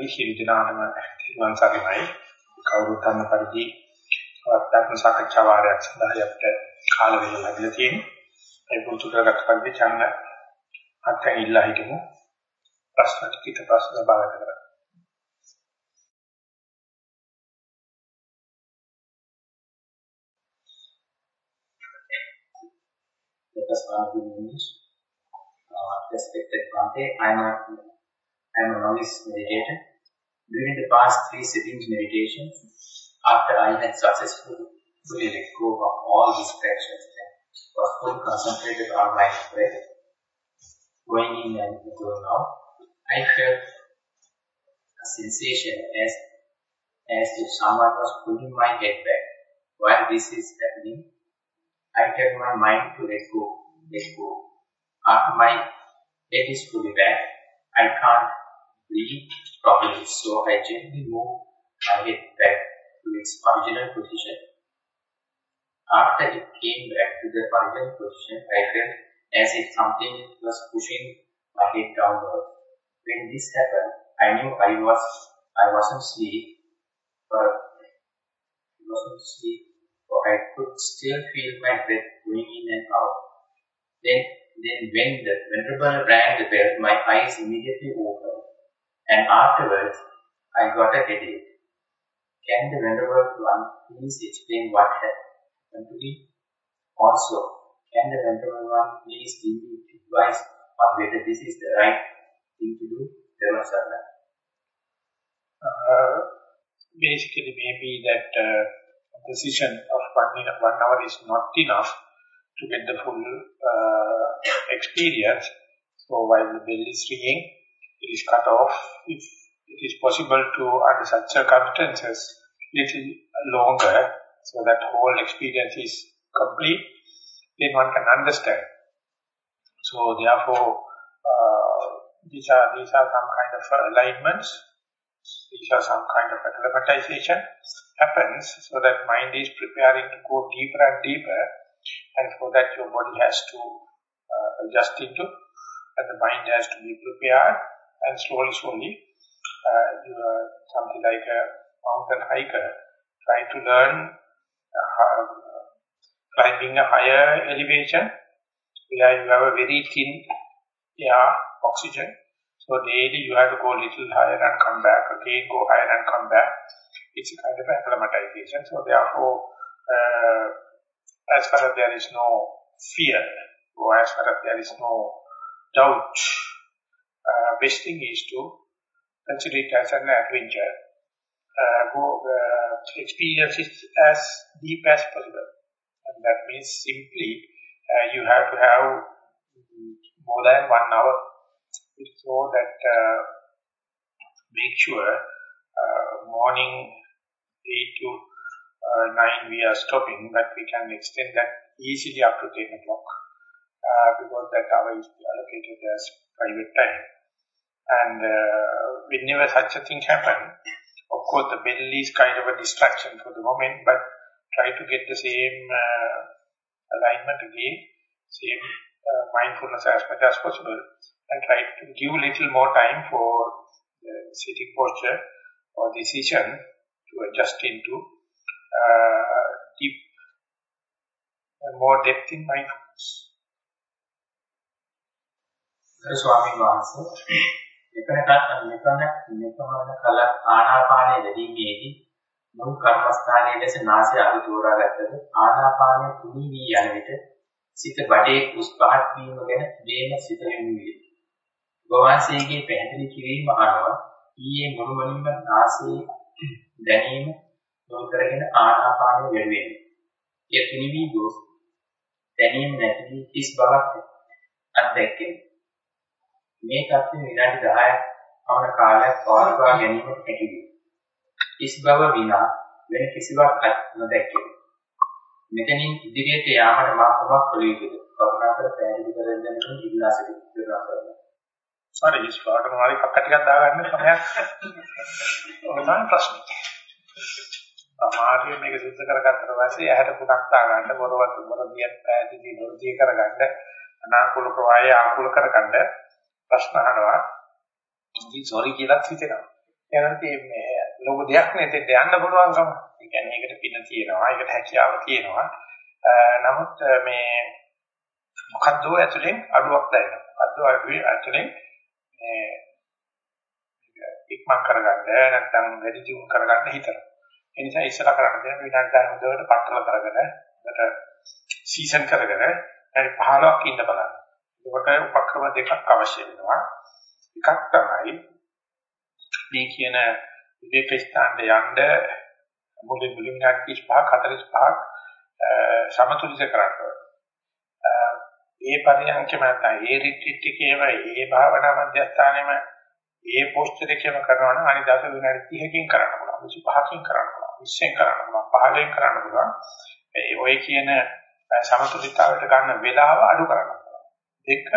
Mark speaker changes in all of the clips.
Speaker 1: ඉහිලි දිනානම තිරුවන් සරණයි. කවුරුත් අන්න පරිදි වත්තාත්ම සාකච්ඡා වාරයක් සඳහා අපිට කාල වේල ලැබිලා තියෙනවා. ඒ පුරුදු කරගත් පරිදි ඡන්න අත්කන් ඉල්ලා හිටමු. ප්‍රශ්න ටික ප්‍රශ්න බාරකට කරා
Speaker 2: Let us start in English. Uh, respected Bhante, I am a I am a novice meditator. During the past three sittings meditation, after I had successfully let go of all distractions and was fully concentrated on my breath, going in and going out, I felt a sensation as, as if someone was pulling my head back. While this is happening, I tell my mind to let go, let go. After my head is fully back, I can't breathe properly. So I gently move my head back to its original position. After it came back to the original position, I felt as if something was pushing my head downward. When this happened, I knew I was I wasn't asleep, but I wasn't asleep, but I could still feel my breath going in and out. Then, then when the venerable rang the bell, my eyes immediately opened and afterwards I got a headache. Can the Venerable One please explain what happened to me? Also, can the Venerable One please give me advice on whether this is the right thing to do?
Speaker 1: Uh, basically, maybe that uh, decision of one, one hour is not enough to get the full uh, experience. So while the bell is ringing, it is cut off. If it is possible to, under such circumstances, little longer, so that whole experience is complete, then one can understand. So therefore, uh, these are these are some kind of alignments. These are some kind of acclimatization happens so that mind is preparing to go deeper and deeper and for that your body has to uh, adjust into and the mind has to be prepared and slowly, slowly, uh, you are something like a mountain hiker, trying to learn uh, climbing a higher elevation, where you have a very thin air, oxygen. So daily you have to go little higher and come back, again go higher and come back. It's a kind of acclimatization. So therefore, uh, as far as there is no fear, or as far as there is no doubt, uh, best thing is to consider it as an adventure. Uh, go uh, experience it as deep as possible. And that means simply uh, you have to have more than one hour so that uh, make sure uh, morning 8 to uh, 9 we are stopping but we can extend that easily up to 10 o'clock uh, because that hour is allocated as private time. And uh, whenever such a thing happens, of course the belly is kind of a distraction for the moment, but try to get the same uh, alignment again, same uh, mindfulness as much as possible, and try to give little more time for the sitting posture or decision to adjust into uh, deep, uh, more depth in mindfulness.
Speaker 2: Swami Mahansa. මෙතනට මෙතන මෙතන කල ආනාපානයේ වැඩිමේදී මුල් කර්මස්ථානයේ ලෙස නාසය අඩු තෝරාගත්තද ආනාපානය තුනී වී යන විට සිත බඩේ කුස් පහත් වීම ගැන දේම සිත යොමු වේ. ගෝවාසීගේ පැහැදිලි කිරීම අනුව ඊයේ මුළුමනින්ම නාසයේ දැනීම මුල් කරගෙන ආනාපානය වැඩි වෙනවා. ඒ තුනී වී ගොස් දැනීම නැති වී කිස් බවක් අත්දැකෙනවා. මේ தත්ත්වය විනාඩි 10ක් පමණ කාලයක් පවත්වා ගැනීමට හැකි වේ. කිස් බව විනා වෙන කිසිවක් නොදැක්කේ. මෙතනින් ඉදිරියට යාමට මා කොමක් කළ යුතුද? කරුණාකර පැහැදිලි කර දෙන්න ඉල්ලා සිටිනවා.
Speaker 1: සරි ඉස්පාටම හරි කක්ක ටිකක් දාගන්න සමයක්. ඔක තමයි ප්‍රශ්නේ. සමාධිය මේක සිද්ධ කරගත්තට පස්සේ ඇහැට පුඩක් දාගන්න බොරවත් බොරදියක් පැහැදිලි බොරදිය කරගන්න අනාකූල ප්‍රවාහය ආකූල කරගන්න ප්‍රශ්න අහනවා. ඉතින් සෝරි කියලා හිතෙනවා. එනනම් මේ ලොකු දෙයක් නෙතෙත් යන්න පුළුවන්කම. ඒ කියන්නේ ඒකට පින තියෙනවා, ඒකට හැකියාව තියෙනවා. නමුත් මේ මොකද්ද ඇතුලෙන් අඩුවක් දැනෙනවා. මොකද්ද අඩුවේ ඇතුලෙන් මේ ඉක්මන් කරගන්න නැත්නම් වැඩි දියුණු කරගන්න හිතනවා. ඒ නිසා ඉස්සර කරන්න දෙන විනාඩි 10 හොඳට පట్టල කරගෙන හොඳට සීසන් කරගෙන හරි 15ක් ඉන්න බලන්න. ඒකට උපක්‍රම දෙකක් අවශ්‍ය වෙනවා. එකක් තමයි මේ කියන විවේක ස්ථානට යන්න මුලින් මුලින් විනාඩි 35 45ක් සමතුලිත කරන්න ඒ පරියන්කම නැත්නම් ඒ රිට්‍රීට් එකේම ඒ භාවනා මධ්‍යස්ථානෙම ඒ පෝස්ටර් එකේම කරනවා නම් අනිදාස විනාඩි 30කින් කරන්න පුළුවන් 25කින් කරන්න පුළුවන් 20කින් කරන්න පුළුවන් 15කින් කරන්න පුළුවන්. ඒ ඔය කියන සමතුලිතතාවයට ගන්න වේලාව අඩු කරන්න පුළුවන් දෙක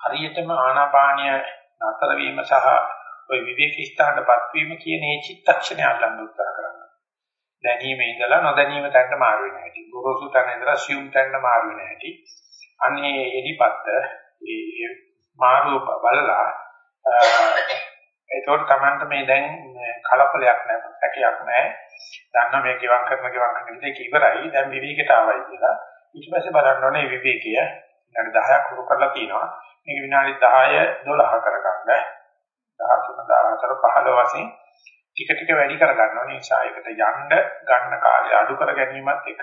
Speaker 1: හරියටම ආනාපානීය නතර වීම සහ ওই විවේක ස්ථානටපත් වීම කියන මේ චිත්තක්ෂණය අල්ලන්න උත්සාහ කරනවා දැනීමේ ඉඳලා නොදැනීම තැනට මාරු වෙන හැටි. ගොරෝසු තැන ඉඳලා සියුම් තැනට මාරු වෙන හැටි. අනේ එලිපත්ත ඒ මාරු බලලා ඒතකොට Tamanට මේ දැන් කලපලයක් නැහැ, හැකියාවක් නැහැ. දන්න මේ ගිවන් කරන ගිවන් කරන විදිහට ඉවරයි. දැන් විවේකයට ආවයි කියලා. ඊට පස්සේ බලන්න ඕනේ විවේකය විනාඩි 10ක් හුරු කරලා තිනවා. මේක විනාඩි 10 12 කරගන්න. 13 14 15 වශයෙන් ටික ටික වැඩි කර ගන්න ඕනේ. නිසා ඒකට යන්න ගන්න කාලය අඩු කර ගැනීමත් එක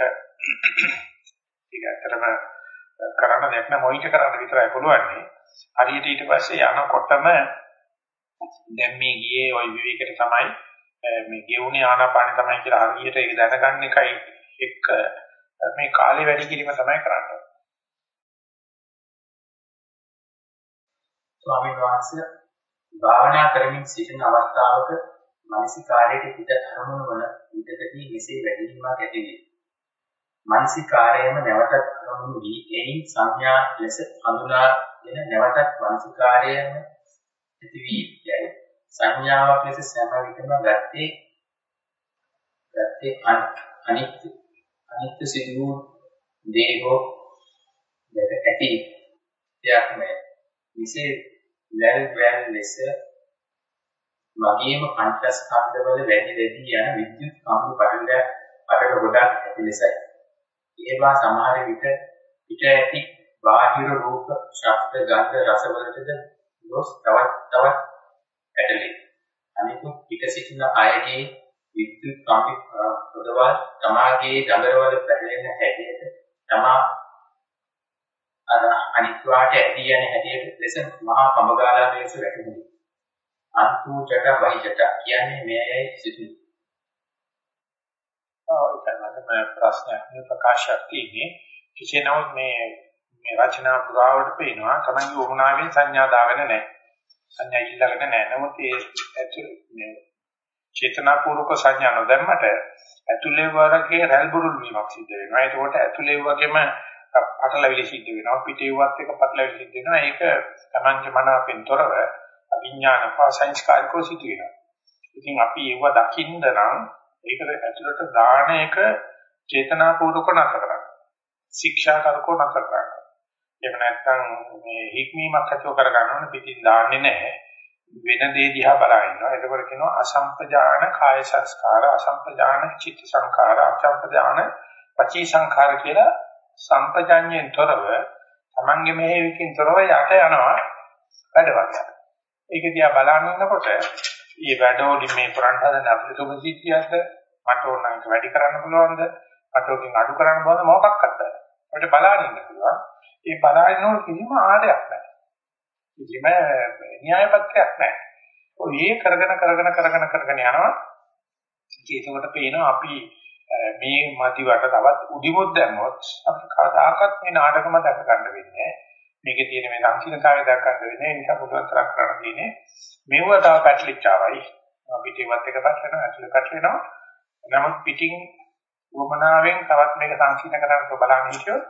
Speaker 1: ඒක ඇත්තටම කරන්න දෙයක් නෑ මොනිටර් කරන්න විතරයි පුළුවන්. හරියට ඊට පස්සේ යනකොටම දැන් මේ ගියේ ওই විවේකයට තමයි මේ ගෙවුනේ ආනාපානෙ තමයි කියලා හරියට ඒක දැනගන්න එකයි එක්ක මේ කාලය වැඩි කිරීම තමයි කරන්නේ.
Speaker 2: ස්වාමීන් වහන්සේ භාවනා කරමින් සිටින අවස්ථාවක මානසිකාරයේ පිට අරමුණු වන විදකදී මෙසේ වැඩිවීමක් ඇති වේ. මානසිකාරයම නැවතත් අරමුණු වී එයින් සංඥා ලෙස හඳුනාගෙන නැවතත් මානසිකාරයම ඇති වී යයි. සංඥාවක් ලෙස සෑම විටම ගත්තේ ගත්තේ අනිත්‍ය අනිත්‍ය සිදු දේහෝ දැක ඇති දෙයක් නෑ. විශේෂ ලැල් වැල් ලෙස වගේම පංචස්කන්ධවල වැඩි වැඩි යන විද්‍යුත් කම්ප පටල පටල ගොඩක් ඇති ලෙසයි. ඒවා සමහර විට පිට ඇති බාහිර රූප, ශබ්ද, ගන්ධ, රසවලටද ගොස් තවත් තවත් ඇටලේ. අනිකුත් පිට සිටින අයගේ විද්‍යුත් කම්ප පොදවල් තමාගේ දඟරවල පැටලෙන හැටියට තමා අර අනිත්වාට ඇදී යන හැටියට ලෙස මහා කමගාලාවේස වැටුණි. අන්තූචට බහිචට කියන්නේ මේයි සිදුයි.
Speaker 1: ඔව් ඒකම ප්‍රශ්නයක් නේ ප්‍රකාශයක් තියෙන්නේ. කෙසේ නමුත් මේ මේ රචනා පුරාවට පේනවා තමයි වුණාවේ සංඥා දාගෙන නැහැ. සංඥා ඉල්ලගෙන නැහැ. නමුත් ඒ ඇතුළේ චේතනාපූර්වක සංඥා නොදැම්මට ඇතුළේ වරගේ රැල්බුරුල් වීමක් සිද්ධ වෙනවා. ඒකෝට ඇතුළේ වගේම පටලවිලි සිද්ධ වෙනවා. පිටේ වත් එක පටලවිලි සිද්ධ වෙනවා. ඒක Tamange මන අපෙන් තොරව අවිඥාන පාසංස්කාරකෝ සිටු වෙනවා. ඉතින් අපි ඒව දකින්න නම් ඒකට ඇතුළට දාන එක චේතනාපූර්වක නතර කරන්න. ශික්ෂාකරකෝ නතර කරන්න. එහෙම නැත්නම් මේ හික්මීමක් ඇතිව කර ගන්න ඕනේ පිටින් දාන්නේ නැහැ. වෙන දේ දිහා බලා ඉන්නවා. එතකොට කියනවා අසම්පජාන කාය සංස්කාර, අසම්පජාන චිත්ත සංඛාර, අසම්පජාන පචී සංඛාර කියලා සම්පජාඤ්ඤයෙන් තොරව තමන්ගේ මෙහෙයකින් තොරව යට යනවා වැඩවලට. ඒක දිහා බලන ඉන්නකොට මේ වැඩෝලි මේ පුරන් හදන අපිට සුභසිද්ධියක්ද මට ඕන නම් වැඩි කරන්න පුළුවන්ද? මට ඕකෙන් අඩු කරන්න පුළුවන්ද? මොකක්ද අපිට බලන්න ඉන්න පුළුවන්. ඒ බලනකොට කිසිම ආරයක් නැහැ කිසිම න්‍යාය පත්‍රයක් නැහැ. ඔය කරගෙන කරගෙන කරගෙන කරගෙන යනවා. ඒකකට පේනවා අපි මේ මතිවට තවත් උඩිමුත් දැම්මොත් අපිට කවදාකවත් මේ නාටකම දැක ගන්න වෙන්නේ නැහැ. මේකේ තියෙන මේ සංකීර්ණතාවය දක්වන්න වෙන්නේ ඒ නිසා බුදුන් තරක් කරන්න තියෙන්නේ මෙව තව පැටලිච්චාවයි. පිටිවත් එක පැටලෙනවා ඇතුළේ පැටලෙනවා. නමුත් පිටින් වමනාවෙන් තවත් මේක සංකීර්ණ කරන්න බලන්න හිටියොත්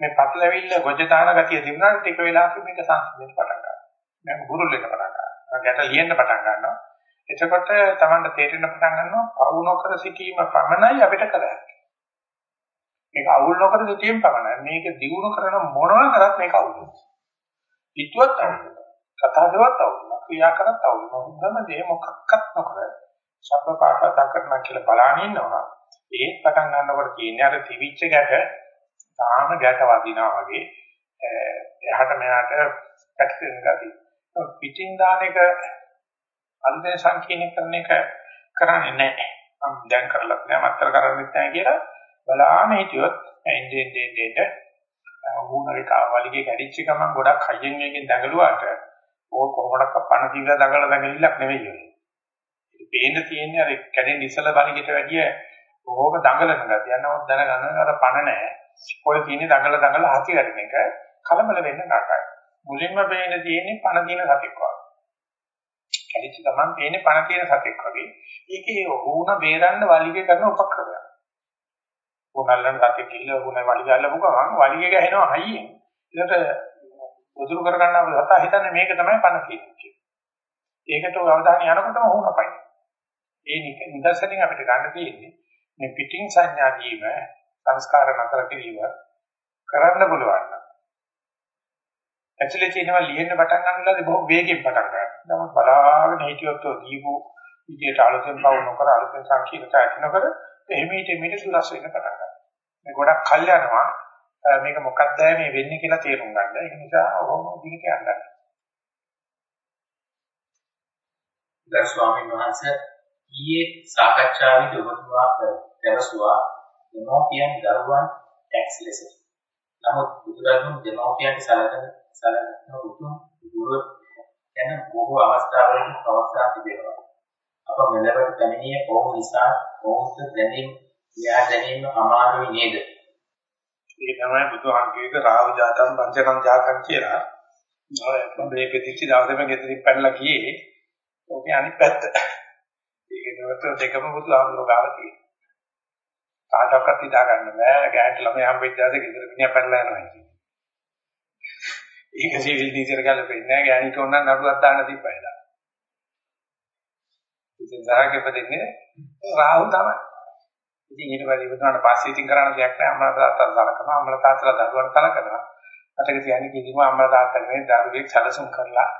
Speaker 1: මේ පටලවිල්ල ගොජ දාන ගතිය දිනුනාට ටික වෙලාවක මේක සංකීර්ණ පටන් ගන්නවා මම ගුරුල් වෙන පටන් ගන්නවා ගැට ලියන්න පටන් ගන්නවා එතකොට Tamanට තේරෙන්න පටන් ගන්නවා පවු නොකර සිටීම පමණයි අපිට කරන්නේ මේක අවුල් නොකර සිටීම පමණයි. මේක දිනු කරන මොනවා කරත් මේක අවුල්. හිතුවත් අවුල්. කතා කරවත් අවුලක් ක්‍රියා කරත් අවුලක් මොකදම දේ මොකක්වත් නොකර ශබ්ද පාඨතා කරනවා කියලා බලන ඉන්නවා ඒ පටන් ගන්නකොට කියන්නේ අර තිවිච්ච ගැට තාම ගැට වදිනවා වගේ එහාට මෙහාට පැටලෙන ගතිය. පිටින් දාන එක අන්තේ සංකීර්ණකරණ එක කරන්නේ නැහැ. මම දැන් කරලත් නෑ මත්තර කරන්නේ නැහැ කියලා බලාන හිටියොත් එන්නේ එන්නේ එන්නේ වුණරේ කාවලිගේ කැඩිච්ච ගමන් ගොඩක් හයියෙන් එකෙන් දඟලුවාට ඕක කොහොමඩක් පණ දීලා දඟල දඟලිලක් නෙවෙයි ඔය. ඒක පේන්න තියෙන්නේ අර කැඩෙන ඉස්සල බලිකට වැඩිය ඕක දඟලන ගතිය. නමුත් දැනගන්න අර පණ නැහැ. ඔය තියෙන්නේ දඟල දඟල හති වැඩෙන එක කලබල වෙන්න නරකයි. මුලින්ම පේන්න තියෙන්නේ පණ දින සතෙක් වගේ. කැඩිච්ච ගමන් පේන්නේ පණ තියෙන සතෙක් වගේ. ඒකේ වුණ බේරන්න වලිගේ කරන උපක්‍රමයක්. උනල්ලන් සතෙක් කිල්ල උන වලිග අල්ලපු ගමන් වලිගේ ගහනවා හයියෙන්. ඊට උදුරු කර ගන්න අපේ සතා හිතන්නේ මේක තමයි පණ කියන්නේ. ඒකට අවධානය යනකොටම වුණ පයි. ඒ නිදර්ශනයෙන් අපිට ගන්න තියෙන්නේ මේ පිටින් සංඥා දීම සංස්කාර නතර කිරීම කරන්න පුළුවන්. ඇක්චුලි කියනවා ලියන්න පටන් ගන්නලාදී බොහෝ වේගෙන් පටන් ගන්නවා. නමුත් බලාගෙන හිටියොත් දීපු විදියට අලුතෙන් පවු නොකර අලුතෙන් සංකීර්ණතා ඇති නොකර එහිමීට එහිමීට සුරස් වෙන්න පටන් ගන්නවා. මේ ගොඩක් කල් යනවා මේක මොකක්ද මේ වෙන්නේ කියලා තේරුම් ගන්න. ඒක නිසා ඔහොම දිගට යන්න.
Speaker 2: ගරු ස්වාමීන් වහන්සේ ඊයේ සාකච්ඡාවේදී ඔබතුමා පැවසුවා දෙමෝපියන් දරුවන් ටැක්ස් ලෙස. නමුත් බුදුරජාණන් දෙමෝපියන්ට සැලකෙන සැලකෙන උතුම් ගුරු යන බොහෝ අවස්ථාවලදී පවසා තිබෙනවා. අප මෙලවට පැමිණිය ඔහු නිසා ඔහුට දැනීම යා දැනීම අමාරුයි නේද?
Speaker 1: ඒ තමයි බුදුහාමුදුරේක රාව ජාතම් පංචකම් ජාතම් කියලා. මේ පිටිච්ච දවසේම ගෙදරින් පැනලා ගියේ. ඔකේ අනිත් පැත්ත. ඒක නේවත් දෙකම බුදුහාමුදුරුවෝ ගාව තියෙනවා. කාටවත් හිතා ගන්න බෑ ගෑන්ට ළමයි හම්බෙච්චාද ගෙදර මිනිහා පැනලා යනවා කියන්නේ. ඒක සිවිල් නීතියට ගැලපෙන්නේ නැහැ ගෑණිට ඕන නම් නඩුවක් දාන්න තිබ්බයිලා. ඉතින් සාහකෙ පදින්නේ රාහු තමයි. ඉතින් ඊට පස්සේ ඉවතුනට පස්සේ ඉතින් කරන්න දෙයක් නැහැ අම්මලා තාත්තා සලකනවා අම්මලා තාත්තලා දරුවන් සලකනවා. අතක කියන්නේ කිසිම අම්මලා තාත්තා නෙමෙයි දරුවෙක් සැලසුම් කරලා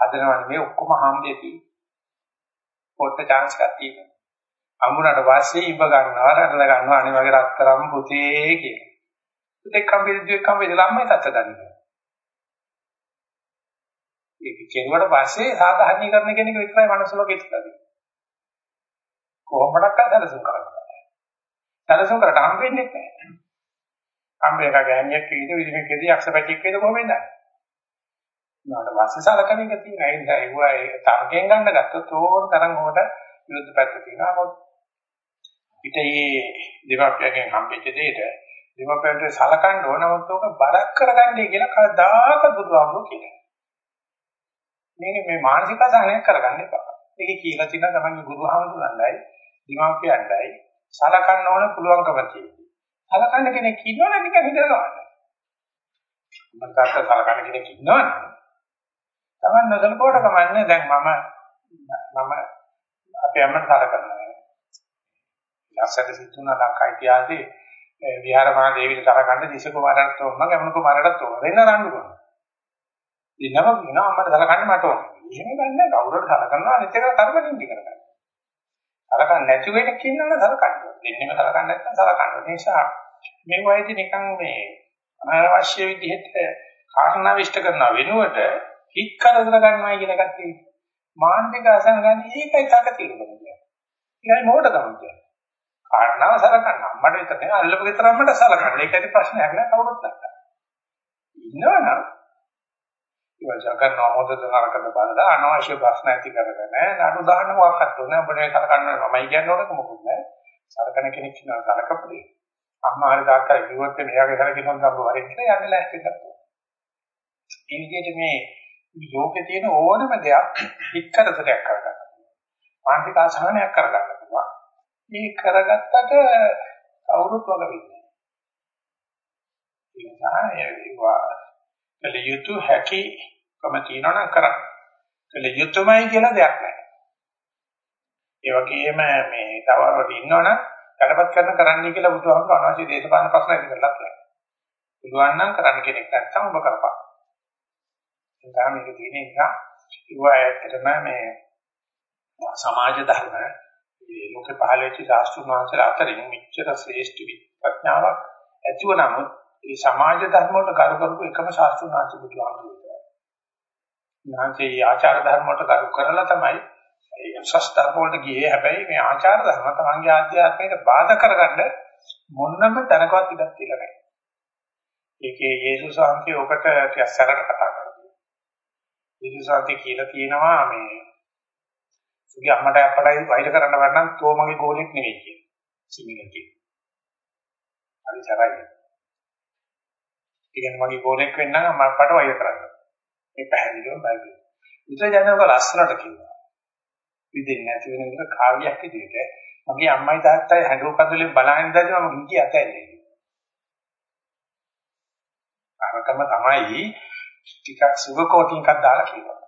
Speaker 1: හදනවා නෙමෙයි ඔක්කොම හම්බෙති. පොට්ට chance එකක් තියෙනවා. අම්මුණට පස්සේ ඉබ ගන්නවා රැඳලා ගන්නවා අනේ වගේ රත්තරම් පුතේ කියලා. පුතේ කම්බිද දුවේ කම්බිද ළමයි තාත්තා දන්නේ. ඒක කෙරුවට පස්සේ සාධාරණීකරණ කෙනෙක් විතරයි මනස ලෝකෙ තියෙන්නේ. කොහොමඩක්වත් සැලසුම් කරන්නේ. සැලසුම් කරට හම්බෙන්නේ නැහැ. හම්බෙක ගෑණියක් කීද විදිහකදී අක්ෂපැටියක් වේද කොහොමද? නාට වාසිය සලකන එක තියෙන. ඒ නිසා ඒවා ඒ තර්කයෙන් ගන්න ගත්තොත් ඕන තරම් හොට විරුද්ධ පැත්ත තියෙනවා. මොකද පිට මේ දෙමාපියන්ගෙන් හම්බෙච්ච දෙයට දෙමාපියන්ට සලකන්න ඕන නමුත් ඕක බරක් කරගන්නයි කියලා කවදාක බුදුහාමුදුරු කියනවා. මේක මේ මානසික අසහනයක් කරගන්න එපා. ඒක කියලා තියෙන තමයි ගුරුහාමුදුරන්ලයි දිමාපියන්ලයි සලකන්න ඕන පුළුවන්කම තියෙන්නේ. සලකන්න කෙනෙක් ඉන්නවනේ නිකන් හිතනවා. මම තාත්තා සලකන්න කෙනෙක් ඉන්නවනේ. Taman නොසලකුවට කමන්නේ දැන් මම මම අපේ අම්මට සලකනවා. ලස්සට සිතුනා ලංකා ඉතිහාසයේ විහාර මහා දේවිට තරකන්න දිස කුමාරට තෝරන ගමන කුමාරට තෝරන වෙන රණ්ඩු කරනවා. දිනම වෙන අම්මට සලකන්න මට ඕනේ. එහෙම ගන්න කවුරුත් සලකනවා අනිත් එක කර්මනින්දි කරගන්න. සලකන්නේ නැති වෙලක් ඉන්නවනේ සලකන්න. දෙන්නෙම සලකන්නේ නැත්නම් සලකන්න. ඒ නිසා මේ වයසේ නිකන් මේ අනවශ්‍ය විදිහට කාරණා විශ්ත කරන වෙනුවට හිත් කරදර ගන්නවා කියන එකත් මානසික අසහන ගන්න ඒකයි තක තියෙන්නේ. ඒකයි මොඩකම කියන්නේ. කාරණාව සලකන්න. අම්මට විතර නෙවෙයි අල්ලපු ගෙදර අම්මට සලකන්න. ඒකයි ප්‍රශ්නයක් නෑ කවුරුත් නැත්නම්. ඉන්නවනම් ඉවසක කරනවා මොකද නරකද බලලා අනවශ්‍ය ප්‍රශ්න ඇති කරගෙන නඩු දාන්න මොකක්වත් උනේ ඔබනේ සලකන්න මමයි කියන්න ඕනක මොකුත් නෑ සලකන කෙනෙක් ඉන්නවා සලකපුදී අම්මා හරි තාත්තා කිව්වොත් මෙයාගේ සලකිනොත් නම් වරින් කියලා යන්න ලෑස්ති කරනවා ඒ විදිහට මේ ලෝකේ තියෙන ඕනම දෙයක් හික්කරසටයක් කරගන්න මානසික ආසහනයක් කරගන්න පුළුවන්. මේ කරගත්තට කවුරුත් වග වෙන්නේ ඒ නිසා ඒවා කළ යුතු හැකි කම තියනවනම් කරන්න. කළ යුතුමයි කියලා දෙයක් නැහැ. ඒ වගේම මේ තවරවට ඉන්නවනම් කඩපත් කරන කරන්නයි කියලා බුදුහාමුදුරුවෝ අනාශි දේශපාලන ප්‍රශ්න ඉදිරියට ලක් නැහැ. පුළුවන් නම් කරන්න කෙනෙක් නැත්නම් ඔබ කරපන්. නිසා මේක තියෙන නිසා ඒවා ඇත්තටම මේ සමාජ ධර්ම මේ ලෝක පහළ වෙච්ච ශාස්ත්‍රීය වංශල අතරින් මෙච්චර ශ්‍රේෂ්ඨ විඥාවක් ඇතිව නමුත් මේ සමාජ ධර්ම වලට කරු කරපු එකම ශාස්ත්‍රීය වංශ බුදුහාමුදුරුවෝ. නාන්සේ ආචාර ධර්ම වලට කරු කරලා තමයි ඒ උසස් ධර්ම වලට ගියේ හැබැයි මේ ආචාර ධර්ම තමන්ගේ ආධ්‍යාත්මයට බාධා කරගන්න මොන්නම තැනකවත් ඉඩක් තියලා නැහැ. ඒකේ යේසුස් වහන්සේ ඔකට ටිකක් සරල කතා කරනවා. යේසුස් වහන්සේ කියලා තියෙනවා මේ සුගේ අම්මට අප්පටයි වෛර කරන්න වන්නම් තෝ මගේ ගෝලෙක් නෙවෙයි කියලා. සිංහලෙන් කියනවා. හරි සරයි. ඉතින් මගේ ගෝලෙක් වෙන්න නම් අප්පට වෛර කරන්න. මේ පැහැදිලිවම බයිබල්. විද්‍යාඥයෝක ලස්සනට කිව්වා. විදෙන්නේ නැති වෙන එක කාව්‍යයක් විදිහට මගේ අම්මයි තාත්තයි හැඬු කඳුලෙන් බලන් ඉඳලා මම ගිහි අතැන්නේ. අරකම තමයි ටිකක් සුබ කෝටින් එකක් දාලා කියනවා.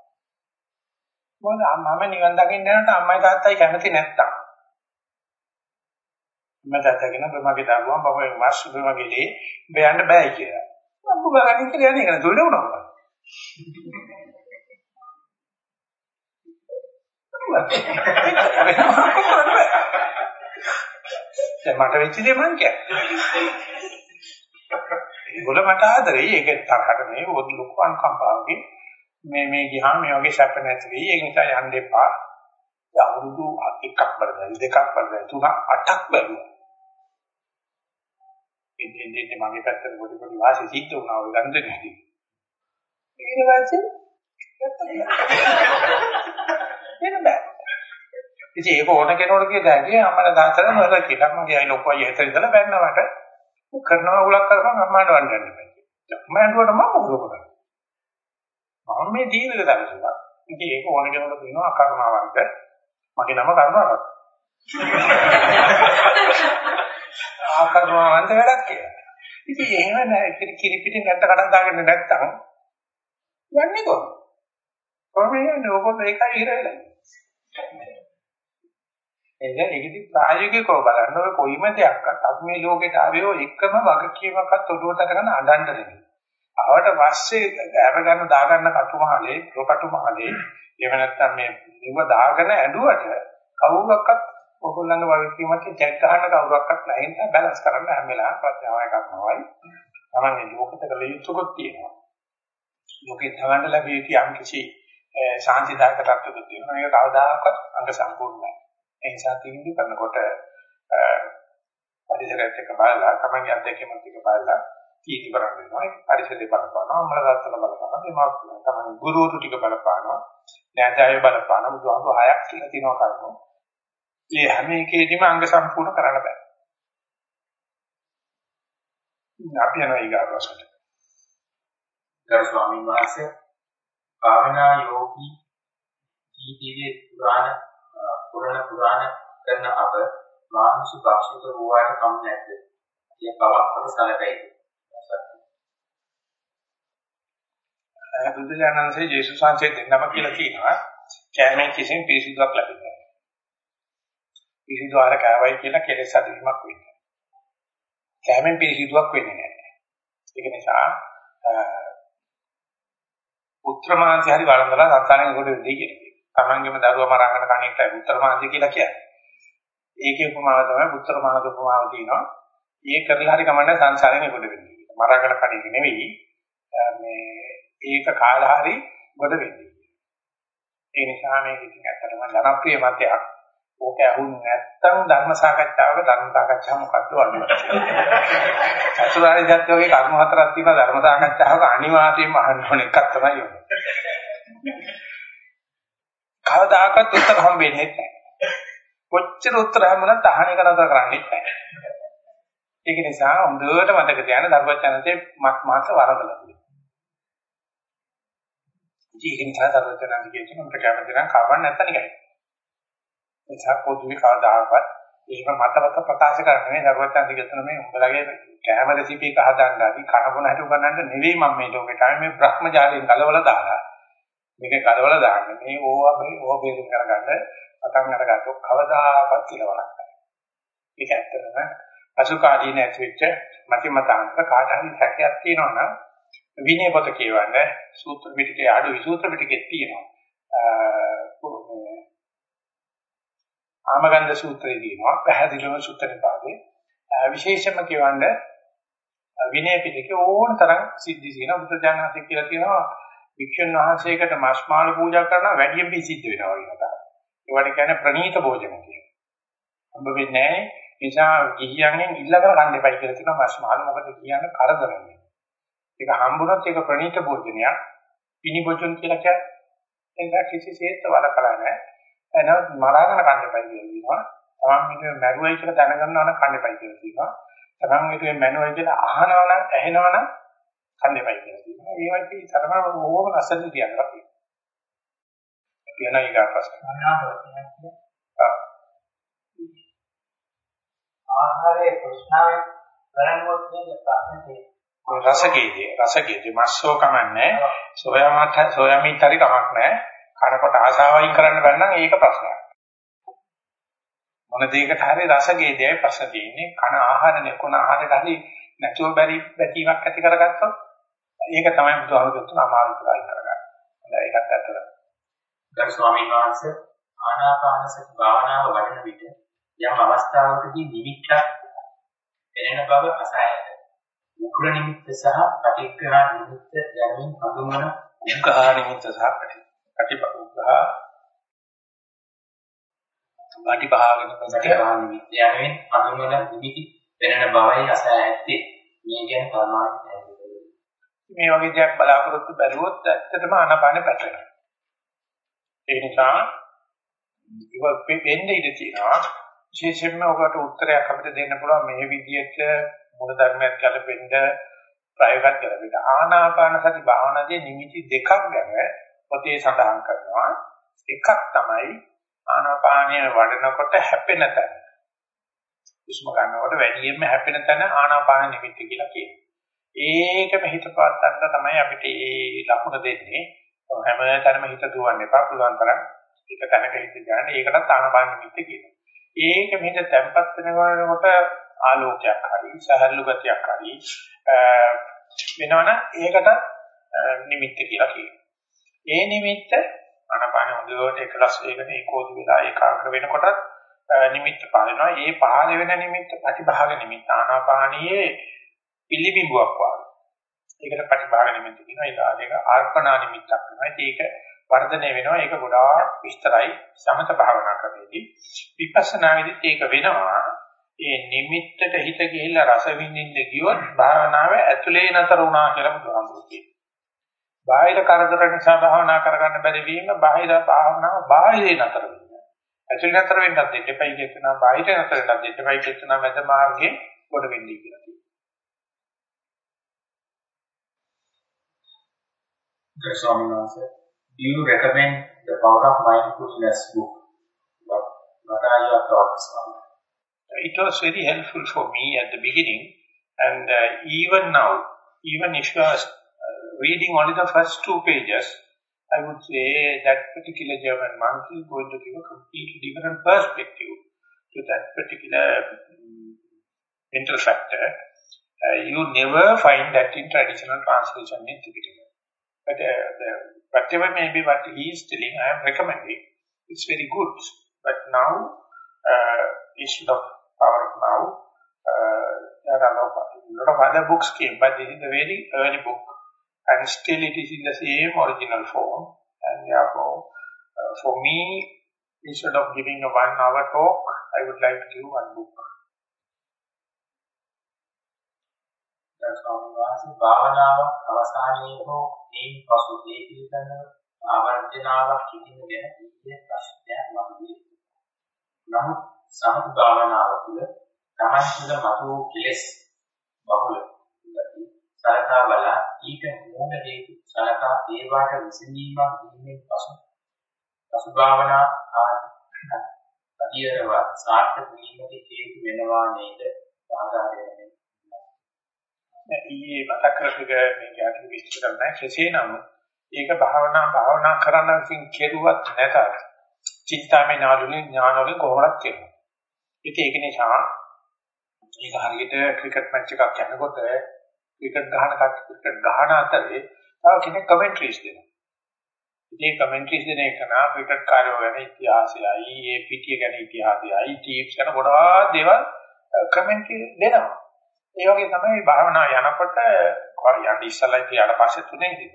Speaker 1: මොකද මම නිවන් දකින්න යනකොට අම්මයි තාත්තයි කැමති නැත්තම්. මම තාත්තගෙන මගේ දරුවා බබෙන් මාස් බමගේ ලේ බයන්න බෑ කියලා. මම බුගාගෙන කියලා යන්නේ ඒක දුල්ල වුණා. දැන් මට වෙච්ච දේ මං කියන්නේ. ඒගොල්ල මට ආදරේ. ඒක තරහට මේ ඔත් ලොකු අනුකම්පාවකින් මේ මේ ගියාම මේ වගේ සැප නැති වෙයි. ඒ නිසා යන්න එපා. අවුරුදු එකක් බලදයි දෙකක් බලදයි තුනක් අටක් බැලුවා. එන්නේ එන්නේ මගේ පැත්තට පොඩි පොඩි වාසි සිද්ධ වුණා ඔය ගන්න දෙන්නේ. ඊට පස්සේ එන්න බෑ. ඉතින් ඒක ඕන කෙනෙකුට කියදාගේ අම්මලා දාතර නෝර කියලා මගේ අය ලොකු අය හිතේ ඉඳලා බැන්නවට කරනවා උලක් කරපන් අම්මාට වන්නන්න බෑ. මම ඇඬුවට මම මොකද කරන්නේ? මම මේ ජීවිත දරනවා. ඉතින් ඒක ඕන කෙනෙකුට කියනවා අකර්මාවන්ත. මගේ නම කර්මාවන්ත. ආකර්මාවන්ත වැඩක් කියලා. ඉතින් එහෙම නෑ කිරි පිටින් නැත්ත කඩන් දාගන්න නැත්තම් යන්නේ කොහොමද? කොහොමද යන්නේ? ඔබ ඒකයි ඉරලා. එද ඒකදී ප්‍රායෝගිකව බලන්න ඔය කොයිම දෙයක්වත් අපි මේ ලෝකෙට ආවියෝ එකම වගකීමක්වත් ඔළුවට අරගෙන අඬන්න දෙන්නේ. ආවට පස්සේ අර ගන්න දාගන්න කටුමහලේ, රොකටුමහලේ එහෙම නැත්නම් මේ නිව දාගෙන ඇඬුවට කවුරක්වත් ඔයගොල්ලන්ගේ වගකීමක් චෙක් ගන්න කවුරක්වත් නැහැ. ඒක බැලන්ස් කරන්න හැම වෙලාවෙම ප්‍රඥාවයි කරනවායි. තමයි ලෝකෙට කළ යුතුකක් තියෙනවා. ලෝකේ තමන්ට ලැබිය යුතු යම් කිසි ශාන්තිදායක තත්ත්වයක් තියෙනවා. ඒක කවදාකවත් අංග සම්පූර්ණ නැහැ. ඒ නිසා තීන්දුව කරනකොට පරිසරයත් එක්ක බලලා තමන්ගේ අත්දැකීමත් එක්ක බලලා තීන්දුව කරන්න වෙනවා. ඒ පරිසරේ බලපානවා, අම්මලා තාත්තලා බලපානවා, මේ තමයි ගුරුවරු ටික බලපානවා, ඥාතය බලපානවා. බුදුහාමුදුරු හයක් කියලා තියෙනවා කරුණු. මේ හැම එකේදීම අංග සම්පූර්ණ කරන්න බෑ. අපි යනවා ඊගාවසට.
Speaker 2: ගරු ස්වාමීන් වහන්සේ භාවනා යෝගී ජීවිතයේ පුරාණ පුරණ පුරාණ කරන අප මානසික භක්ෂිත වූවාට කම් නැද්ද? ඒ බවක් කොට සැලකෙයි.
Speaker 1: බුදුජානන්සේ ජේසුස් වහන්සේ දෙන්නම කියලා කියනවා කෑමෙන් කිසිම පිරිසිදුවක් ලැබෙන්නේ නැහැ. පිරිසිදු ආහාර කෑවයි කියලා කෙලෙස් අඩවීමක් වෙන්නේ. කෑමෙන් පිරිසිදුවක් වෙන්නේ නැහැ. ඒක නිසා උත්‍රමාංශය හරි වළඳලා සංසාරයෙන් කොට වෙන්නේ කියන්නේ. තමන්ගේම දරුවා මරාගෙන කණේට උත්තරමාංශ කියලා කියන්නේ. ඒකේ උපමාව තමයි උත්තරමාංශ උපමාව තියෙනවා. ඒ කරලා හරි කමන්න සංසාරයෙන් කොට වෙන්නේ. මරාගෙන කණේක නෙවෙයි මේ ඒක කාලා හරි කොට වෙන්නේ. ඒ නිසා මේක ඉතින් ඇත්තටම ජනප්‍රිය මතයක්. ඕක ඇහුන් නැත්තම් ධර්ම සාකච්ඡාවක ධර්ම සාකච්ඡාව මොකද්ද වන්නේ? චතුරාර්ය සත්‍ය වගේ කර්ම හතරක් තියෙනවා ධර්ම සාකච්ඡාවක අනිවාර්යයෙන්ම අහන්න ඕන එකක් තමයි ඕක. කවදාකවත් උත්තර හම්බෙන්නේ නැහැ. කොච්චර උත්තර හම්බුණත් අහන එක නතර කරන්නේ නැහැ. ඒක නිසා හොඳට මතක තියාගන්න ධර්මචනන්සේ මත් මාස වරදලා තියෙනවා. ඒක නිසා ධර්මචනන්සේ කියන උන්ට කැමති නම් කවන්න නැත්නම් නිකන්. එසා පොදුවේ කවදාකවත් ඒක මතවත ප්‍රකාශ කරන්නේ ධර්මචනන්සේ කියන මේ උඹලගේ කැම රෙසිපි එක හදාන්න ඇති කනබුන හැටු ගන්නන්න නෙවෙයි මම මේ ලෝකේ තමයි මේ භ්‍රමජාලයෙන් ගලවලා දාලා මේක කලවලා දාන්න මේ ඕවා මේ ඕවා බේරුම් කරගන්න පටන් අරගත්තොත් කවදාකවත් කියලා නැහැ. ඒක ඇත්තටම අසුකාදීන ඇතුවිච්ච මතිමතාන්ත කාට හරි හැකියාවක් තියෙනවා නම් විනය පොත කියවන්න සූත්‍ර පිටකේ අඩු විසූත්‍ර පිටකේ තියෙනවා. ආමගන්ධ සූත්‍රයේ තියෙනවා පැහැදිලිව සූත්‍ර නිපාතේ. විශේෂම කියවන්න විනය පිටකේ ඕන තරම් සිද්ධි තියෙනවා. බුද්ධ ඥානසික කියලා තියෙනවා. වික්ෂුන් වහන්සේකට මස්මාල පූජා කරනවා වැඩියෙන් පිසිද්ධ වෙනවා වගේ කතාවක්. ඒවට කියන්නේ ප්‍රණීත භෝජන කියලා. හම්බ වෙන්නේ නැහැ. නිසා ගිහියන්ගෙන් ඉල්ලගෙන ගන්න එපයි කියලා තියෙනවා මස් මාළු මොකද කියන්නේ කරදරයි. ඒක හම්බුනොත් ඒක ප්‍රණීත භෝජනයක්. පිනි භෝජන කියලා කියන්නේ ඒක කිසිසේත් වලකලා නැහැ. එනවා මරාගෙන කියලා කියනවා. තමන් මේක මැරුවයි කියලා දැනගන්නවා නම් කන්න එපයි කියලා කියනවා. තමන් මේක මැරුවයි කියලා අහනවා නම් ඇහෙනවා නම් කන්න එපයි කියලා කියනවා. ඒ වගේ තරම ඕම රසදි කියනවා. කියන ඊගා ප්‍රශ්න.
Speaker 2: ආහාරයේ ප්‍රශ්නාවෙන් කරනකොට මේ ප්‍රශ්නේ
Speaker 1: රසකේදී රසකේදී මස්සෝ කමන්නේ සෝයා මාත සෝයා මීතරි කමක් නැහැ කනකොට ආසාවයින් කරන්න බැන්න නම් ඒක ප්‍රශ්නයක් මොන දෙයකට හරි රසකේදී ප්‍රශ්න තියෙන්නේ කන ආහාර නෙකුණ ආහාරයට හරි නැතුව බැරි බැතිමක් ඇති කරගත්තොත් ඒක තමයි බුදුහාමුදුරුවෝ අමාරු කරලා කරගන්න. හොඳයි ඒකත් ඇත්තට.
Speaker 2: ගරු ස්වාමීන් වහන්සේ ආනාපාන සති භාවනාව වඩන විට යම් අවස්ථාවකදී නිමිත්තක් එන බව අසහායත. උග්‍ර නිමිත්ත සහ පටිඝා නිමිත්ත යමින් හඳුන්වන
Speaker 1: උග්ඝා නිමිත්ත සහ පටිඝා පටිභාගන
Speaker 2: පටිඝා නිමිත්ත යමින් හඳුන්වන නිමිති වෙනන බවයි අසහායත්තේ. මේ ගැන පරමාර්ථය
Speaker 1: මේ වගේ දෙයක් බලාපොරොත්තු බැලුවොත් ඇත්තටම ආනාපානෙ පැටලෙනවා. ඒ නිසා ඉව වෙන්න ඉඩ තියෙනවා. විශේෂයෙන්ම ඔකට උත්තරයක් අපිට දෙන්න පුළුවන් මේ විදිහට මොන ධර්මයක් ගැලපෙන්න ප්‍රයෝගයක් කරමිට ආනාපාන සති භාවනාවේ නිමිති දෙකක් ගැන පොතේ සඳහන් කරනවා. එකක් තමයි ආනාපානය වඩනකොට හැපෙන තැන. උස්ම ගන්නකොට වැඩියෙන්ම හැපෙන තැන ආනාපාන නිමිති කියලා කියනවා. ඒකම හිත පාත්තන්න තමයි අපිට මේ ලකුණ දෙන්නේ. හැම තැනම හිත දුවන්න එපා පුළුවන් තරම් එක තැනක හිත ගන්න ඒකටත් ආනපාන නිමිත්ත කියනවා. ඒක මෙහෙට තැම්පත් වෙනකොට ආලෝකයක් හරි සහල්ලු ගතියක් හරි වෙනවනම් ඒකට නිමිත්ත කියලා කියනවා. ඒ නිමිත්ත ආනපාන හොඳට එකලස් වේගන ඒකෝදි වෙලා ඒකාග්‍ර වෙනකොටත් නිමිත්ත පාලනවා. ඒ පහළ වෙන නිමිත්ත ප්‍රතිභාග නිමිත්ත ආනාපානියේ පිළිබිඹුවක් වගේ. ඒකට ප්‍රතිභාග නිමිත්ත කියනවා. ඒක ආදේක අර්පණා නිමිත්තක් වෙනවා. ඒක වර්ධනය වෙනවා. ඒක ගොඩාක් විස්තරයි සමත භාවනා ක්‍රමයේදී. විපස්සනාවේදීත් ඒක වෙනවා. ඒ නිමිත්තට හිත ගිහිල්ලා රස විඳින්න ගියොත් භාවනාව ඇතුලේ නතර වුණා කියලා බුදුහාමුදුරුවෝ කියනවා. බාහිර කරදර නිසා භාවනා කරගන්න බැරි වීම බාහිර භාවනාව බාහිරේ නතර වෙනවා. ඇතුලේ නතර වෙන්නත් දෙන්න එපයි කියනවා. බාහිර නතර වෙන්නත් දෙන්න එපයි කියනවා. මැද මාර්ගයේ කොට වෙන්නේ කියලා.
Speaker 2: Swami answer, do you recommend the Power of Mindfulness book? What, what are your thoughts on it?
Speaker 1: It was very helpful for me at the beginning and uh, even now, even if you are uh, reading only the first two pages, I would say that particular German monk is going to give a completely different perspective to that particular um, mental factor. Uh, you never find that in traditional translation in Tibetan. But uh, the, whatever may be what he is telling, I am recommending. It's very good. But now, uh, instead of power of now, uh, there are a lot of other books came, but this is a very early book And still it is in the same original form. And therefore, uh, for me, instead of giving a one-hour talk, I would like to give one book.
Speaker 2: ස්වාමීන් වහන්සේ භාවනාවක් අවසානයේ හෝ මේ පසු ඒ පිළිබඳව ආවර්ජනාවක් කිරීම ගැන කීයේ ප්‍රශ්නයක් මතුවේ. නමුත් සමථ භාවනාව තුළ තමන් තුළ මතුවූ කෙලෙස් බහුල ගති සලකා බලා ඊට මූල හේතු සලකා ඒවාට විසඳීමක් දීමෙන් පසු පසු භාවනා අධියරව සාර්ථක වීමට හේතු වෙනවා නේද? සාදා දෙන්නේ
Speaker 1: ඊයේ මතක් කරපිට මේක අද විස්තර කරන්න කෙසේ නමුත් ඒක භාවනා භාවනා කරන්න විසින් කෙරුවත් නැතත් චින්තාමය ඥානුලින් ඥානවලින් කොහොමද කියනවා. ඉතින් ඒක නිසා ඒක හරියට ක්‍රිකට් මැච් එකක් යනකොට ක්‍රිකට් ගහන කට්ටිය ක්‍රිකට් ගහන අතරේ තව කෙනෙක් කමෙන්ටරිස් දෙනවා. ඉතින් කමෙන්ටරිස් දෙන එක නා ක්‍රිකට් කාර්යෝ ගැන ඉතිහාසයයි, ඒ පිටිය ගැන ඉතිහාසයයි, ටීම්ස් ගැන ගොඩාක් දේවල් කමෙන්ටරි දෙනවා. ඒ වගේ තමයි භාවනා යනකොට යන්න ඉස්සලා ඉතින් පස්සේ තුනේ ඉඳිම.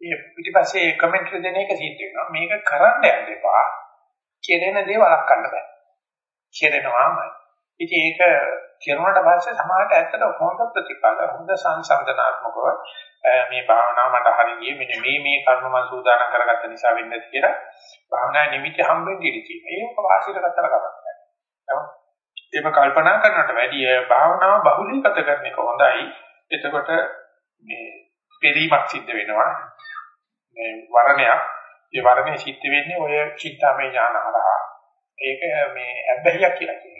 Speaker 1: මේ පිටිපස්සේ කමෙන්ටරි දෙන එක සිද්ධ වෙනවා. මේක කරන්න යන්න එපා. කෙරෙන දේ වළක්වන්න බෑ. කෙරෙනවාමයි. ඉතින් ඒක කෙරුණාට පස්සේ සමාහට ඇත්තට හොඳ ප්‍රතිඵල හොඳ සංසන්දනාත්මකව මේ භාවනාව මට හරි ගියේ මෙන්න මේ මේ කර්ම මම සූදානම් කරගත්ත නිසා වෙන්නේ කියලා භාවනා නිමිති හම්බෙන්න ඉඩ තියෙනවා. ඒක වාසියට ගතර කරන්නේ. ඒක කල්පනා කරනට වැඩිය භාවනාව බහුලීගත කරන එක හොඳයි. එතකොට මේ පෙරීමක් සිද්ධ වෙනවා. මේ වරණයක් ඒ වරණේ සිද්ධ වෙන්නේ ඔය චිත්තාමය ඥාන හරහා. ඒක මේ අබ්බැහියක් කියලා කියනවා.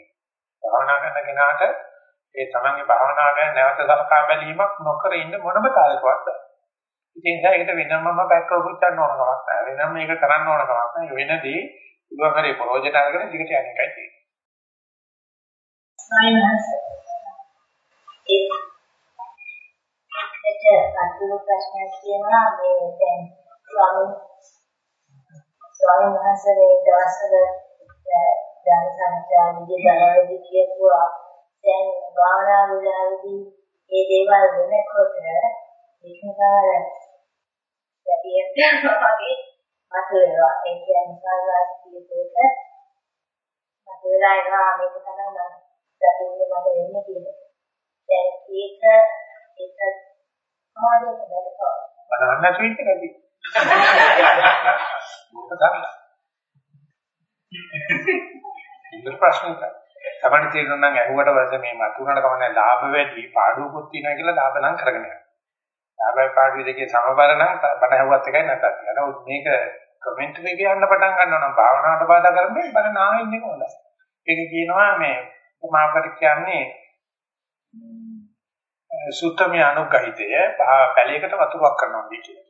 Speaker 1: භාවනා කරන කෙනාට ඒ තමන්ගේ භාවනාව ගැන නැවත සලකා බැලීමක් නොකර ඉන්න මොනම තාලයකවත් බෑ. ඉතින් ඒකට වෙනමම බෑක්කෝ පුච්චන්න ඕන කමක් නැහැ. වෙනම මේක කරන්න ඕන කමක් නැහැ. වෙනදී පුළුවන් හරි ප්‍රොජෙක්ට් අරගෙන දිගට යන එකයි තියෙන්නේ.
Speaker 3: ඒකට අන්තිම ප්‍රශ්නයක් තියෙනවා මේ දැන් ස්වාමීන් ස්වාමීන් වහන්සේ දවස්වල දැන් සංඥානිගේ ධනවලදී කියපුවා දැන් භාවනා විලාසෙදී මේ දේවල් වෙනකොට විශ්වාසය දැකියට වගේ මතුවෙනවා ඒ කියන්නේ සාරාංශ කියපේක මතුවලා එනවා මේක තමයි මම දැකින්නේ මට වෙන්නේ කියලා දැන් ඒක ඒක කොහොමද බලකෝ
Speaker 1: බලන්න ස්විච් එකදී මොකද ඉන්න ප්‍රශ්නයක්. තමන් තේරෙනවා නම් ඇහුවට පස්සේ මේ මතුනට කමන්නේ ලාභ වැඩි පාඩුවකුත් තියෙනවා කියලා ලාභ නම් කරගෙන යනවා. ලාභයි පාඩුවේ දෙකේ සමබර නම් බණ ඇහුවත් එකයි නැතත් එකයි. නමුත් මේක කමෙන්ට් එකේ යන්න පටන් ගන්නවා නම් භාවනාවට බාධා කරන්නේ බණ නාහින්නේ කොහොමද? ඒක කියනවා මේ මාකට කියන්නේ සුත්තමී අනුග්‍රහිතය පැලයකට වතුරක් කරනවා කියලා.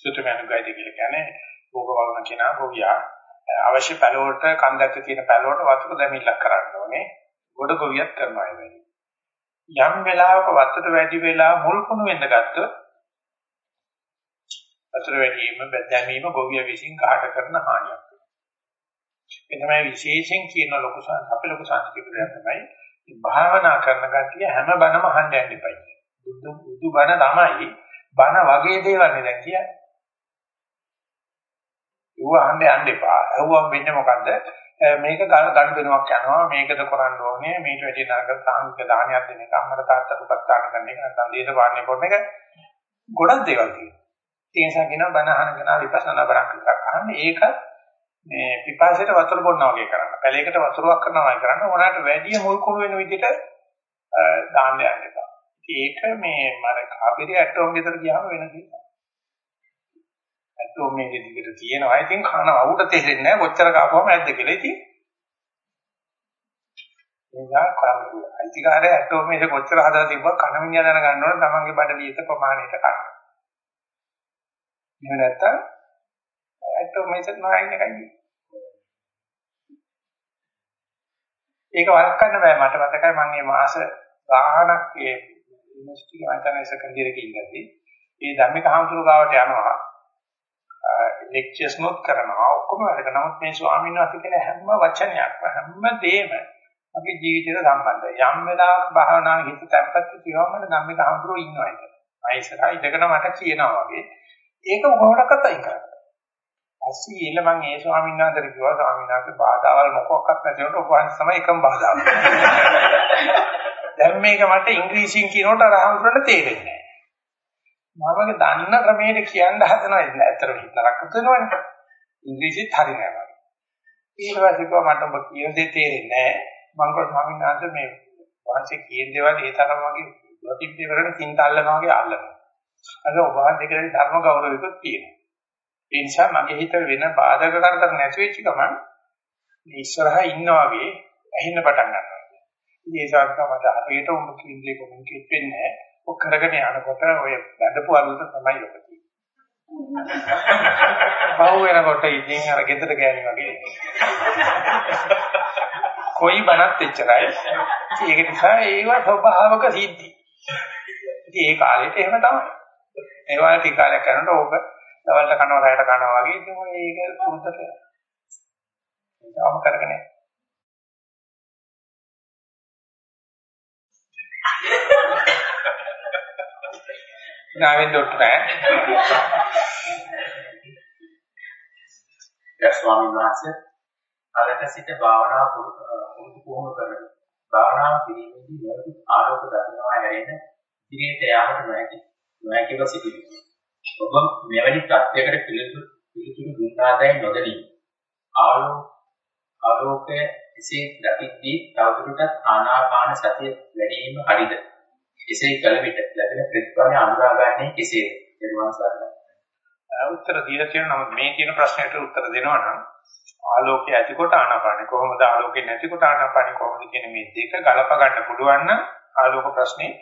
Speaker 1: සුත්තමී අනුග්‍රහිතය කියලා කියන්නේ භෝග වලන කෙනා භෝගියා අවශ්‍ය පැලවලට කන්දැක්ක තියෙන පැලවලට වතුර දැමිල්ලක් කරන්න ඕනේ. ගොඩ ගොවියක් කරනවා ඒ වෙලේ. යම් වෙලාවක වතුර වැඩි වෙලා මුල් කුණු වෙන්න ගත්තොත් වතුර වැඩි වීම දැමීම ගොවිය විසින් කාට කරන හානියක්. ඒ තමයි විශේෂයෙන් කියන ලොකු අපේ ලොකු සංස්කෘතියක් තමයි භාවනා කරන කට්ටිය හැම බණම අහන්න යන්න එපයි. බුදු බුදු බණ තමයි බණ වගේ දේවල් නේ කියන්නේ. ඌ අහන්න යන්න එපා. ඇහුවම් වෙන්නේ මොකද්ද? මේක ගන්න දෙනුවක් යනවා මේකද කරන්න ඕනේ මේට වැඩි නරක සාංගික දානයක් දෙන එක අම්මල තාත්තට උපස්ථාන කරන එක නැත්නම් දේශ වාණ්‍ය කරන එක ගොඩක් දේවල් තියෙනවා. ඒ නිසා කියනවා බණ අහන කෙනා විපස්සනා බරක් කරන්නේ ඒක මේ පිපාසයට වතුර බොන්නා වගේ කරන්න. පැලයකට වතුරක් කරනවා වගේ කරන්න ඕනකට වැඩි මුල් කුණු වෙන විදිහට දාන්න යන්න එපා. ඒක මේ මර කාපිරිය ඇටෝම් ගෙදර ගියාම වෙන දෙයක්. ඇත්තෝ මේක දිගට තියෙනවා. ඉතින් කන අවුට තේරෙන්නේ නැහැ කොච්චර කාපුවම ඇද්ද කියලා. ඉතින් එයා කරන්නේ. අයිතිකාරය ඇත්තෝ මේක කොච්චර හදලා තිබ්බා කන මිනිහා දැන ගන්න ඕන තමන්ගේ බඩ වියත ප්‍රමාණයට කන්න. එහෙම නැත්තම් ඇත්තෝ මේක නොහින් එකයි. ඒක වළක්වන්න බෑ මට මතකයි මම මේ මාස ගාණක් ඒ යුනිවර්සිටි එකේ මම තමයි සෙකන්ඩ් ඉයර් එකේ ඉඳි. ඒ ධම්මික හාමුදුරුවෝ ගාවට යනවා. ලෙක්චර්ස් නොත් කරනවා ඔක්කොම වැඩ කරනවා. නමුත් මේ ස්වාමීන් වහන්සේ කියන හැම වචනයක්ම හැම දෙයක්ම අපේ ජීවිතේට සම්බන්ධයි. යම් වෙලාවක භාවනාවේ හිත තැම්පත් වෙනවා මම ධම්මික හඳුරෝ ඉන්නවා ඒක. අයිසරා ඉඳගෙන මට කියනවා වගේ. ඒක අයින් කරන්න. ඇසී ඉල මම ඒ ස්වාමීන් වහන්සේට කිව්වා ස්වාමීන් වහන්සේ බාධාවල් මොකක්වත් නැතිවට ඔබ වහන්සේ තමයි එකම බාධාව. දැන් මේක මට ඉංග්‍රීසියෙන් කියනකොට අර හඳුරන්න තේරෙන්නේ මමගේ දන්න ක්‍රමයට කියන්න හදනවා ඉතින් ඇත්තටම හිතනක් වෙනවනේ. ඉංග්‍රීසිත් හරි නෑ මම. ඊට පස්සේ කිව්වා මට ඔබ කියන දේ තේරෙන්නේ නෑ. මම කිව්වා ස්වාමීන් වහන්සේ මේ වහන්සේ කියන දේවල් ඒ තරම් වගේ ප්‍රතිපද කරන තින්ත අල්ලනවා වගේ අල්ලනවා. අද ඔබ වහන්සේ කියන ධර්ම ගෞරවයකුත් තියෙනවා. ඒ නිසා මගේ හිත වෙන බාධක කරදර නැති වෙච්ච ගමන් මේ ඉස්සරහා ඉන්නා වගේ ඇහෙන්න පටන් ගන්නවා. ඉතින් ඒ සාකච්ඡා මට හරියට උඹ කියන දේ කොමියුනිකේට් වෙන්නේ නැහැ. ඔක් කරගෙන යනකොට ඔය බඳපු අලුත තමයි ඔක තියෙන්නේ. පහු වෙනකොට ඉතින් අර ගෙදර ගෑණි වගේ. කොයි බණත් එච්චරයි. ඒක නිසා ඒව ස්වභාවක සිද්ධි. ඉතින් ඒ කාලෙට එහෙම තමයි. ඒ වගේ ටික කාලයක් කරනකොට ඕක දවල්ට කනවා රැයට කනවා වගේ ඉතින් ඒක පුරුද්දට යනවා. කරගෙන යනවා. නාවෙන් ඩොට් නෑ.
Speaker 2: ඒ ස්වාමීන් වහන්සේ අරක සිට භාවනාව පුරුදු පුහුණු කරන භාවනාව කිරීමේදී මොකද ආරෝප දකින්නවා හැරෙන ඉදිරියට යාමට නොහැකි නොහැකිව සිටිනවා. ඔබ මෙවැනි තත්යකට පිළිතුරු පිළිතුරු දුන්නාදයි නොදැනී ආලෝක ආලෝකයේ එසේ දකිද්දී තවදුරටත් ආනාපාන සතිය වැඩි වීම හරිද? එසේ කල විට ලැබෙන ප්‍රතිඵලය අනුරාගන්නේ කෙසේද? එනවා සරණයි.
Speaker 1: උත්තර දීලා තියෙන නමුත් මේ කියන ප්‍රශ්නයට උත්තර දෙනවා නම් ආලෝකය ඇතිකොට ආනාපානෙ කොහොමද ආලෝකය නැතිකොට ආනාපානෙ කොහොමද කියන මේ දෙක ගලප ගන්න පුළුවන් නම් ආලෝක ප්‍රශ්නේ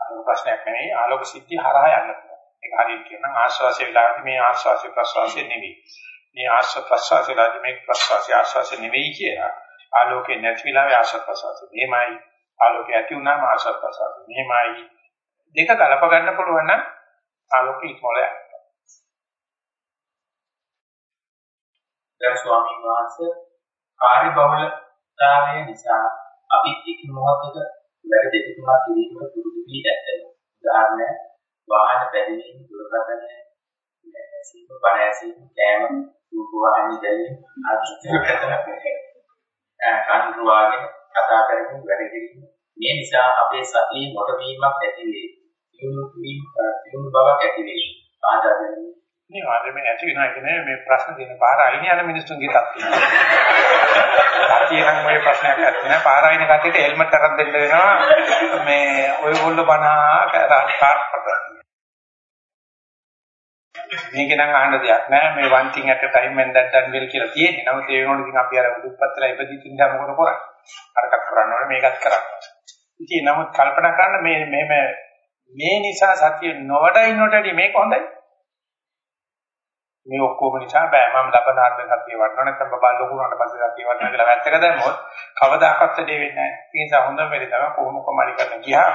Speaker 1: ආලෝක ප්‍රශ්නයක් නෙවෙයි ආලෝක සිද්ධිය හරහා යන්න පුළුවන්. ඒක හරියට කියනවා ආශ්වාසය වෙලාවට මේ ආශ්වාසය ප්‍රශ්වාසය නෙවෙයි. මේ ආශ්වාස ප්‍රශ්වාසය වෙලාවට මේ ප්‍රශ්වාසය ආශ්වාසය නෙවෙයි කියලා ආලෝකේ නැති වෙලාවේ ආශ්වාස ප්‍රශ්වාසය. මෙහෙමයි ආලෝකය ඇති වුණාම ආශ්වාස ප්‍රශ්වාසය. මෙහෙමයි දෙක ගලප ගන්න පුළුවන් නම් ආලෝකය ඉක්මවල යනවා.
Speaker 2: දැන් ස්වාමීන් වහන්සේ කාර්ය බහුලතාවය නිසා අපි එක මොහොතක වැඩ දෙක තුනක් කිරීමට පුරුදු වී ඇත. උදාහරණ වාහන පැදීම, දුරකථන, ඇසීම, බණ ඇසීම, කෑම, රූප වාහිනී දැලීම, ආර්ථික වාගෙන කතා කරමින් වැඩ කිරීම. මේ නිසා අපේ සතිය මොටවීමක් ඇති වේ. දියුණු වීම, දියුණු බවක් ඇති වේ. ආදාදෙන්නේ
Speaker 1: මේ වාදෙම ඇති වෙනවා කියන්නේ මේ ප්‍රශ්න දෙන පාර අයින යන මිනිස්සුන්ගේ තත්ත්වය. සතිය නම් ඔය ප්‍රශ්නයක් නැත්නම් පාර අයින කට්ටියට හෙල්මට් අරන් දෙන්න වෙනවා මේ ඔයගොල්ලෝ බනා කාර්පත. මේක නම් අහන්න දෙයක් නෑ මේ one thing at a time and that done well කියලා තියෙන්නේ. නමුත් ඒ වෙනකොට ඉතින් අපි අර උදුප්පත්ලා ඉපදිච්ච නිසා මොකද කරන්නේ? අරකට කරන්න ඕනේ මේකත් කරන්න. ඉතින් නමුත් කල්පනා කරන්න මේ මේ මේ නිසා සතිය නොවඩ ඉන්නට මේක හොඳයි. මේ ඔක්කොම නිසා බෑ මම ලබනාර්ථ සතිය වඩනවා නැත්නම් බබා ලොකු වුණාට පස්සේ සතිය වඩනවා කියලා වැත්තක දැම්මොත් කවදාකවත් දෙය වෙන්නේ නැහැ. ඒ නිසා හොඳම වෙලේ තමයි කොහොම කොමාරි කරන්න ගියාම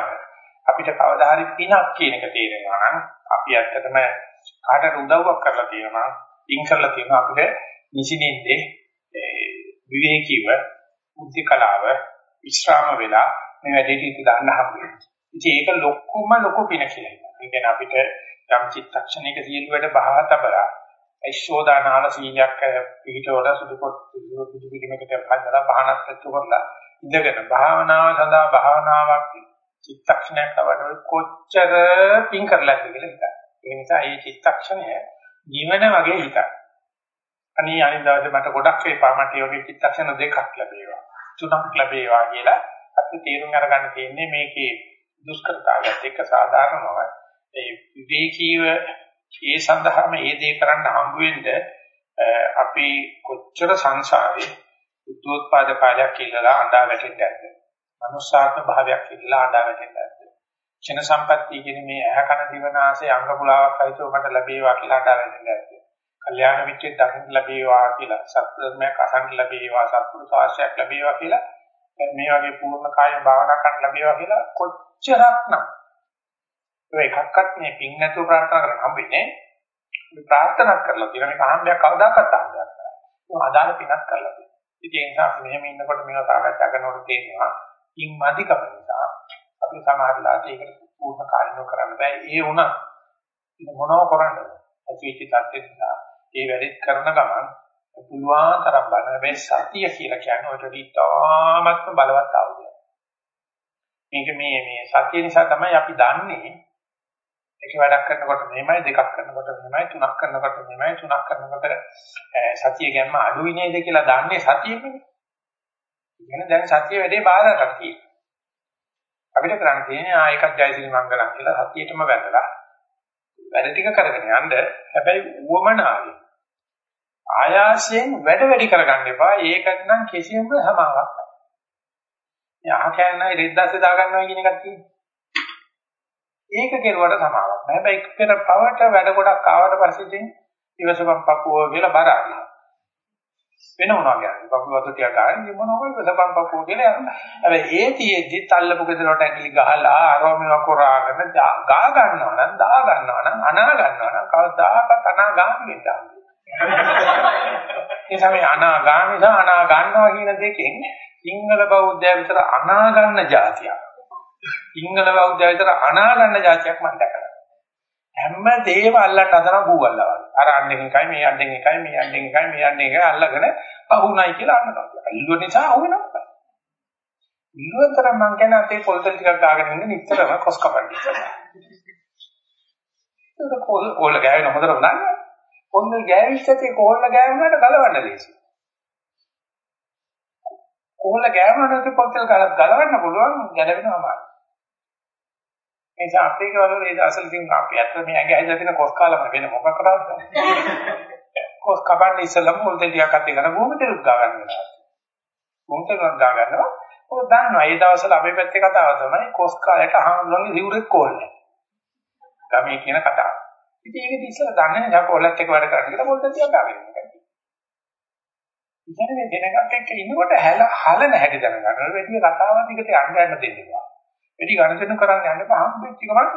Speaker 1: අපිට කවදා හරි පිනක් කියන එක තේරෙනවා නම් අපි ඇත්තටම කාටට උදව්වක් කරලා තියෙනවා ඉන් කරලා තියෙනවා අපිට නිසිනින්දේ විවේකීව බුද්ධ කලාව විශ්‍රාම වෙලා මේ වැඩේට ඉඳ දාන්න හම්බුනේ. ඉතින් ඒක ලොකුම ලොකු පින කියලා. ඒ කියන්නේ අපිට යම් චිත්තක්ෂණයක සියලු වැඩ බහා තබලා ඓශෝදානාල සීලයක් පිළිතවල සුදු කොට සුදු පිළිමකට පන්නලා බහනක් ඇතු කරලා ඉඳගෙන භාවනාව සඳහා භාවනාවක් චිත්තක්ෂණයක් ලබන කොච්චර පින් කරලාද කියලා හිතන්න. ඒ නිසා මේ චිත්තක්ෂණය නිවන වගේ හිතන්න. අනේ අනිත් දවසේ මට ගොඩක් වේපා මට යෝගී චිත්තක්ෂණ දෙකක් ලැබේවා. තුනක් ලැබේවා කියලා අපි තීරුම් අරගන්න තියෙන්නේ මේකේ දුෂ්කරතාවයත් එක්ක සාධාරණව ඒ විවේකීව ඒ සඳහාම ඒ දේ කරන්න හම්බ වෙන්න අපි කොච්චර සංසාරේ උද්දෝත්පාද කාලයක් කියලා අඬා වැටෙන්න ඇද්ද? මනුෂ්‍යාත්ම භාවයක් කියලා අඬා වැටෙන්න ඇද්ද? චින සම්පත්තිය කියන මේ ඇහ කන දිවනාසය අංග පුලාවක් අයිතෝ මට ලැබේවා කියලා අඬා වැටෙන්න ඇද්ද? කල්යාණ මිත්‍රෙක් දකින්න ලැබේවා කියලා සත්‍යධර්මයක් අසන්න ලැබේවා සත්පුරුෂ ආශ්‍රයක් ලැබේවා කියලා මේ වගේ පූර්ණ කාය භාවනා කරන්න ලැබේවා කියලා කොච්චරක් නම් ඒ එකක්වත් මේ පින් නැතුව ප්‍රාර්ථනා කරන්න හම්බෙන්නේ මේ ප්‍රාර්ථනා කරලා තියෙන මේක අහම්බයක් කවදාකවත් අහන්නේ නැහැ. ඒක අදාළ පිනක් කරලා තියෙනවා. ඉතින් ඒ නිසා මෙහෙම ඉන්නකොට මේවා සාකච්ඡා කරනකොට තේරෙනවා පින් මදිකම නිසා අපි සමහරලාට ඒකට පූර්ණ කාර්යය කරන්න බෑ. ඒ වුණා මොනව කරන්නද? ඇතිවිච්ච තත්ත්වෙ නිසා ඒ වැඩේ කරන ගමන් පුළුවන් තරම් බලන මේ සතිය කියලා කියන්නේ ඔය ඉතාමත්ම බලවත් ආයුධයක්. මේක මේ මේ සතිය නිසා තමයි අපි දන්නේ එක වැඩක් කරනකොට මෙහෙමයි දෙකක් කරනකොට මෙහෙමයි තුනක් කරනකොට මෙහෙමයි තුනක් කරනකොට සතිය ගැම්ම අඩුයි නේද කියලා දන්නේ සතියෙන්නේ. ඉතින් දැන් සතිය වැඩේ බාරකට තියෙනවා. අපිට කරන්න තියෙන්නේ ආ එකක් ජයසිරි මංගලම් කියලා සතියේටම වැදලා වැඩ ටික කරගෙන යන්න හැබැයි උවමනාවේ ආයාසයෙන් වැඩ වැඩි කරගන්න එපා ඒකට නම් කිසිම සමාවක් නැහැ. යා කියන්නේ රෙද්දස්සේ දාගන්නවා කියන එකක් තියෙනවා. ඒක කෙරුවට සමාවක් නැහැ. හැබැයි පෙර පවට වැඩ ගොඩක් ආවට පස්සේ ඉතින් ඉවසපම් පපුව කියලා බර අරිනවා. වෙන මොනවා කියන්නේ පපු වතු ටික ගන්න මොනවා වෙලපම් පපු කියලා යන්න හැබැයි ඒ තියේදි තල්ලපු ගෙදරට ඇඟිලි ගහලා ආරෝමව කොරාගෙන ගා ගන්නවා නම් දා ගන්නවා නම් අනා ගන්නවා නම් කවදාකවත් අනා ගන්න වෙන්නේ ඒ තමයි අනාගාමී සහ අනාගන්නවා කියන දෙකෙන් සිංහල බෞද්ධය විතර අනාගන්න જાතියක්. සිංහල බෞද්ධය විතර අනාගන්න જાතියක් මම දැකලා. හැම දේම අල්ලන්න හදන බූවල්ලා වගේ. අර අන්නෙන් එකයි මේ අන්නෙන් එකයි මේ අන්නෙන් එකයි මේ අන්නෙන් එකයි අල්ලගෙන අහුණයි කියලා අන්නනවා. අල්ලුව නිසා අහුවෙනවා. ඉන්නතර මං කියන අපේ පොල්තල් ටිකක් ගාගෙන ඉන්න නිතරම කොස් කපන්නේ. ඒක කොල් කොල් ගෑවෙන හොඳට උනන්නේ. කොන්න ගෑවිච්ච තේ කොහොල්ල ගෑවුනට ගලවන්න ලේසි. කොහොල්ල ගෑවුනට පොත්තල් ගලවන්න පුළුවන් ගැලවෙනවා මාත්. ඒ නිසා අපේ වල ඒ අසල තින් අපි අත්ත මේ ඇඟ ඇහිලා තියෙන කොස් කාලම වෙන මොකක් කරාද? කොස් කපන්න ඉස්සලම මුල් දෙලියක් අත් එකන බොහොම දෙලුක් ගා ගන්න වෙනවා. මොකද ගා ගන්නවා. ඔය දන්නවා ඒ දවස්වල අපේ පැත්තේ කතාව තමයි කොස් කාලයට අහන්නලෝනේ සිවුරෙක් කෝල්නේ. ගමේ කියන කතාව. ඉතින් ඒක ඉතින් දන්නේ නැහැ කොල්ලත් එක්ක වැඩ කරන්න කියලා පොල්ත තියා ගන්න එක. ඉතින් මේ දෙනකට එක්ක ඉන්නකොට හැල හලන හැටි දැනගන්න. වැඩි කතාවක් දිගට යන්න යන්න දෙන්න එපා. වැඩි ගණන් කරන්න යන්න එපා. හම්බෙච්ච ගමන්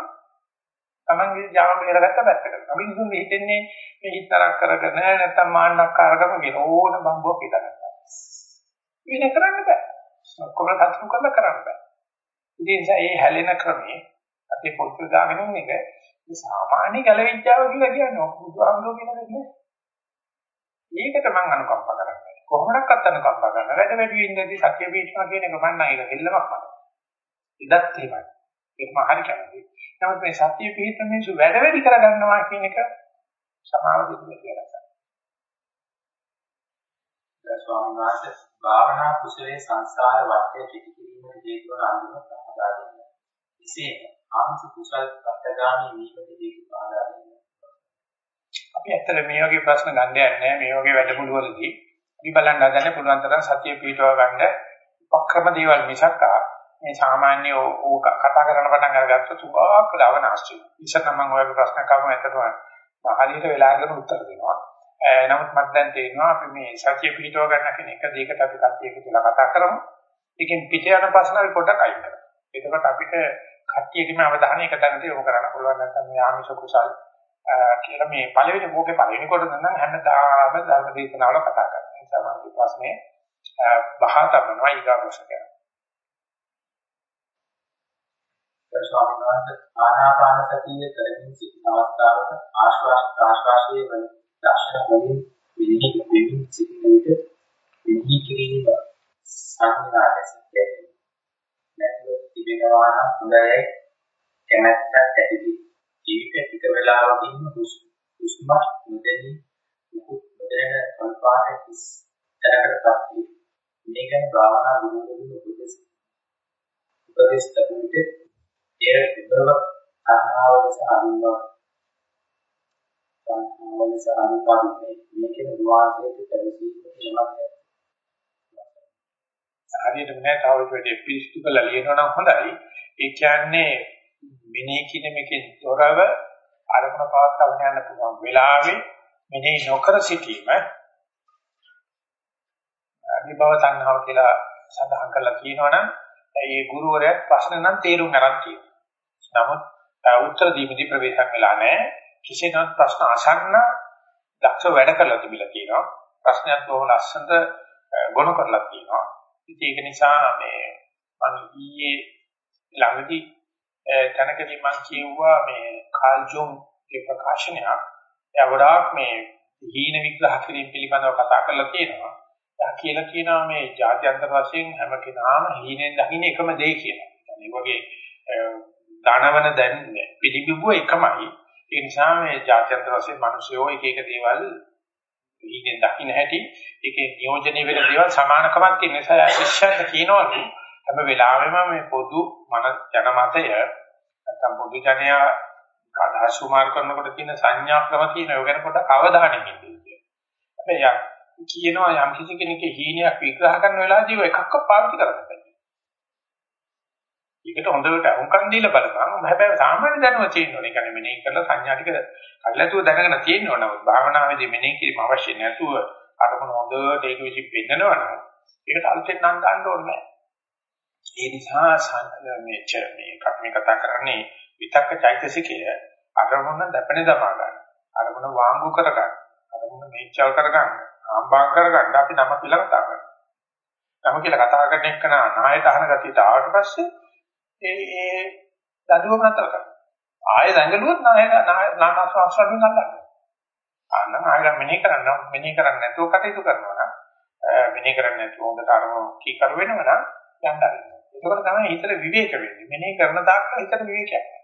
Speaker 1: තමන්ගේ ජාම බේරගත්ත පැත්තකට. අපි ඉතින් මේ හිතන්නේ මේ හිතරක් කරගෙන නැත්තම් මාන්නක්කාරකම කියන ඕන බම්බුවක් හිතගත්තා. වෙන කරන්න බෑ. ඔක්කොම හසු කරලා කරන්න බෑ. ඉතින් ඒ හැලෙන ක්‍රමේ අපි පොත් දාගෙන ඉන්න එක මේ සාමාන්‍ය ගැලවිච්චාව කියලා කියන්නේ බුදුහාමුදුරුවෝ කියන දෙයක් නේ. ඒකට මම අනුකම්ප කරන්නේ. කොහොමඩක්වත් අනුකම්ප කරන්න. වැඩ වැඩි වෙන්නදී සත්‍ය පිටනවා කියන එක මම නෑ ඒක දෙල්ලමක් මම. ඉදත් එහෙමයි. ඒක මම හරි කැමතියි. නමුත් මේ සත්‍ය පිට මිනිස්සු වැඩ වැඩි කරගන්නවා කියන එක සමාව දෙන්න කියලා.
Speaker 2: ස්වාමීන් වහන්සේ භාවනා කුසලයේ සංසාර වටය කිටි කිරීමට හේතු එසේ ආංශ කුසල් අත්ගාමී වීමට හේතු පාදා දෙන්න.
Speaker 1: අපි ඇත්තට මේ වගේ ප්‍රශ්න ගන්න යන්නේ මේ වගේ වැඩමුළුවලදී අපි බලන්න හදන්නේ පුළුවන් තරම් සතිය පිටව ගන්න උපක්‍රම දේවල් මිසක් මේ සාමාන්‍ය ඕක කතා කරන පටන් අරගත්තොත් උගාක් ලවනාස්ති. ඉතින් මම ඔයගේ ප්‍රශ්න කවම ඇත්තටම හරියට වෙලා ගන්න උත්තර දෙනවා. නමුත් මට දැන් තේරෙනවා අපි මේ සතිය පිටව ගන්න කෙන එක දෙයකට අපි කට්ටියක කියලා කතා කරමු. ඒකෙන් පිට යන ප්‍රශ්න අපි පොඩ්ඩක් අයින් කරමු. එතකොට අපිට කට්ටියකම අවධානය එක තැනට යොමු කරන්න පුළුවන් නැත්නම් මේ ආමිෂ කුසල් කියලා මේ පළවෙනි භෝගේ පළවෙනි කොට නම් හැමදාම ධර්ම දේශනාවල කතා කරනවා. ඒ නිසා මම ප්‍රශ්නේ බහා තබනවා ඊගා ප්‍රශ්නය.
Speaker 2: ස්වාමීන් වහන්සේ ආනාපාන සතිය කරමින් සිටින අවස්ථාවක ආශ්වාස ප්‍රාශ්වාසයේ වන දර්ශන වලින් විනිවිද වෙමින් සිටින විට විනි කිරීම සංඥා ලෙස නැතිව තිබෙනවා නම් හොඳයි කැමැත්තක් ඇතිවි. ජීවිත ටික වෙලාවකින් හුස්ම මුදෙනි මුකුත් මුදෙන කල්පාට කිස් තැනකටපත් වේ. මේ ගැන භාවනා ගුරුවරුන් උපදෙස් උපදෙස් ලැබුණේ එය විභව සංහාව ලෙස හඳුන්වා සංහාව ලෙස හඳුන්වන්නේ මේකේ වාසයට පැවසීමේ යමක්
Speaker 1: හරියට නෑ තව වැඩි පිළිස්තු කළා ලියනවා නම් හොඳයි. ඒ කියන්නේ මිනේ කියන මේකේ තොරව අරමුණ පවත්වාගෙන යන්න පුළුවන් වෙලාවේ මිනේ නොකර සිටීම විභව තණ්හාව කියලා සඳහන් කරලා කියනවනම් ඒ ගුරුවරයාත් ප්‍රශ්න නම් තේරුම් ගන්න තියෙනවා. නමුත් උත්තර දීමේදී ප්‍රවේශම් වෙලා නැහැ. කිසිනවත් ප්‍රශ්න අසන්න දක්ෂ වැඩ කරලා තිබිලා තියෙනවා. ප්‍රශ්නයක් බොහොම ලස්සනට ගොනු කරලා තියෙනවා. ඉතින් ඒක නිසා මේ මම ඊයේ ළඟදී තනකදී මම කියුවා මේ කාල් ජොන්ගේ ප්‍රකාශනයක් එවඩාක් මේ හීන විග්‍රහ කිරීම පිළිබඳව කතා කරලා තියෙනවා. එයා කියලා කියනවා මේ ಜಾති අන්තර් වශයෙන් හැම කෙනාම හීනෙන් දකින්න එකම දේ කියලා. يعني වගේ ධනවන දැන් පිළිබිඹුව එකමයි. ඒ නිසා මේ ಜಾති අන්තර් වශයෙන් මිනිස්සුෝ එක එක දේවල් ඊගෙන් දකින්න හැටි ඒකේ නියෝජනය වෙන දේවල් සමානකමක් තියෙන නිසා ශිෂ්‍යයන්ට කියනවලු හැම වෙලාවෙම මේ පොදු මන ජනමතය නැත්නම් පොදු ජනයා අදහස් සුමාර කරනකොට තියෙන සංඥා ක්‍රම තියෙන ඒව ගැන පොඩ්ඩක් අවධානයෙන් ඉන්න කියලා. හැබැයි කියනවා යම් කිසි කෙනෙක්ගේ හීනයක් විග්‍රහ කරන වෙලාවදී එකක්ක පාවිච්චි කරන්න බෑ. ඒකට හොඳට අහුම්කම් දීලා බලපන්. හැබැයි සාමාන්‍ය දැනුම තියෙන්න ඕනේ. ඒ කියන්නේ මෙනෙහි කරලා සංඥා ටික කල්ලාතුව දැනගෙන තියෙන්න ඕන. භාවනාවේදී මෙනෙහි කිරීම අවශ්‍ය නැතුව අරමුණ හොඳට ඒක විසින් පෙන්නනවනම් ඒකට අලුතෙන් නම් ගන්න ඕනේ නැහැ. ඒ නිසා මේ මේ කර්මී කතා කරන්නේ විතක්ක චෛතසිකය අරමුණ දැපෙන දමා ගන්න. අරමුණ වාංගු කර ගන්න. අරමුණ මේචල් කර ගන්න. ආම්බාම් කර ගන්න අපි නම කියලා කතා කරනවා. නම කියලා කතා කරන එක නායට අහන ගතියට ආවට පස්සේ ඒ ඒ දඬුවම නතර කරනවා. ආයෙ දඟලුවොත් නාය නානාස්වාස්වලින් අල්ලන්නේ. අන්න ආයෙ මෙනෙහි කරන්න මෙනෙහි කරන්නේ නැතුව කටයුතු කරනවා නම් මෙනෙහි කරන්නේ නැතුව හොඳට අරමුණ කීකර වෙනවා නම් යන්න ආරින්න. ඒකෝර තමයි හිතට විවේක වෙන්නේ. මෙනෙහි කරන තාක්කල් හිතට විවේකයක් නැහැ.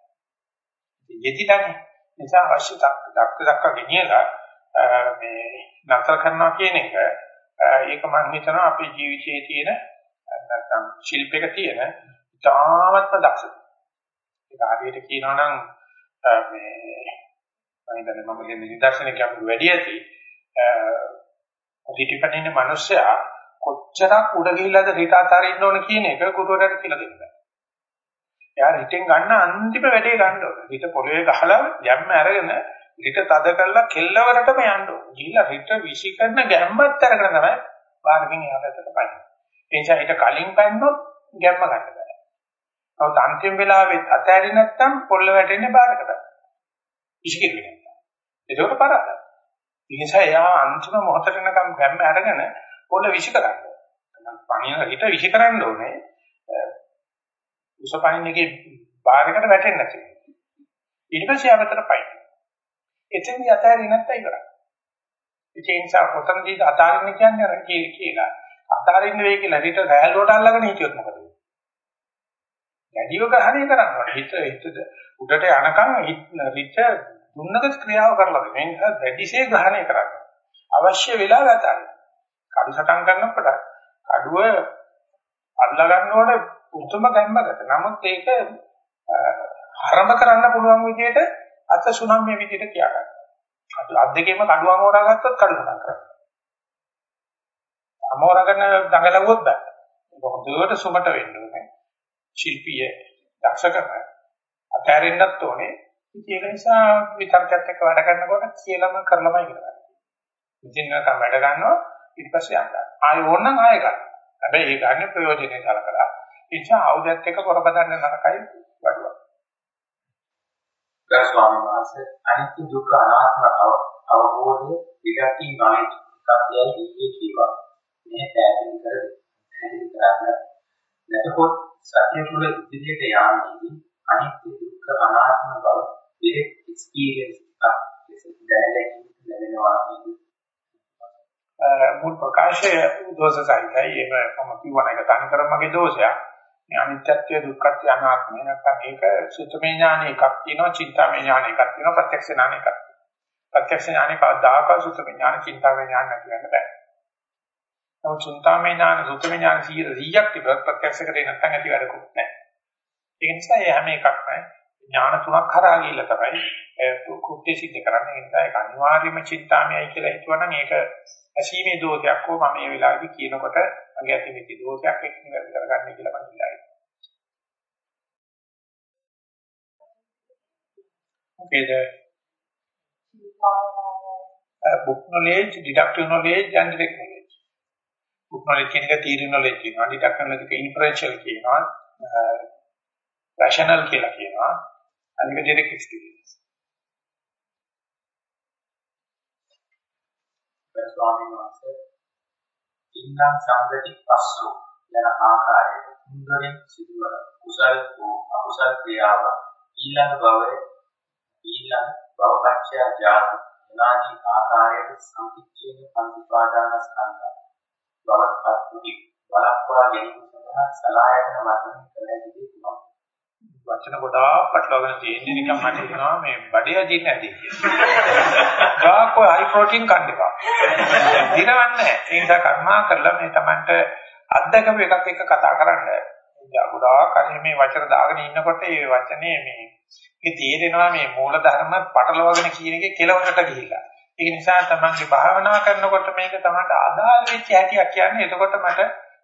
Speaker 1: යෙදිලානේ. නිසා අවශ්‍ය දක්ක දක්ක ගෙනියලා මේ නතර කරනවා කියන එක ඒක මම හිතනවා අපේ ජීවිතයේ තියෙන නැත්නම් ශිල්පයක තියෙන ඉතාමත්ම දක්ෂතාවය. ඒක හරියට කියනවා නම් මේ මම හිතන්නේ මම කියන්නේ නිදර්ශනයක් අපිට වැඩි ඇති පිටිපටින් ඉන්න මිනිස්සයා කොච්චරක් උඩ ගිහිල්ලාද රිට අතරින්න ඕන කියන එක කුටුවරට කියලා දෙන්න. එයා රිටෙන් ගන්න අන්තිම වැඩේ ගන්න ඕන. රිට පොළවේ ගහලා යම්ම අරගෙන රිට තද කරලා කෙල්ලවරටම යන්න ඕන. ගිහිල්ලා රිට විසි කරන ගැම්මත් අරගෙන තමයි වාරකින් එහාට පන්නේ. ඒ නිසා ඊට කලින් පන්නොත් ගැම්ම ගන්න බෑ. නමුත් අන්තිම වෙලාවෙත් අතෑරි නැත්තම් පොල්ල වැටෙන්නේ බාරකට. විසි කිරුවේ නැත්තම්. ඒකට පරාදයි. ඒ නිසා එයා අන්තිම මොහොතට යනකම් ගැම්ම අරගෙන පොල්ල විසි කරන්න. පණින රිට විසි කරන්න ඕනේ. උසපයින් එකේ බාරයකට වැටෙන්නේ නැති. ඊට පස්සේ ආවතර පයින්. එතෙන්දී අතහැරි නැත්නම් ඉවරයි. ඒ නිසා කොතනදී අතාරින්න කියන්නේ අර කියලා. අතාරින්න වෙයි කියලා හිත රැහැලුවට අල්ලගෙන හිටියොත් මොකද වෙන්නේ? වැඩිව ග්‍රහණය කරනවා. හිත හිතද උඩට යනකම් හිත දුන්නක ක්‍රියාව කරලා දෙන්නේ. ඒ නිසා වැඩිසේ ග්‍රහණය කරන්න. අවශ්‍ය වෙලාව අතාරින්න. කඩු සටන් කරනකොට කඩුව අල්ලා ගන්නකොට උතුම ගැම්මකට. නමුත් ඒක හරම කරන්න පුළුවන් විදිහට අත සුනම්ය විදිහට කියා ගන්න. අත් දෙකේම කඩුවම හොරාගත්තොත් කඩු සටන් කරනවා. අමෝරගෙන දඟලුවොත් බෑ. හොඳට සුමට වෙන්න ඕනේ. ශිල්පීය දක්ෂකම අතහැරෙන්නත් ඕනේ. ඒක නිසා විතර්කයක් එක්ක වැඩ කරනකොට කියලාම කරලමයි ඉගෙන ගන්න. ඉතින් නැත්නම් වැඩ ගන්නවා ඊට පස්සේ යන්න. ආයෙ ඕනනම් ආයෙ ගන්න. හැබැයි ඒ ගන්න ප්‍රයෝජනේ සලකලා ඒ නිසා ආයුධයත් එක්ක කරබදන්න නරකයි වඩුවක්.
Speaker 2: ගරු ස්වාමීන් වහන්සේ අනිත්‍ය දුක්ඛ අනාත්ම අවබෝධය විගති නොයි කතියයි දීයේ කීවා. මේ පැහැදිලි කර පැහැදිලි කරන්න. නැතහොත් සත්‍ය තුළ ඉදිරියට යාමේදී අනිත්‍ය දුක්ඛ අනාත්ම බව direct experience එකක් ලෙස දැනගැනීම ලැබෙනවා කියන්නේ
Speaker 1: මුල් ප්‍රකාශය දෝෂසයියි එහෙම මම කියවන එක තනි කරමගේ දෝෂයක්. මේ අනිත්‍යත්වය දුක්ඛත්වය අනාත්මය නැත්නම් ඒක සුතමේ ඥාන එකක් තියෙනවා චින්තාමේ ඥාන එකක් තියෙනවා ප්‍රත්‍යක්ෂ ඥාන එකක් ප්‍රත්‍යක්ෂ ඥාන කවදාක සුතමේ ඥාන චින්තාමේ ඥාන නැති වෙන්න බෑ. නමුත් චින්තාමේ ඥාන සුතමේ ඥාන 100ක් තිබ්බත් ප්‍රත්‍යක්ෂ කරේ නැත්නම් ඇති වැඩකුත් නැහැ ඒ නිසා ඒ හැම එකක්ම ඥාන තුනක් කරා ගිහිල්ලා තමයි කෘත්‍ය සිද්ධ කරන්නේ ඒ නිසා ඒක අනිවාර්යයෙන්ම චින්තාමයයි කියලා හිතුවනම් ඒක ඇසීමේ දෝෂයක් හෝ මම මේ වෙලාවේදී කියනකොට මගේ අතින් වෙච්ච දෝෂයක් එක්ක නිවැරදි කරගන්න කියලා මම ඉල්ලයි. Okay, the uh, book knowledge, deductive knowledge and direct knowledge. Book knowledge කියන එක theory knowledge කියනවා, deductive knowledge එක inferential කියනවා, uh, rational කියලා කියනවා, අනික direct experience.
Speaker 2: ස්වාමීන් වහන්සේ ඉන්නම් සංගති පස්සෝ යන ආකාරයට මුන්දරින් සිදුවන කුසල් වූ අකුසල් ක්‍රියාව ඊළඟ භවයේ ඊළඟ භවපක්ෂය ජාති යනාදී ආකාරයට සංකිච්ඡේන පංචපාදාන ස්කන්ධ බලපත් දුටි බලප්පවා ගැනීම සඳහා සලායතන වචන කළ හැකි දෙයක්
Speaker 1: වචන ගොඩාක් පටලවාගෙන තියෙන්නේ නිකන් මට හිතෙනවා මේ බඩේ අදින්න ඇති කියලා. ගාකෝ හයි ප්‍රෝටීන් කන්න එපා. දිනවන්නේ නැහැ. ඒ නිසා කර්මා කරලා මේ Tamanට අත්දකපු එකක් එක්ක කතා කරන්න. ගොඩාක් අර මේ වචන දාගෙන ඉන්නකොට මේ වචනේ මේ මේ තේරෙනවා මේ මූල ධර්ම පටලවාගෙන කියන එකේ කෙලවරට ගිහිලා. ඒ නිසා Tamanගේ භාවනා කරනකොට මේක Tamanට අදාළ වෙච්ච හැටියක් කියන්නේ එතකොට මට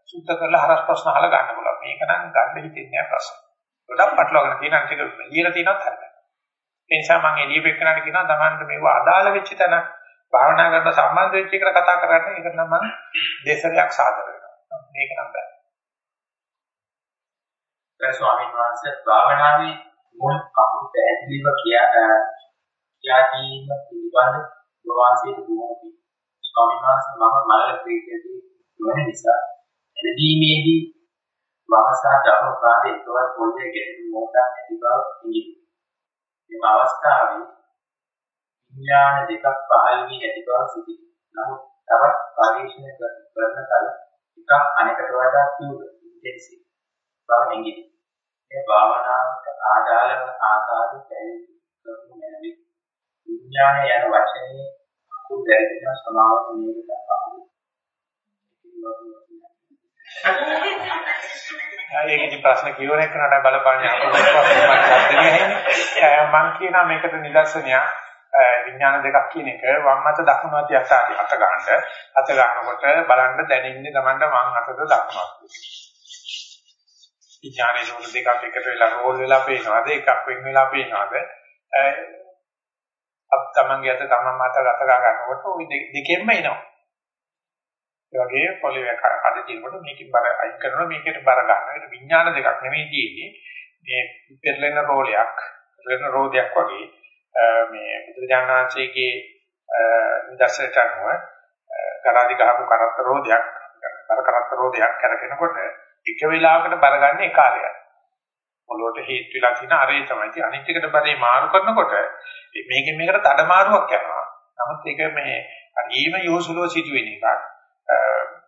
Speaker 1: සුද්ධ කරලා හරස් ප්‍රශ්න අහලා ගන්න පුළුවන්. මේක නම් ගන්න හිතෙන්නේ නැහැ ප්‍රශ්න. ගොඩක් පටලවාගෙන තියෙන අනිත් එක ලියලා තියෙනවත් හරියට. ඒ නිසා මම එළිය පෙන්නනට කියනවා Tamanට මේව අදාළ වෙච්ච තැන භාවනා කරන සම්බන්ධ වෙච්ච එකට කතා කරන්නේ ඒක නම් මම දේශනයක් සාදර වෙනවා. මේක නම් බෑ.
Speaker 2: ඒ ස්වාමීන් වහන්සේ භාවනාවේ මුල් කපුට පැහැදිලිව කියා කියා දීම පිළිබඳ ප්‍රවාසයේ දුවමි. ස්වාමීන් වහන්සේ මම මල ප්‍රීතියදී නොවන නිසා එදීමේදී වහසා දහම පාදේ එකවර පොළවේ ගැටෙන මොහොතක් ඇති බව ඉඟියි. මේ අවස්ථාවේ විඥාන දෙකක් පහළ වී ඇති බව සිටියි. නමුත් තවත් පරිශීලනය කරන කල එකක් අනෙකට වඩා තීව්‍ර ඉන්ටෙන්සිව් බව ඉඟියි. මේ භාවනාවට ආදාළ වන ආකාරය පැහැදිලි කරනු මැනවි. විඥානය යන වචනේ අකුරු දැරින සමාවන මේකට අකුරු
Speaker 1: ඒකෙදි ප්‍රශ්න කියවන එක නඩ බලපාන්නේ අපේ මම කියනවා මේකට නිදර්ශනයක්. විඥාන දෙකක් කියන එක වම් අත දකුණු අත යට අත ගන්නට. අත ගන්නකොට බලන්න දැනෙන්නේ Tamanda වම් අතද දකුණු අතද. විඥානයේ වල දෙකක් එකට වෙලා රෝල් වෙලා පේනවාද? එකක් වෙන වෙලා පේනවාද? අත් තමන්ගේ අත තමන් මත ගත ගන්නකොට ওই දෙකෙන්ම එනවා ඒ වගේ පොළවේ අද තියෙනකොට මේකෙන් බර අයින් කරනවා මේකට බර ගන්නවා. ඒක විඥාන දෙකක් නෙමෙයි තියෙන්නේ. මේ පෙරලෙන රෝලයක්, පෙරලෙන රෝදයක් වගේ මේ බුදුජානනාංශයේ නිදර්ශනයට අනුව කරාදි ගහපු කරත්ත රෝදයක්, බර කරත්ත රෝදයක් කරගෙනකොට එක වෙලාවකට බර ගන්න ඒ කාර්යයක්. පොළොවට හේතු වෙලා තියෙන අරේ තමයි. අනිත් එකට බරේ මාරු කරනකොට මේකෙන් මේකට තඩ මාරුවක් යනවා. නමුත් ඒක මේ හරිම යොසුලෝ සිදුවෙන එකක්.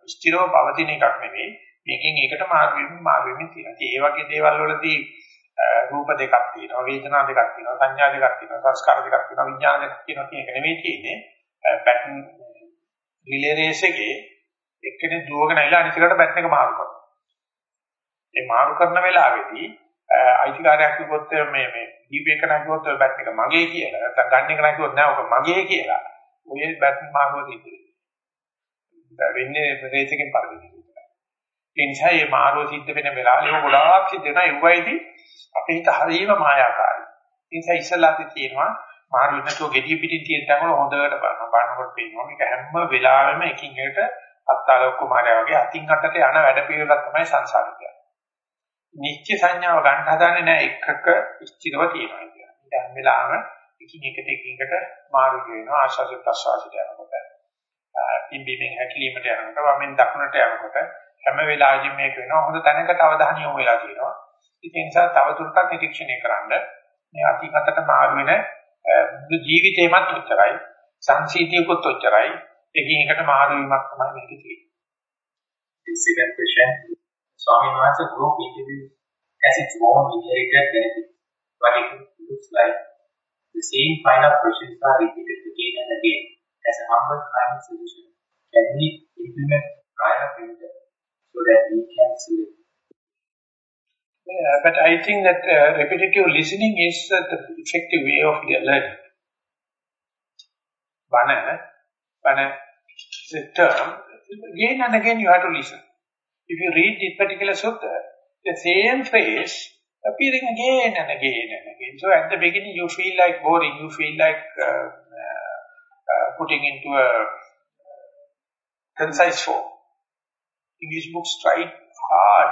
Speaker 1: ස්ථිරව පවතින එකක් නෙවෙයි. මේකෙන් ඒකට මාරු වෙමින් මාරු වෙමින් තියෙනවා. ඒ වගේ දේවල් වලදී රූප දෙකක් තියෙනවා, වේදනා දෙකක් තියෙනවා, සංඥා දෙකක් තියෙනවා, සංස්කාර දෙකක් තියෙනවා, විඥාන දෙකක් තියෙනවා කියන එක නෙවෙයි තියෙන්නේ. පැටර්න් රිලේ රේස් එකේ එක්කෙනෙක් දුවගෙන ඇවිල්ලා අනිත් එකට පැටර්න් එක මාරු කරනවා. ඒ මාරු කරන වෙලාවේදී අයිතිකාරයක් කිව්වොත් මේ මේ දීප එක නැගුවොත් ඔය බැට් එක මගේ කියලා. නැත්නම් ගන්න එක නැගුවොත් නෑ ඔක මගේ කියලා. ඔය බැට් මාරුව තිබ්බේ. වෙන්නේ රේස් එකෙන් පරිදි. ඒ නිසා මේ මාරුව සිද්ධ වෙන වෙලාවල ඒක ගොඩාක් සිද්ධ වෙනවා. ඒ වයිදී අපේ හිත හරීම මායාකාරයි. ඒ නිසා ඉස්සලාදී තියෙනවා මාරු වෙනතෝ gediy පිටින් තියෙන තැන්වල හොඳට බලනවා. බලනකොට පේනවා මේක හැම වෙලාවෙම එකින් එකට අත්තාලෝක කුමාරයා වගේ අතින් අතට යන වැඩ පිළිවෙලක් තමයි සංසාරේ කියන්නේ. නිත්‍ය සංඥාව ගන්න හදන්නේ නැහැ එකක ස්ථිරව තියෙනවා කියන්නේ. දැන් වෙලාවම එකින් එකට එකින් එකට මාරු වෙනවා ආශාස ප්‍රසවාසයට යනකොට. පිම්බීමෙන් හැකිලීමට යනකොට වමෙන් දකුණට යනකොට හැම වෙලාවෙදිම මේක වෙනවා හොඳ තැනකට අවධානය යොමු වෙලා තියෙනවා. ඒ නිසා තවදුරටත් නිරීක්ෂණය කරන්න මේ අතීතකට මාරු වෙන ජීවිතේමත් උච්චරයි සංසීතියකුත් උච්චරයි එකින් එකට මාරු වීමක් තමයි මේක තියෙන්නේ.
Speaker 2: The second question, Swami Master group interview has its own inherited benefit, but it looks like the same final questions are repeated again and again. as a humble kind solution can we implement prior filter so that we can select?
Speaker 1: Yeah, but I think that uh, repetitive listening is uh, the effective way of learning. Vana, vana is a term. Again and again you have to listen. If you read this particular sutta, the same phrase appearing again and again and again. So at the beginning you feel like boring, you feel like uh, uh, uh putting into a uh, concise form. English books try hard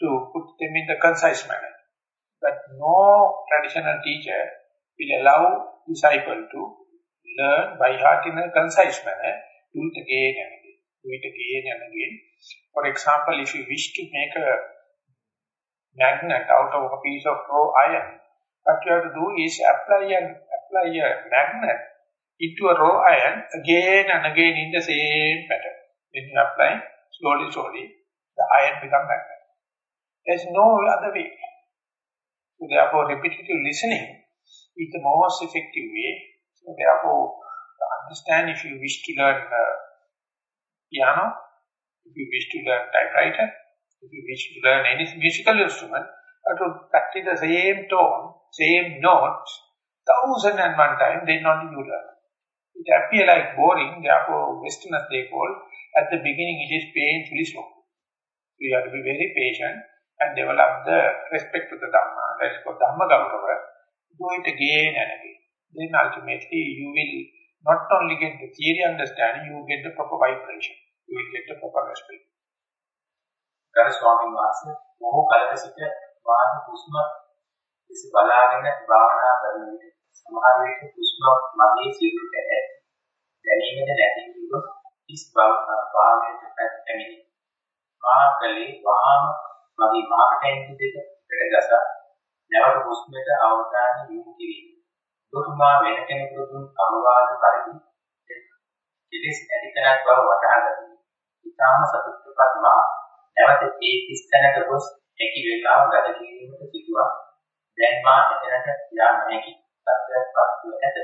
Speaker 1: to put them in the concise manner. But no traditional teacher will allow disciple to learn by heart in a concise manner, do it again and again, it again and again. For example, if you wish to make a magnet out of a piece of raw iron, what you have to do is apply an apply a magnet into a raw iron again and again in the same pattern. When you apply slowly, slowly, the iron becomes magnet. There is no other way. So therefore, repetitive listening is the most effective way. So therefore, understand if you wish to learn uh, piano, if you wish to learn typewriter, if you wish to learn any musical instrument, uh, to practice the same tone, same notes, thousand and one time, then only you learn. It appear like boring, therefore Westerners they call, at the beginning it is painfully slow. You have to be very patient and develop the respect to the Dhamma, that is called Dhamma Gaurava. Do it again and again. Then ultimately you will not only get the theory understanding, you get the proper vibration. You will get the proper respiration.
Speaker 2: ගරු ස්වාමීන් වහන්සේ බොහෝ කලක සිට වාද හුස්ම දෙස බලාගෙන භාවනා කරන විට සමහර විට හුස්ම මගේ සිරුරට ඇති දැනීමද නැති වූ ඉස් භාවයට පැමිණි. මා කලේ වහාම මගේ මාකටෙන් දෙක එකට ගසා නැවත හුස්මට අවධානය යොමු කිරීම. ඔබතුමා වෙන කෙනෙකුට දුන් අවවාද පරිදි කෙලෙස් ඇති කරක් බව වටහා ගන්න. ඊටාම සතුටුපත් මා නැවත ඒ කිස්තැනක ගොස් හැකි වේලාව ගත කිරීමට සිදුවා. දැන් මා එතනට යා නොහැකි තත්ත්වයක් පත් වී ඇත.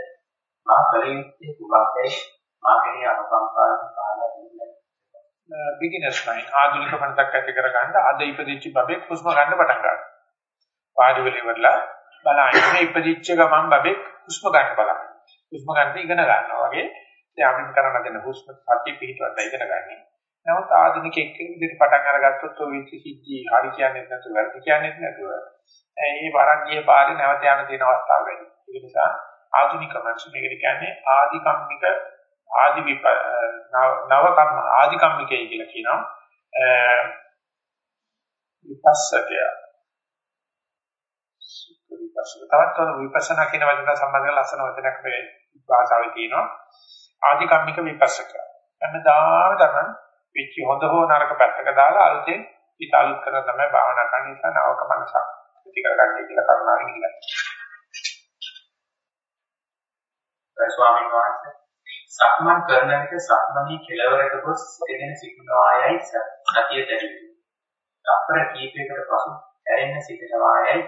Speaker 2: මා කල යුත්තේ කුමක්දයි මා කෙරෙහි අනුකම්පාවෙන් පාලා uh, දුන්නේ.
Speaker 1: බිග්ිනර්ස් මයින්ඩ් ආධුනික මනසක් ඇති කරගන්න අද ඉපදිච්ච බබෙක් හුස්ම ගන්න පටන් ගන්නවා. පාඩි වල ඉවරලා බලන්න ඉපදිච්ච ගමන් බබෙක් හුස්ම ගන්න බලන්න. හුස්ම ගන්න ඉගෙන ගන්නවා වගේ දැන් අපිට කරන්න දෙන හුස්ම සතිය පිටවට ඉගෙන ගන්න. නමුත් ආධුනිකෙක් විදිහට පටන් අරගත්තොත් ඔය විචි සිද්ධි හරි කියන්නේ නැතුව වැරදි කියන්නේ නැතුව ඒ වරන්ගිය පාරේ නැවත යන තියෙන අවස්ථාව වැඩි. ඒ නිසා ආධුනික මනස මේකට කියන්නේ ආධිකම්මික ආදි නව කර්ම ආදි කම්මිකය කියලා කියනවා. විපස්සකය විපස්සනා. තවත් විපස්සනා කියන වචන සම්බන්ධව ලස්සන වචනයක් මේ භාෂාවේ තියෙනවා. ආදි කම්මික විපස්සක හැමදාම තමයි පිච්චි හොඳ හෝ නරක පැත්තක දාලා අලුතෙන් හිත අලුත් කරන තමයි භාවනා කරන නිසා නවක මනසක් ඇති කරගන්නේ කියලා කරුණාවෙන් ඉල්ලනවා
Speaker 2: ස්වාමීන් වහන්සේ සක්මන් කරන විට සක්මනේ කෙලවරට ගොස් සිටගෙන සිටිනවායයි සතිය දැනෙන්නේ. අපර කීපයකට පසු ඇරෙන්න සිටිනවායයි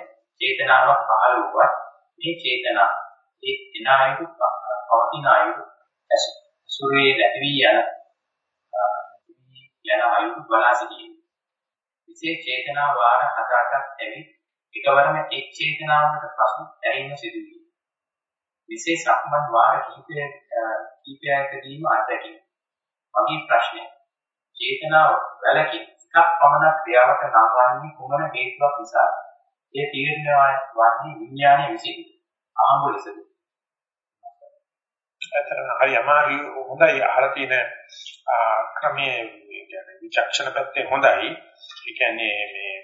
Speaker 2: චේතනාවක් පහළ වුවත් මේ චේතනා ඒ එන ආයු පවතින ආයු සුරේ නැති වී යන යන ආයු බලා සිටීම. විශේෂ චේතනා වාර හත අටක් ඇවි එකවරම එක් චේතනාවකට පසු ඇරෙන්න සිදුවේ. විශේෂ සම්බන් වාර කීපය කීපයකදීම අත්දැකීම. මගේ ප්‍රශ්නය චේතනාව වැලකී එකක් පමණ ක්‍රියාවට නංවන්නේ කුමන හේතුවක් නිසාද? ඒ තීරණය වන්නේ විඥානයේ විසින් ආඹු ලෙසද?
Speaker 1: ඇත්තටම හරි අමාරු හොඳයි අහලා තියෙන ක්‍රමයේ කියන්නේ විචක්ෂණ පැත්තේ හොඳයි. ඒ කියන්නේ මේ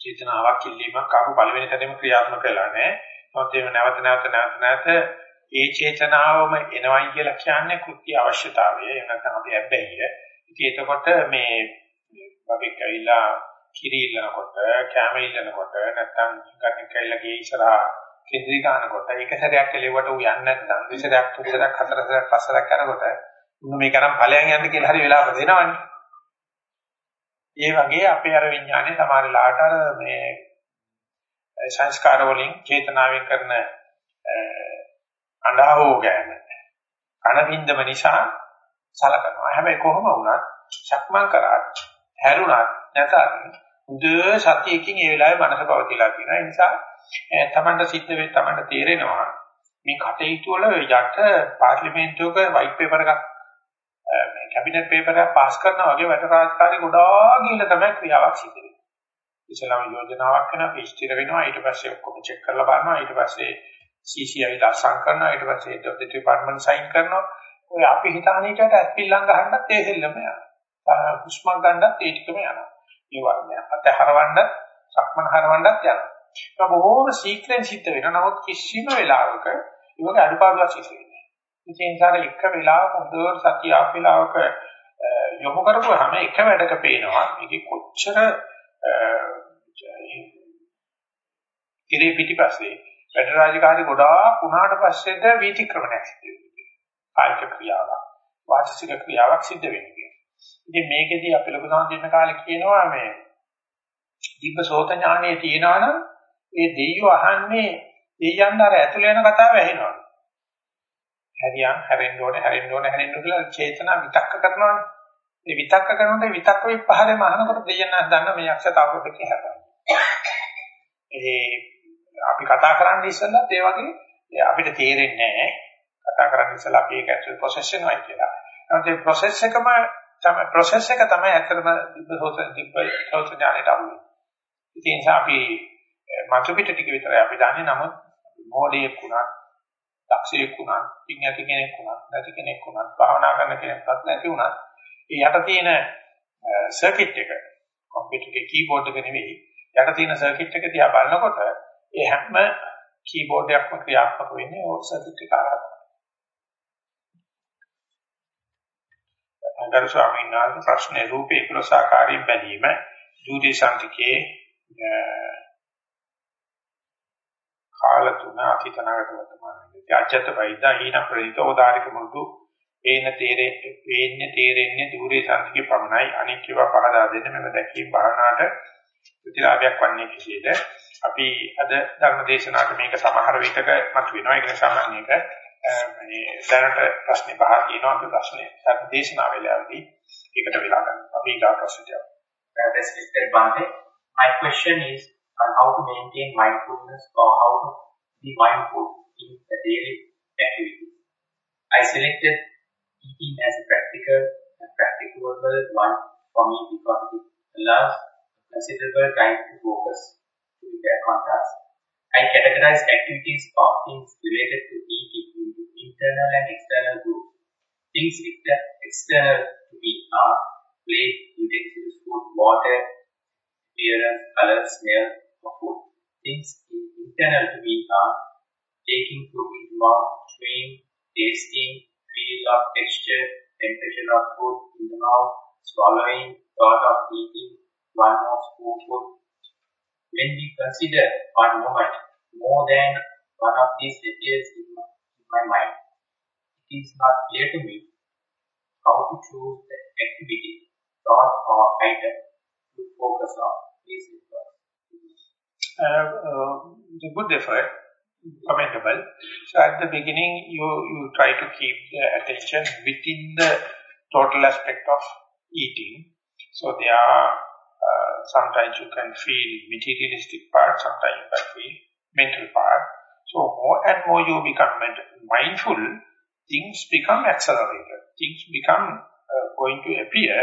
Speaker 1: චේතනාවක් ඉල්ලීමක් ආපු පළවෙනි තැනම ක්‍රියාත්මක වෙලා නැහැ. මොකද ඒක නැවත නැවත නැවත නැවත ඒ චේතනාවම එනවයි කියලා කියන්නේ කෘත්‍ය අවශ්‍යතාවය. එහෙම නැත්නම් අපි හැබැයි. ඉතින් එතකොට මේ බබෙක් ඇවිල්ලා කිරි ඉල්ලනකොට, කැම ඉල්ලනකොට නැත්නම් ගන්න කැල්ල ගියේ ඉස්සරහා කෙන්ද්‍රී ගන්නකොට ඒක සැරයක් කෙලෙවට ඌ යන්නේ නැත්නම් දෙසරයක් තුන්සරයක් හතරසරයක් පස්සරයක් කරනකොට උන් මේක අරන් ඵලයන් යන්න කියලා හරි වෙලාවක දෙනවනේ. ඒ වගේ අපේ අර විඥානේ සමහර ලාට අර මේ සංස්කාර වලින් චේතනාවෙන් කරන අඬහෝ ගෑම කන බින්දම නිසා සලකනවා. හැබැයි කොහොම වුණත් සක්මන් කරා හැරුණත් නැතත් උද සතියකින් ඒ වෙලාවේ මනස පවතිලා තියෙනවා. ඒ නිසා තමන්ට සිද්ධ වෙයි තමන්ට තේරෙනවා මේ කටයුතු වල යට පාර්ලිමේන්තුවක වයිට් පේපර් එකක් මේ කැබිනට් පේපර් එකක් පාස් කරනවා වගේ වැඩ රාජකාරී ගොඩාක් ගිහිල්ලා තමයි ක්‍රියාවක් සිදු වෙන්නේ. ඉස්ලාම යෝජනාවක් කරනවා පිස්තිර වෙනවා ඊට පස්සේ ඔක්කොම චෙක් කරලා බලනවා ඊට පස්සේ CCI ලස්සන් කරනවා ඊට පස්සේ head of the department sign කරනවා ඔය අපි හිතාන හිටට ඇස්පිල්ලම් ගහන්නත් ඒ දෙල්ලම යනවා හුස්මක් ගන්නත් ඒ ටිකම යනවා. ඒ වගේ අත හරවන්න සක්මන් හරවන්නත් යනවා. ඒක බොහොම සීක්‍රෙන් සිද්ධ වෙනවා. නමුත් කිසිම වෙලාවක ඒ වගේ අඩුපාඩුවක් සිද්ධ වෙන්නේ නැහැ. ඒ නිසා එක වෙලාවක හොඳට සතිය ආප වෙලාවක යොමු කරපුවාම එක වැඩක පේනවා. මේක කොච්චර ඉරේ පිටිපස්සේ වැඩ රාජකාරී ගොඩාක් වුණාට පස්සේද වීතික්‍රමණයක් සිද්ධ වෙනවා. කායික ක්‍රියාවක්, වාචික ක්‍රියාවක් සිද්ධ වෙනවා. ඉතින් මේකෙදී අපි ලොකු සම්දින්න කාලේ කියනවා මේ දීපසෝත ඥානයේ තියනවනම් ඒ දෙයියෝ අහන්නේ දෙයියන් අර ඇතුළේ යන කතාව ඇහෙනවා. හැරියන් හැරෙන්න ඕනේ හැරෙන්න ඕනේ හැරෙන්න ඕනේ කියලා චේතනා විතක්ක කරනවානේ. මේ විතක්ක කරනකොට විතක්ක වෙයි පහලෙම අහනකොට දෙයියන් දන්න මේ අක්ෂතාවකට කියලා. ඒ අපි කතා කරන්නේ ඉස්සෙල්ලත් ඒ වගේ අපිට තේරෙන්නේ නැහැ. කතා කරන්නේ ඉස්සෙල්ලා අපි ඒක ඇක්චුවල් ප්‍රොසෙස් වෙනවා කියලා. නමුත් ඒ ප්‍රොසෙස් එකම තමයි ප්‍රොසෙස් එක තමයි ඇත්තටම දිබ්බසෝත දිබ්බසෝත ඥානයට අහු වෙන්නේ. ඉතින් අපි මතු පිට ටික විතරයි අපි දන්නේ නමුත් මොඩේ කුණා දක්ෂයෙක් වුණත්, පින් ඇති කෙනෙක් වුණත්, නැති කෙනෙක් වුණත්, භාවනා කරන කෙනෙක්වත් නැති වුණත්, ඒ යට තියෙන සර්කිට් එක කම්පියුටර් එකේ කීබෝඩ් එක නෙවෙයි යට තියෙන සර්කිට් එක දිහා බලනකොට ඒ හැම කීබෝඩ් එකක්ම ක්‍රියාත්මක වෙන්නේ ඕ සර්කිට් එක ආරම්භ. අnder ස්වාමීන් වහන්සේ ප්‍රශ්නේ රූපේ 11 ආකාරයෙන් බැලීම දූදී සම්තිකේ කාල තුන අතීතනාගත වර්තමානයේ අජත්ත වෛදා හීන ප්‍රේත ඕදාරික මුතු ඒන තේරේ වේන්නේ තේරෙන්නේ দূරේ සංස්කෘතිය පමණයි. අනික් ඒවා පහදා දෙන්න මෙව දැකීම භාවනාවට ප්‍රතිලාභයක් වන්නේ කෙසේද? අපි අද ධර්ම දේශනාවට මේක සමහර විටක මත වෙනවා ඒක නිසා මම මේක මේ දැනට ප්‍රශ්නේ පහ කියනවා අපි ප්‍රශ්නේ ධර්ම දේශනාව වෙලාවදී ඒකට වෙලා ගන්න අපි ඊගා ප්‍රශ්නට යමු
Speaker 2: respected Bante my question is on how to maintain mindfulness or how to be mindful in the daily activities i selected eating as a practical and practicable one for me because it allows considerable time to focus to their contrast. I categorize activities or things related to eating into internal and external groups. Things external to me are plate, utensils, food, water, appearance, color, smell of food. Things internal to me are taking food into mouth, chewing, tasting, feel of texture, temperature of food in the mouth, swallowing, thought of eating one more spoonful. When we consider one moment, more than one of these in in my mind. Is not clear to me how to choose the activity, thought or item to focus on. Please
Speaker 1: uh, uh, the good effort commendable. So at the beginning, you, you try to keep the attention within the total aspect of eating. So there are, uh, sometimes you can feel materialistic part, sometimes you can feel mental part. So more and more you become mindful, things become accelerated. Things become uh, going to appear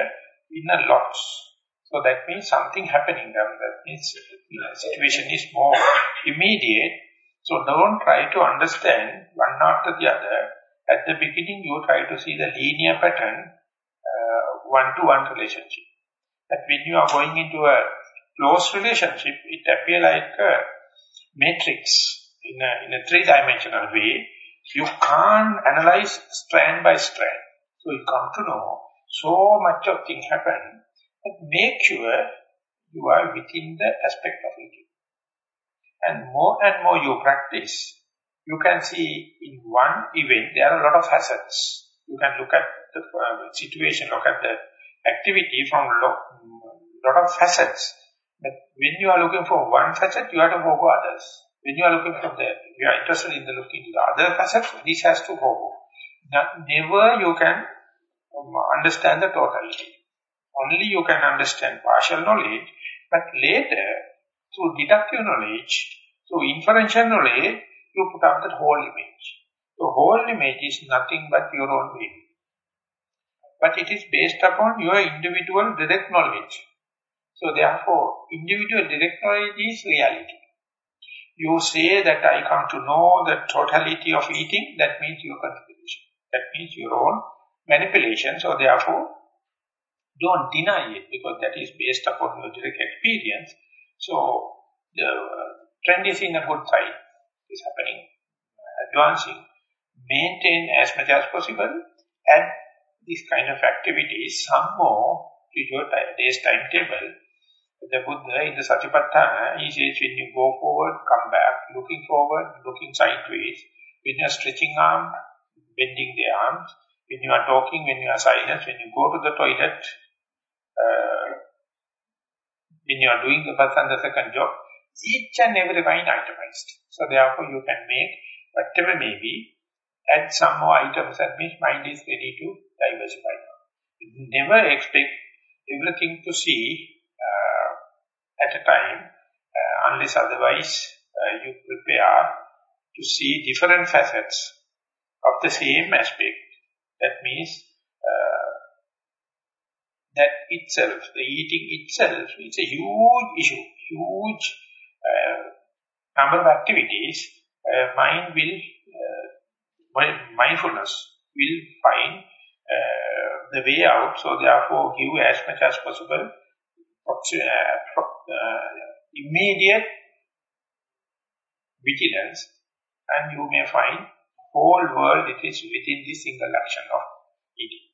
Speaker 1: in a lot. So that means something happening there. That means the situation is more immediate so don't try to understand one after the other. At the beginning, you try to see the linear pattern, one-to-one uh, -one relationship. That when you are going into a close relationship, it appears like a matrix in a, in a three-dimensional way. You can't analyze strand by strand. So you come to know so much of things happen. But make sure you are within the aspect of it and more and more you practice, you can see in one event there are a lot of facets. You can look at the uh, situation, look at the activity from a lot, lot of facets. But when you are looking for one facet, you have to go for others. When you are looking from the, you are interested in the looking to the other facet, this has to go. Never you can um, understand the totality. Only you can understand partial knowledge, but later through deductive knowledge, through inferential knowledge, you put up that whole image. The whole image is nothing but your own will. But it is based upon your individual direct knowledge. So therefore, individual direct knowledge is reality. You say that I come to know the totality of eating, that means your consideration. That means your own manipulation. So therefore, don't deny it because that is based upon your direct experience. So the trend is in a good side, is happening, advancing. Maintain as much as possible and this kind of activities, some more to your day's timetable. The Buddha in the Satipatthana, he says when you go forward, come back, looking forward, looking sideways, when you are stretching arm, bending the arms, when you are talking, when you are silent, when you go to the toilet, uh, when you are doing the first and the second job, each and every line itemized. So therefore you can make whatever may be, add some more items and means mind is ready to diversify. Never expect everything to see at a time, uh, unless otherwise uh, you prepare to see different facets of the same aspect. That means uh, that itself, the eating itself, it's a huge issue, huge uh, number of activities, uh, mind will uh, mindfulness will find the way out. So therefore, give as much as possible immediate vigilance and you may find whole world it is within the single action of eating.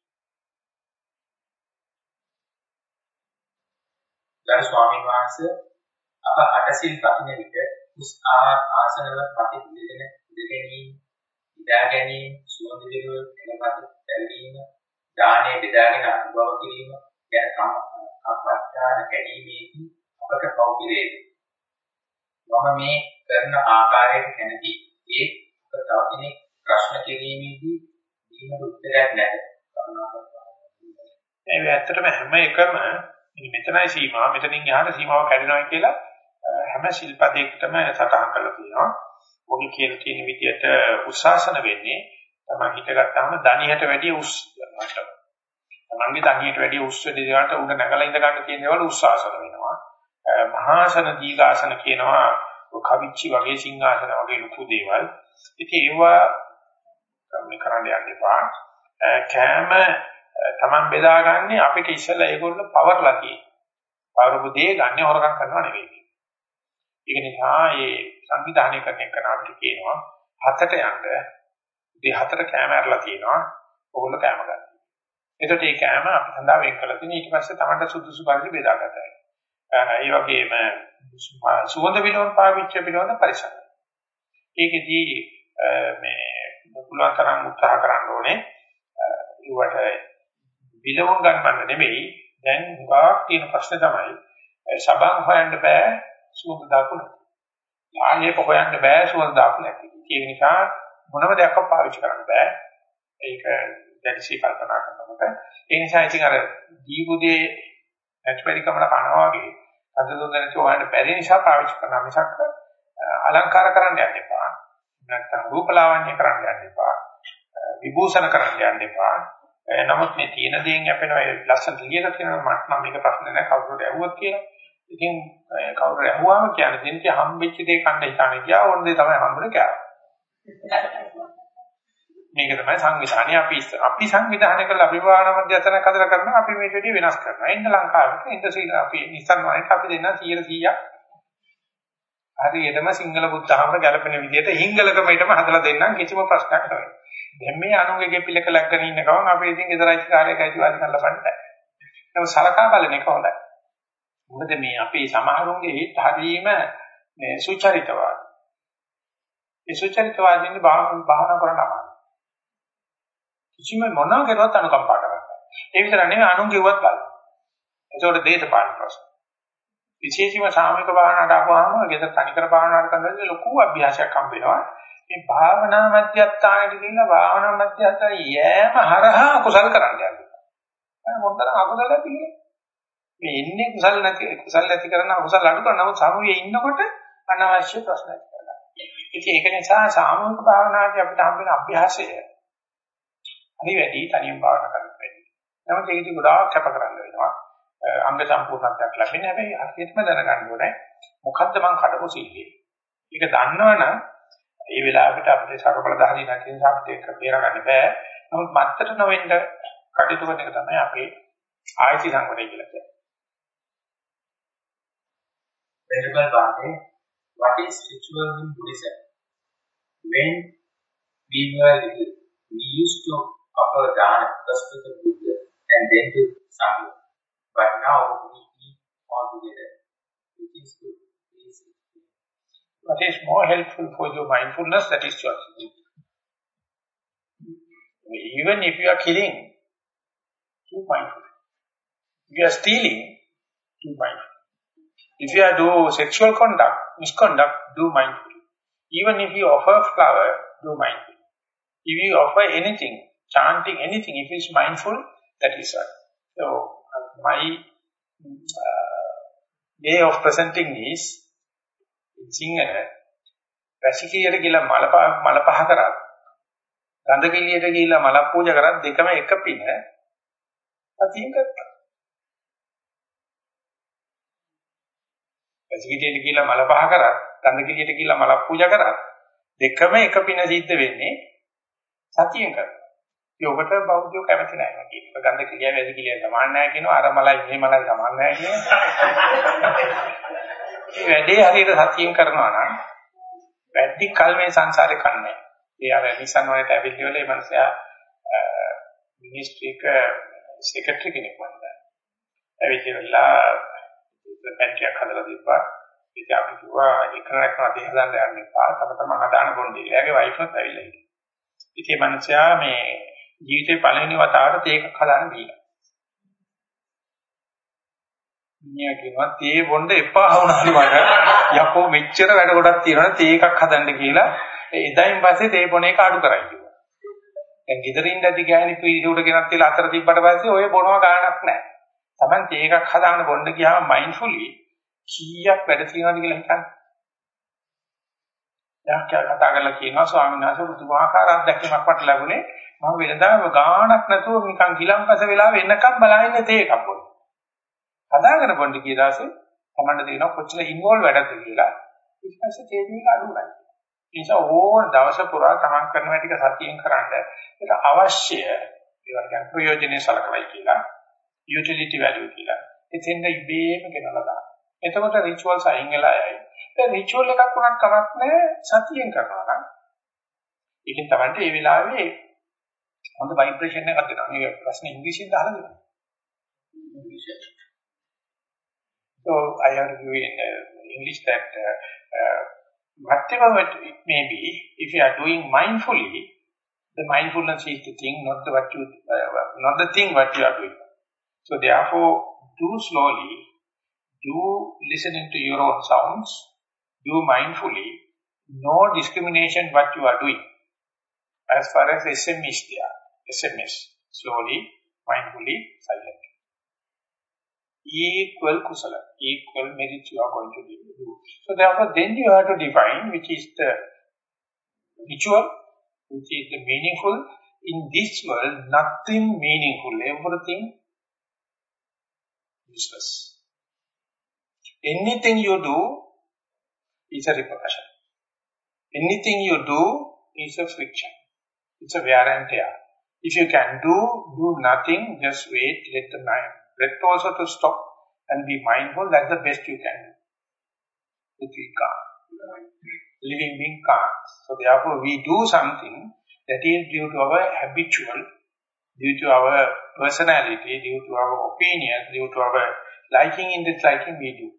Speaker 2: ගරු ස්වාමීන් වහන්සේ අප අටසිල් පකින විට උස් ආහාර ආසනවල පති ඉඳගෙන ඉඳගැනීම, ඉදා ගැනීම, සුවඳ විරුව එනපත් දැල්වීම, දානයේ බෙදාගෙන අනුභව කිරීම ගැන කම්පස්ථාන කැඩීමේදී අපට පෞපිරේ. මම මේ කරන ආකාරයට කැමති ඒ තව කෙනෙක් ප්‍රශ්න කිරීමේදී දීමට උත්තරයක් නැත.
Speaker 1: ඒ ඇත්තටම හැම එකම මෙතනයි සීමාව මෙතනින් එහාට සීමාව කැඩෙනවා කියලා හැම ශිල්පදයකටම සටහන් කරලා තියෙනවා. ඔබ කියලා තියෙන විදිහට උස්සාසන වෙන්නේ තමයි හිතගත්තාම දණියට වැඩිය උස් මට්ටම. තමන්ගේ දණියට වැඩිය උස් වෙන දේවල්ට උඩ නැගලා ඉඳ ගන්න තියෙන දේවල් උස්සාසන වෙනවා. මහාසන දීඝාසන කියනවා කවිච්චි වගේ සිංහාසන වගේ ලොකු දේවල්. ඉතින් ඒවා මේ කරන්න යන්න එපා. කෑම Taman බෙදාගන්නේ අපිට ඉස්සෙල්ලා ඒගොල්ලෝ පවර්ලා තියෙන්නේ. පවරපු දේ ගන්න හොරකම් කරනවා නෙවෙයි. ඒක නිසා මේ සංවිධානය කරන එක නාමට කියනවා හතට යන්න ඉතින් හතට කැම ඇරලා තියෙනවා. ඕගොල්ලෝ කැම ගන්න. එතකොට මේ කැම අපි සඳහා වෙන් කරලා තියෙන ඊට පස්සේ Tamanට සුදුසු පරිදි බෙදාගතයි. ඒ වගේම සුවඳ විනෝද පාවිච්චි විනෝද පරිසර. ඒකෙදී මේ පුළුවන් තරම් උත්සාහ කරන්න ඕනේ. ඒවට විලවුන් ගන්නන්න නෙමෙයි දැන් හුඟක් තියෙන ප්‍රශ්නේ තමයි සබන් හොයන්න බෑ සුවඳ දාපු නැති. යාන්නේ හොයන්න බෑ සුවඳ දාපු නැති. ඒ නිසා මොනම දෙයක් පාවිච්චි කරන්න බෑ. ඒක දැඩිසි කල්පනා කරනකොට ඒ නිසා ඉතින් අර දීපුදේ නැත්පරිකමල කනවා වගේ අද දුන්නට හොයන්න බැරි නිසා පාවිච්චි කරන මිසක් අලංකාර කරන්න යන්න එපා. නැත්නම් රූපලාවන්‍ය කරන්න යන්න එපා. විභූෂණ කරන්න යන්න එපා. නමුත් මේ තියෙන දේෙන් යැපෙනවා ඒ ලස්සනට ලියලා තියෙනවා මට නම් මේක ප්‍රශ්න නැහැ කවුරුද ඇහුවොත් කියලා. ඉතින් කවුරු ඇහුවාම කියන්නේ දෙන්නේ හම්බෙච්ච දේ කන්න හිතානේ ගියා ඕන දේ තමයි හම්බුනේ කියලා. මේක තමයි සංවිධානය අපි අපි සංවිධානය කරලා අභිවාහන මධ්‍යස්ථානයක් හදලා කරනවා අපි මේක විදිහ වෙනස් කරනවා. ඉන්න ලංකාවට ඉන්න සීල අපි නිසන් වයින්ට අපි දෙන්න 100 100ක් හරියටම සිංහල බුද්ධහමර ගැලපෙන විදිහට හිංගලකමයිටම හදලා දෙන්නම් කිසිම ප්‍රශ්නයක් නැහැ. දැන් මේ අනුගේ ගෙපිලක ලැගගෙන ඉන්න ගමන් අපි ඉතින් ඉදරයිස් කාර්යයක් අයිතිවාසිකම් ලබන්න බෑ. ඒක සලකා බලන එක හොඳයි. මොකද මේ අපේ සමහරුන්ගේ හිත හරීම මේ සුචරිතවාදී. ඒ සුචරිතවාදීන් භාවනා කරන්න අමාරුයි. කිසිම මොනවා කරුවත් අනුකම්පා කරන්නේ. ඒ විතර නෙවෙයි අනුන්ගේ උවත් බලන්න. ඒකෝට දේශපාලන ප්‍රශ්න. විශේෂයෙන්ම සාමූහික භාවනාවට ආවම ගෙදර තනිකර භාවනාවට කරනකොට ලොකු අභ්‍යාසයක් හම්බ වෙනවා. මේ භාවනා මධ්‍යස්ථානෙට ගිහිල්ලා භාවනා මධ්‍යස්ථාන යෑම හරහා කුසල කරන්න යනවා. මොකටද අකුසල තියෙන්නේ? මේ ඉන්නේ කුසල නැති කුසල නැති කරන අකුසල අඩු කරන නමුත් සමුයේ ඉන්නකොට අනවශ්‍ය ප්‍රශ්න ඇති කරගන්නවා. ඉතින් ඒක නිසා සාමූහික භාවනාවේ අපිට හම්බ වෙන අභ්‍යාසය හරි වැඩි තනියම භාවනා කරන්න බැහැ. නමුත් ඒකදී ගොඩාක් කැප කරන්න වෙනවා. අංග සම්පූර්ණත්වයක් ලැබෙන්නේ හැබැයි හරියටම දැනගන්න ඕනේ මොකද්ද මං කඩපු සිල්ලේ. ඒක දන්නවනම් ඒ වෙලාවට අපිට සර්වබලධාරී නැති නිසා අපිට ඒක බේරගන්න බෑ. නමුත් මත්තර නොවෙන්න කටයුතු කරන එක තමයි අපේ ආයති සංවරය කියලා කියන්නේ.
Speaker 2: Venerable Bhante, what is ritual in Buddhism? When we were little, we used to offer dana first to the Buddha and then to Sangha. But now we eat all together, which is good.
Speaker 1: What is more helpful for your mindfulness, that is choice. Even if you are killing, do mindful. If you are stealing, do mindful. If you are do sexual conduct, misconduct, do mindful. Even if you offer flower, do mindful. If you offer anything, chanting anything, if it's mindful, that is right. So, uh, my uh, way of presenting is, Sinhala වැසිකිළියට ගිහලා මල මල පහ කරා. ගඳ කිළියට ගිහලා මල පූජා කරා. දෙකම එක පින අතින් කරා වැසිකිළියට ගිහලා මල පහ කරා. ගඳ කිළියට ගිහලා මල පූජා කරා. දෙකම එක පින සිද්ධ වෙන්නේ සතියෙන් කරනවා. යෝගට බෞද්ධයෝ කැමති නැහැ මගේ. ගන්ධ කිලිය වැඩි කිලිය සමාන නැහැ කියනවා. අර මලයි මේ මලයි සමාන නැහැ කියනවා. මේ වැඩේ හරියට සතියෙන් කරනවා නම් වැඩි කල් මේ සංසාරේ කන්නේ. ඒ අර නිසන් වලට ඇවිල්ලි වල මේ මනුස්සයා මිනිස්ට්‍රික සෙක්‍රටරි කෙනෙක් වුණා. ඇවිල්ලා පැටියක් හදලා දීපා. ඉතින් අපි කිව්වා එකනක් නැති හදන්න යන්න එපා. තම තමන් හදාන බොන්නේ. එයාගේ වයිෆ්වත් ඇවිල්ලා ඉන්නේ. ඉතින් මේ මනුස්සයා මේ ජීවිතේ පළවෙනි වතාවට තේකක් හදාන්න දීලා. මිනිහා කියනවා තේ බොන්න එපා වුණාලි මට. යකෝ මෙච්චර වැඩ ගොඩක් තියෙනවා තේකක් හදන්න කියලා. එදායින් පස්සේ තේ බොන එක අඩු කරයි කිව්වා. දැන් ගෙදරින් දැදි ගෑණි පීඩියට ගෙනත් තියලා අතර තිබ්බට පස්සේ ඔය බොනවා ගාණක් නැහැ. Taman තේකක් හදාන්න බොන්න ගියාම මයින්ඩ්ෆුලි කීයක් වැඩ තියෙනවද කියලා හිතන්න. යාක්‍ය කතා කරලා කියනවා ස්වාමීන් වහන්සේ පුදුමාකාර අත්දැකීමක් මට ලැබුණේ මම වෙනදාම ගාණක් නැතුව නිකන් ගිලම්පස වෙලා වෙනකම් බලන්නේ තේ එකක් බොන්න. හදාගෙන බොන්න කියලාසේ තමන්ට දෙනවා කොච්චර ඉන්වෝල්ව් වැඩද කියලා. ඊට පස්සේ තේ දීක අඩුයි. නිසා ඕන දවස පුරා තමන් කරන වැඩ ටික සතියෙන් කරන්න ඒක අවශ්‍ය ඒවා කියන ප්‍රයෝජනෙයි සලකවයි කියලා යුටිලිටි වැලියු කියලා. එතෙන්ද ඉබේම ගෙනලා දාන්න. එතකොට රිචුවල්ස් අයින් වෙලා යයි. දැන් රිචුවල් එකක් වුණත් කමක් නැහැ සතියෙන් කරනවා නම්. ඒකෙන් තමයි මේ වෙලාවේ හොඳ ভাইබ්‍රේෂන් එකක් දෙනවා. මේක ප්‍රශ්නේ ඉංග්‍රීසියෙන් දාලා දෙනවා. So I have to in uh, English that uh, uh, whatever it may be, if you are doing mindfully, the mindfulness is the thing, not the what you, uh, not the thing what you are doing. So therefore, do slowly, do listening to your own sounds, do mindfully, no discrimination what you are doing. As far as SM is there, SMS, slowly, mindfully, silently. Equal kusala, equal merit you are going to do. So therefore then you have to define which is the ritual, which is the meaningful. In this world, nothing meaningful, everything useless. Anything you do is a repercussion. Anything you do is a friction. It's a wear and tear. If you can do, do nothing, just wait, let the mind, breath also to stop and be mindful, that's the best you can do. If we can't. Living being can't. So therefore we do something that is due to our habitual, due to our personality, due to our opinion, due to our liking and disliking we do.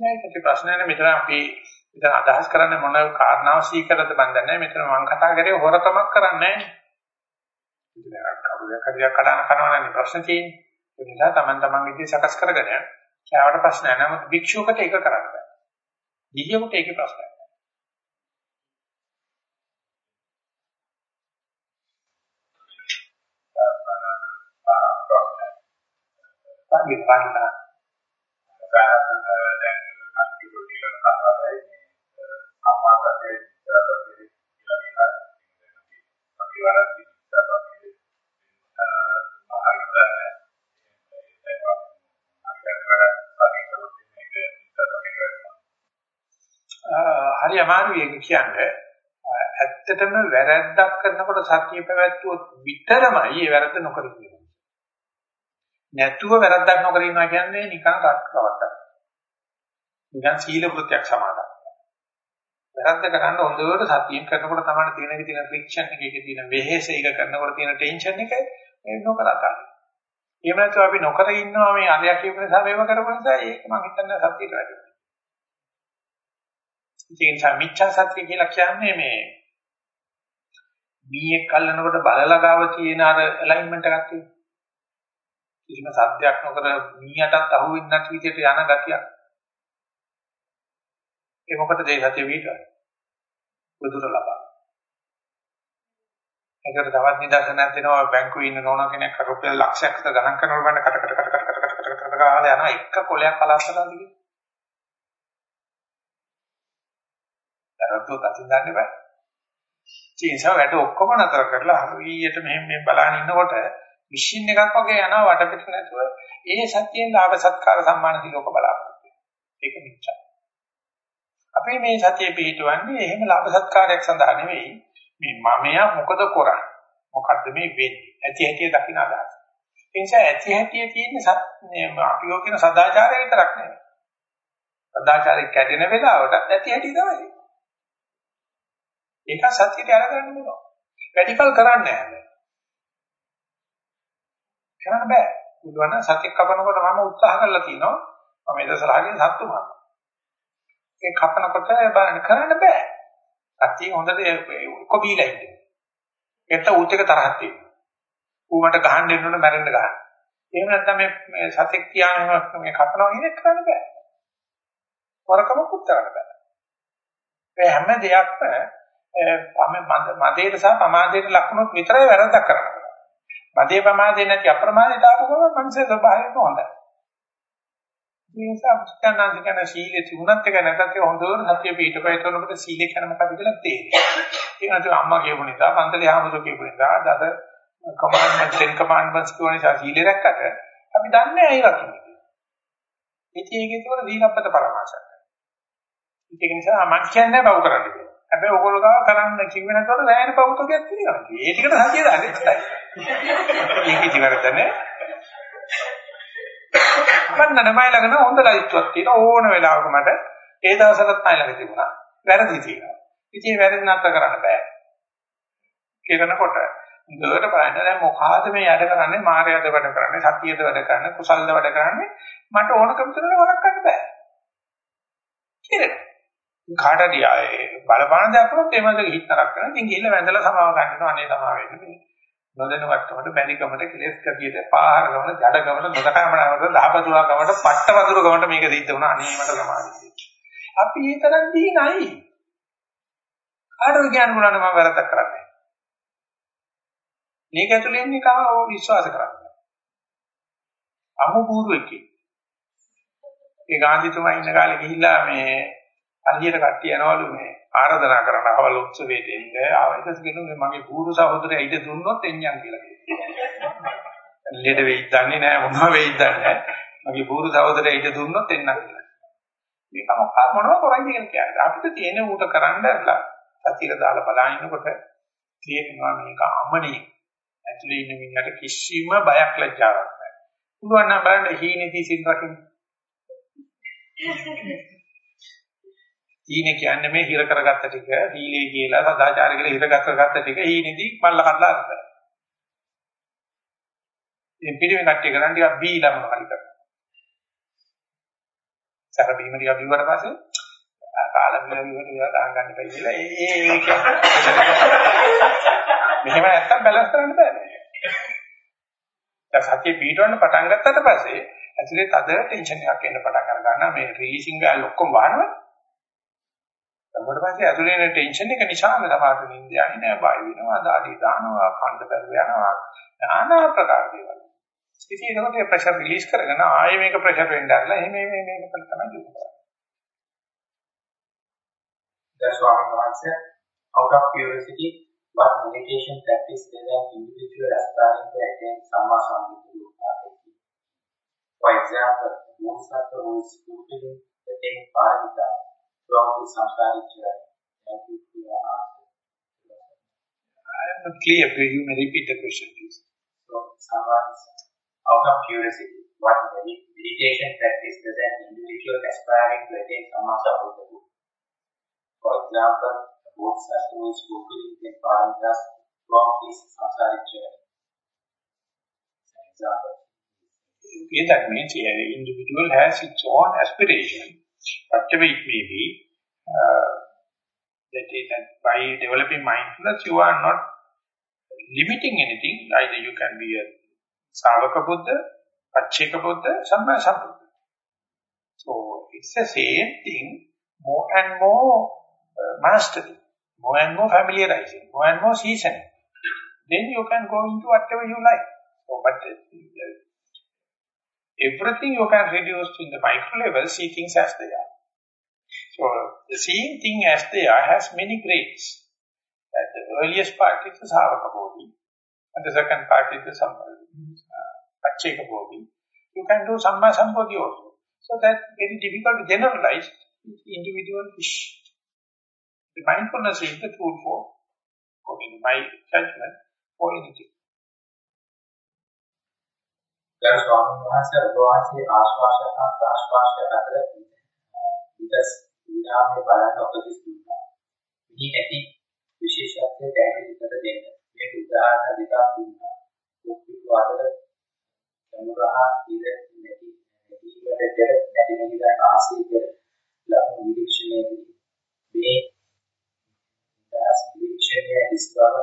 Speaker 1: මේකට ප්‍රශ්න නැහැ මෙතන අපි ඉතින් අදහස් කරන්නේ මොන කාරණාව සීකරද මන් දන්නේ. මෙතන මම කතා කරේ හොරකමක් කරන්නේ නැහැ. ඉතින් අර කවුරුයක් හරියක් කඩන කරනවනේ ප්‍රශ්න තියෙන්නේ. ඒ නිසා Taman Taman විදිහට සකස් කරගෙන කෑවට ප්‍රශ්න නැහැ. නමුත් භික්ෂුවකට ඒක කරන්න බෑ. ගිහියෙකුට ඒකේ ප්‍රශ්නයක් නැහැ. හරි අමාරුයි ඒක කියන්නේ. ඇත්තටම වැරද්දක් කරනකොට සත්‍ය පැවැත්වුවොත් විතරමයි ඒ වැරද්ද නොකර කියන්නේ. නැතුව වැරද්දක් නොකර ඉන්නවා කියන්නේ නිකන් රක්කවට්ටක්. නිකන් සීල වෘත්‍යක් සමාදන්. වැරද්ද කරන්න හොඳට සතියෙන් කරනකොට තමයි තියෙන තියෙන ෆ්‍රික්ෂන් එක එකේ තියෙන වෙහෙස එක කරනකොට තියෙන ටෙන්ෂන් එක මේ නොකර ගන්න. එහෙම නැත්නම් අපි නොකර ඉන්නවා මේ අරයක් කියපු නිසා මේව කරපු නිසා ඒක මම හිතන්නේ සතියට වැඩි. ඉතින් සමිච්ඡා සත්‍ය කියලා කියන්නේ මේ මීයක් කල්නකොට බලලා ගාව තියෙන අර ඇලයින්මන්ට් එකක් තියෙනවා. කිසිම සත්‍යයක් නොකර මීයටත් අහුවෙන්නේ නැති විදිහට යන ගතියක්. ඒ මොකටද ඒ සත්‍ය වීට? බුදුර ලබා. ඒකට තවත් නිදර්ශනයක් දෙනවා බැංකුවේ ඉන්න නෝනා කෙනෙක් රුපියල් ලක්ෂයකට ගණන් කරනකොට ගන්න කට කට කට කට කට කට කට ගාලා යනවා එක කොලයක් පලාස්සලාද කියන්නේ. දරද්දෝ තතින් දන්නේ බෑ. චීන්සාව වැඩ ඔක්කොම නතර කරලා හරියට මෙහෙම මේ බලන ඉන්නකොට මැෂින් එකක් වගේ යනවා වටපිට නැතුව ඒ සත්‍යයෙන් ලාභ සත්කාර සම්මාන දිලෝක බලාපොරොත්තු ඒක මිච්ඡා. අපි මේ සතිය පිළිටවන්නේ එහෙම ලාභ සත්කාරයක් සඳහා නෙවෙයි මේ මමයා මොකද කරන්නේ? මොකද්ද මේ වෙන්නේ? ඇති හැටි දකින්න අදහස. ඒ නිසා ඇති හැටි තියෙන්නේ අපි යෝ කියන සදාචාරය විතරක් නෙවෙයි. සදාචාරය කැඩෙන වෙලාවට ඇති හැටි තමයි. ඒක සත්‍යයට අරගන්න ඕන. රැඩිකල් කරන්නේ නැහැ. කරන්න බෑ. බුදුන් සත්‍ය කපනකොට මම උත්සාහ කරලා තිනවා. මම ඉදසරහකින් සත්තු මරනවා. ඒ කපනකොට බලන්න කරන්න බෑ. සත්‍ය හොඳට කොබීලා ඉන්නේ. එතන උත් එක තරහක් තියෙනවා. ඌ මට ගහන්න එන්න ඕන මැරෙන්න ගහන්න. එහෙම නැත්නම් මේ මේ සතෙක් තියාගෙන මේ කපනවා කියන එක කරන්න බෑ. වරකමකුත් කරන්න බෑ. ඒ හැම දෙයක්ම මදේට සහ පමාදේට ලකුණුත් විතරයි වැරද්දක් කරන්නේ. මදේ පමාදේ නැති අප්‍රමාදයට ආපු ගමන් මනසේ ස්වභාවයම හොඳයි. මේ නිසා මුස්තනාන්ද කියන සීලේ තිබුණත් එක නැත්නම් ඒක හොඳට සතිය පිටපය කරනකොට සීලේ කියන මොකද කියලා තේරෙනවා. ඒක නැත්නම් අම්මා කියපු නිසා, පන්තලේ ආමතු කියපු නිසා, දස කමාන්ඩ්මන්ට්ස් ටෙන් කමාන්ඩ්මන්ට්ස් කියන නිසා සීලේ රැක්කට අපි දන්නේ ඇයි රකින්නේ. ඉතින් ඒකේ තුන දීනප්පත පරමාශය. ඒක නිසා මම කියන්නේ බව කරන්න කියලා. හැබැයි ඕගොල්ලෝ ගාව කරන්න කිව්වේ නැතකොට වැයෙන පවුතකයක් තියෙනවා. ඒ ටිකට සතිය දාන්නේ. ඒක ඉතිවරදනේ. මන්න නමයි ළඟන හොඳ ලයිස්ට්ුවක් තියෙන ඕන වෙලාවක මට ඒ දවසටත් මයි ළඟ තිබුණා. වැරදි තියෙනවා. ඉතින් වැරදි නැත්තර කරන්න බෑ. කියනකොට දෙවට බලන්න දැන් මොකಾದ මේ යඩ කරන්නේ මායයද වැඩ කරන්නේ සතියද වැඩ කරන්නේ කුසල්ද වැඩ කරන්නේ මට ඕනකම තුනට වරක් ගන්න බෑ. කියලා. කාටද ආයේ බලපාන දෙයක් වුණොත් ඒ මන්දගේ හිත නරක කරන ඉතින් ගිහිල්ලා වැඳලා සමාව ගන්නවා අනේ සමාව වෙන්න මේ නොදැනුවත්කමට බැඳිකමට කෙලෙස් කතියට පාහරකමට ජඩකමට නොදකමනකට දහපතුවාකමට පට්ට වතුරකමට මේක දෙන්න උනා අනේ මට සමාධිය. අපි ඒ තරම් දීනයි. කාටද කියන්න බුණාට මම වැරද්දක් කරන්නේ. මේක ඇතුලේ ඉන්නේ කව විශ්වාස කරන්නේ. අමු බూరుවෙක්. ඒ ගාන්ධිතුමා ඉන්න කාලේ ගිහිල්ලා මේ අලියට කට්ටිය යනවලු මේ ආරාධනා කරන අවල් උත්සවයට එන්න ආවයිකස් කියනවා මගේ පූර්ව සහෝදරයා ඊට දුන්නොත් එන්නම් කියලා කියනවා. ලෙඩ වෙයි දන්නේ නැහැ මොනවා වෙයි දන්නේ නැහැ. මගේ පූර්ව සහෝදරයා ඊට දුන්නොත් එන්නම් කියලා. මේක මොකක් මොනව කරන්නේ කියලා කියන්නේ. අපිට තියෙන ඌට කරන්නලා සතිය දාලා බලන ඉන්නකොට තේරෙනවා මේක අමනේ. ඇතුලේ ඉන්න මිනිහට කිසිම බයක් ලැජ්ජාවක් නැහැ. පුළුවන් නම් බලන්න හීනේදී සිල් රකින්න. ඊනේ කියන්නේ මේ හිර කරගත්ත ටික, හීලේ කියලා සදාචාර කියලා හිර කරගත්ත ටික ඊනේදී මල්ල කඩලා අරගෙන. ඉතින් පිළිවෙල කට්ටිය කරන් ටිකක් බීලා මොන හරි කරනවා. සැර බීම ටිකක් බීවට පස්සේ කාලා බීලා බීවට ඒවා දාන් ගන්න බෑ කියලා ඒ ඒ ඒක මෙහෙම නැත්තම් බැලන්ස් කරන්න බෑ. දැන් සතිය පිටවන්න පටන් ගත්තට පස්සේ ඇතුලේ තද ටෙන්ෂන් එකක් එන්න පටන් අර ගන්නවා මේ රීසිං ගාල් ඔක්කොම වහනවා ඊට පස්සේ ඇතුලේ එන ටෙන්ෂන් එක නිසාම තමයි නිින්ද යන්නේ නැහැ බය වෙනවා දාඩි දානවා කන්ද බැරුව යනවා নানা ප්‍රකාර දේවල්. ඉතින් ඒකට ප්‍රෙෂර් රිලීස් කරගෙන ආයෙ මේක ප්‍රෙෂර් වෙන්න ඇරලා එහෙම මේ මේක තමයි දුන්නේ.
Speaker 2: That's why I'm answer out of curiosity what meditation practice does an individual aspiring to attain Samma Sambuddha For example, Bodhisattva who is fulfilling the ten paramitas throughout his samsaric journey. Thank you answer.
Speaker 1: I am not clear. You may repeat the question, please.
Speaker 2: So, someone out of curiosity, what meditation practice does an individual aspiring to attain Samma Sambuddha For example, the Bodhisattva who is fulfilling the paramitas throughout his samsaric journey. An example.
Speaker 1: Okay, that means the individual has its own aspiration whatever it may be, uh, that is that by developing mindfulness, you are not limiting anything. Either you can be a Savaka Buddha, Pacheka Buddha, Samma Sambuddha. So, it's the same thing, more and more uh, mastery, more and more familiarizing, more and more seasoning. then you can go into whatever you like. So, but uh, everything you can reduce in the micro level, see things as they are. So, the seeing thing as they are has many grades. At the earliest part is the Savaka body, and the second part is the uh, Pacheka body. You can do Samma Sambodhi also. So that very difficult to generalize individual wish. The mindfulness is the tool for, according to my judgment, for anything.
Speaker 2: ගරු ස්වාමීන් වහන්සේ ඔබ වහන්සේ ආශ්වාස හා ප්‍රාශ්වාස අතර විදස් විරාමයේ බලන්න උපදෙස් දුන්නා. මේ ඇති විශේෂත්වය පැහැදිලි කර දෙන්න. මේ උදාහරණ දෙකක් දුන්නා. කුප්පිතු අතර සමුරහා ඉර නැති නැතිවට පෙර නැති නිවිලා ආසී පෙර ලබන නිරීක්ෂණයේදී මේ දාස් නිරීක්ෂණයේ දිස්බව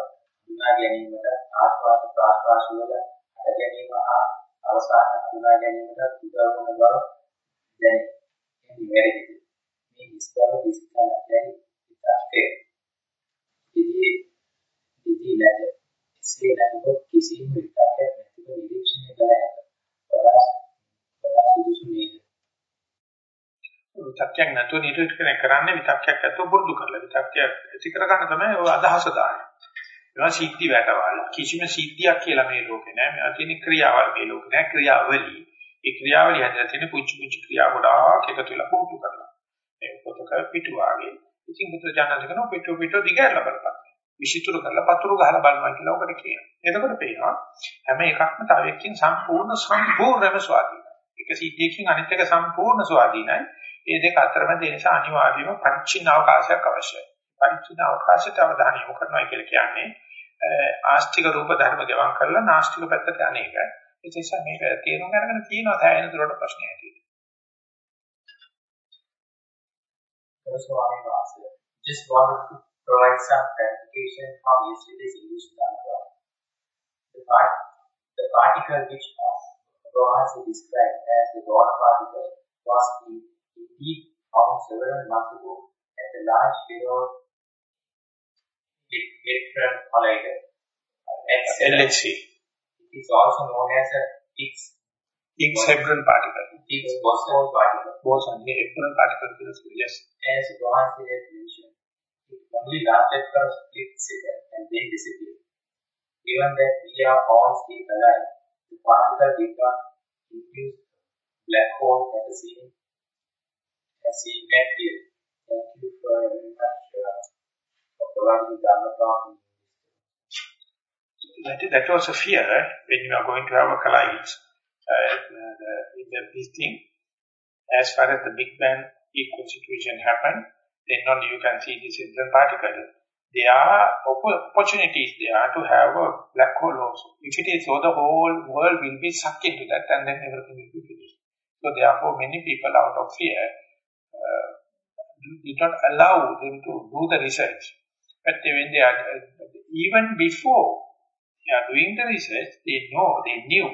Speaker 2: දුනා ගැනීමට ආශ්වාස ප්‍රාශ්වාස වල හට ගැනීම හා අවසාන හඳුනා ගැනීමට උදව් වන බව දැනේ. නිවැරදිද? මේ විස්තර විස්තර දැන් ඉතාලේ ඉදී ඉදී නැද එසේ නැතුව කිසිම විකාරයක් නැතිව නිරීක්ෂණය කළ හැක. වඩා වඩා සුදුසු නේද?
Speaker 1: විතක්යක් නැතුව නිරීක්ෂණය කරන්නේ විතක්යක් නැතුව පුරුදු කරලා විතක්යක් ඇති කරගන්න තමයි ඔය අදහස දාන්නේ. ඒවා සිද්ධි වැටවල් කිසිම සිද්ධියක් කියලා මේ ලෝකේ නෑ. මේවා තියෙන ක්‍රියාවල් මේ ලෝකේ නෑ ක්‍රියාවලිය. ඒ ක්‍රියාවලිය හැදලා තියෙන පුංචි පුංචි ක්‍රියා ගොඩාක් එකතු වෙලා පුරුදු කරලා. මේ පොතක පිටු වාගේ. ඉතින් බුදු ජානක කරන පිටු පිටු දිගහැරලා බලපන්. විසිතුරු කරලා පතුරු ගහලා බලනවා කියලා ඔකට කියනවා. එතකොට පේනවා හැම එකක්ම තව එකකින් සම්පූර්ණ සම්පූර්ණම ස්වාධීනයි. එක සිද්ධියකින් අනිත් එක සම්පූර්ණ ස්වාධීනයි. මේ දෙක අතරමැද ඒ නිසා අනිවාර්යයෙන්ම පරිච්ඡින්න අවකාශයක් අවශ්‍යයි. පරිච්ඡින්න අවකාශයට අවධානය යොමු කරනවා කියලා කියන්නේ ආස්තික රූප ධර්ම ගෙවම් කරලා නාස්තික පැත්තට අනේක. ඒ නිසා මේක තේරුම් අරගෙන තියෙනවා තැයෙන දුරට ප්‍රශ්නයක් තියෙනවා.
Speaker 2: Just wanted to provide some clarification from yesterday's English grammar. The, part, the particle which Gohasi described as the God particle was indeed found several months ago at the Large Hadron Hadron Collider.
Speaker 1: LHC.
Speaker 2: It is also known as a Higgs
Speaker 1: Higgs Hadron particle.
Speaker 2: Higgs boson particle.
Speaker 1: Boson, Hadron particle, yes.
Speaker 2: As Gohasi had mentioned, it only lasted for a split second and then disappeared. Given that we are all still alive, the particle did not induce black hole as a seen as seen at here. Thank you for very much uh,
Speaker 1: That, was a fear when you are going to have a collide. Uh, the, the, this thing, as far as the Big Bang equal situation happened, then only you can see this is the particle. There are opportunities there to have a black hole also. If it is so, the whole world will be sucked into that and then everything will be finished. So therefore, many people out of fear uh, did not allow them to do the research. But when they are, even before they are doing the research, they know, they knew,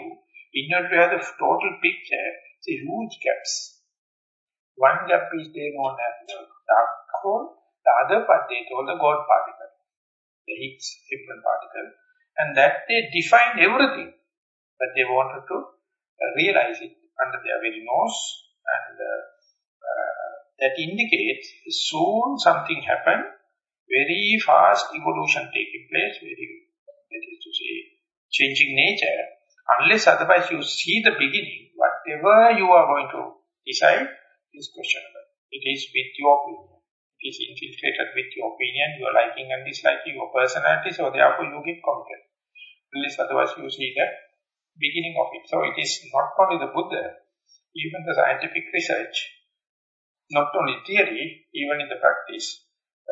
Speaker 1: in order to have the total picture, a huge gaps. One gap is they known as the dark hole, the other part they told the God particle, the Higgs Hadron particle, and that they defined everything, but they wanted to realize it under their very nose, and uh, uh, that indicates soon something happened, very fast evolution taking place, very, that is to say, changing nature, unless otherwise you see the beginning, whatever you are going to decide is questionable. It is with your opinion It is infiltrated with your opinion, your liking and disliking, your personality, so therefore you get committed. Unless otherwise you see the beginning of it. So it is not only the Buddha, even the scientific research, not only theory, even in the practice,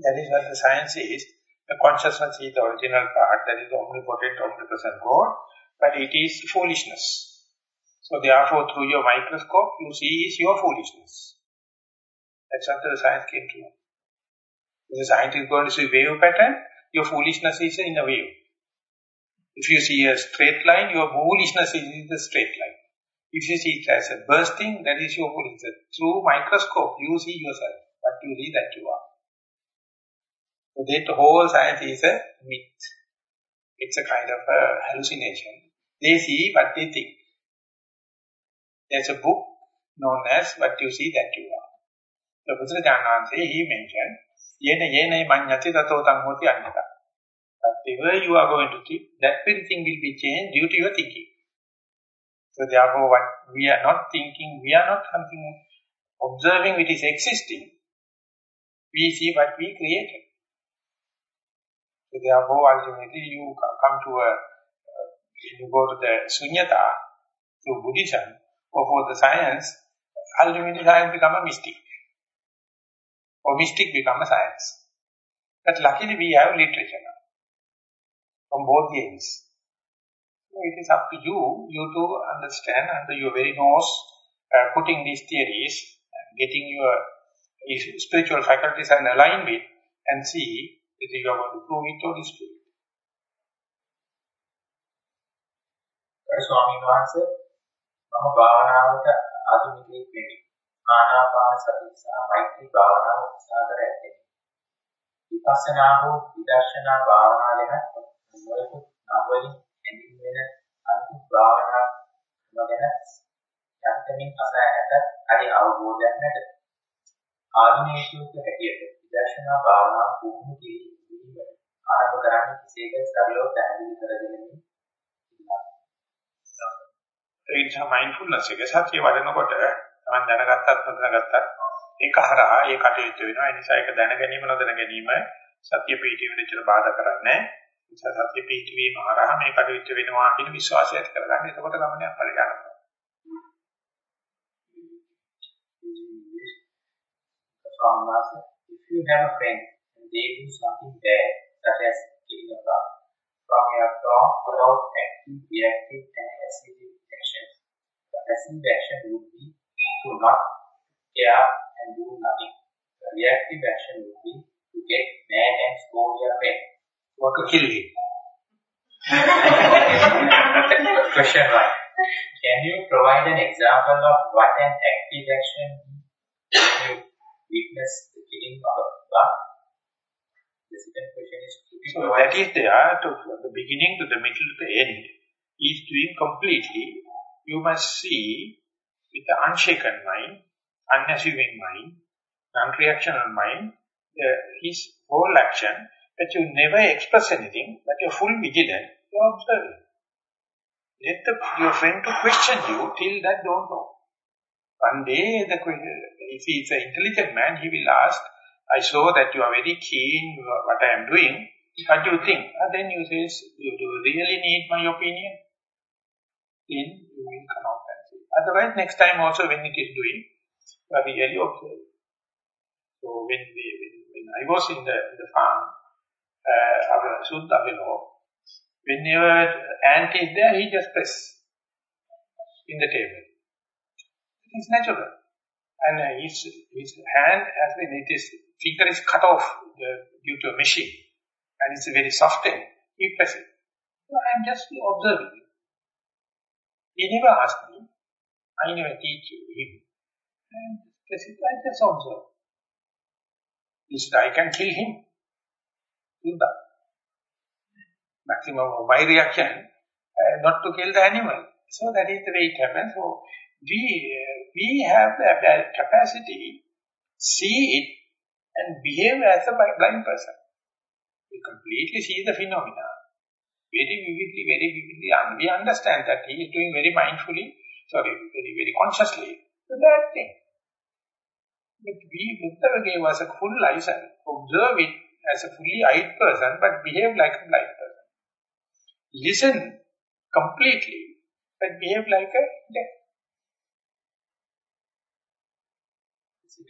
Speaker 4: That
Speaker 1: is what the science is. The consciousness is the original part, that is the omnipotent, omnipresent God, but it is foolishness. So therefore, through your microscope, you see is your foolishness. That's what the science came to know. If the science is going to see wave pattern, your foolishness is in a wave. If you see a straight line, your foolishness is in the straight line. If you see it as a bursting, that is your foolishness. Through microscope, you see yourself. What you see, that you are. So that whole science is a myth. It's a kind of a hallucination. They see what they think. There's a book known as What You See That You Are. The Buddha he mentioned, Yena yena manyati tato tanghoti anyata. Whatever you are going to think, that very thing will be changed due to your thinking. So therefore, what we are not thinking, we are not something observing which is existing. We see what we created. So therefore, ultimately you come to a, uh, you go to the sunyata, to Buddhism, or for the science, ultimately science become a mystic. Or mystic become a science. But luckily we have literature now, from both the ends. So it is up to you, you to understand under your very nose, uh, putting these theories, and getting your spiritual faculties and align with, and see if you are going to prove it or disprove it.
Speaker 2: ස්වාමීන් වහන්සේ මම භාවනාවට ආධුනිකයෙක් වෙමි. ආනාපාන සති සහ මෛත්‍රී භාවනාව උත්සාහ කර ඇත්තේ. විපස්සනා හෝ විදර්ශනා භාවනා ගැන නොයෙකුත් නම් වලින් හැඳින් වෙන අනිත් භාවනා ගැන යන්තමින් අසා ඇත හරි අවබෝධයක් නැත. ආධුනිකයෙකුට හැටියට විදර්ශනා භාවනාව පුහුණු කිරීමට ආරම්භ කරන්නේ කෙසේද සරලව පැහැදිලි කර දෙන්නේ.
Speaker 1: ඒක තමයි මයින්ඩ්ෆුල්නස් එක සතිය වඩනකොට තමන් දැනගත්තත් නොදැනගත්තත් ඒක හරහා ඒ කටයුතු වෙනවා. ඒ නිසා ඒක දැන ගැනීම නොදැන ගැනීම සතිය පිටවීමට ඉතල බාධා කරන්නේ නැහැ. සතිය පිටවීම හරහා මේ කටයුතු වෙනවා කියන විශ්වාසය ඇති කරගන්න. එතකොට ගමනක් පරිගණක.
Speaker 2: ස්වාමීන් if you have a friend and they do something bad, such as killing a dog, from your talk about active, reactive, and passive actions, the passive action would be to not care and do nothing. The reactive action would be to get mad and scold your friend.
Speaker 1: What to kill him?
Speaker 2: Question one. Can you provide an example of what an active action is? witness the of a? The second question is...
Speaker 1: So that is there, to the beginning to the middle to the end, is doing completely. You must see with the unshaken mind, unassuming mind, non-reactional mind, uh, his whole action, that you never express anything, but you're full vigilant, you're observing. Let the, your friend to question you, till that don't know. One day, the, if he is an intelligent man, he will ask, I saw that you are very keen what I am doing. What do you think? And then you say, do you really need my opinion? Then you will come out and say. Otherwise, next time also when it is doing, you are really observe. So when, we, when, when I was in the, in the farm, uh, our Suddha below, whenever ant is there, he just press in the table. It is natural. And uh, his, his hand has been, it is, finger is cut off uh, due to a machine. And it's very soft end. He press it. So I am just observing. He never asked me. I never teach him. And press it, I just observe. Instead, I can kill him. Do that. Maximum of my reaction, uh, not to kill the animal. So that is the way it happens. So we, we have the capacity, see it and behave as a blind person. We completely see the phenomena, very vividly, very vividly, and we understand that he is doing very mindfully, sorry, very, very consciously, the bad thing. But we, Buddha gave us a full license, observe it as a fully eyed person, but behave like a blind person. Listen completely, but behave like a deaf.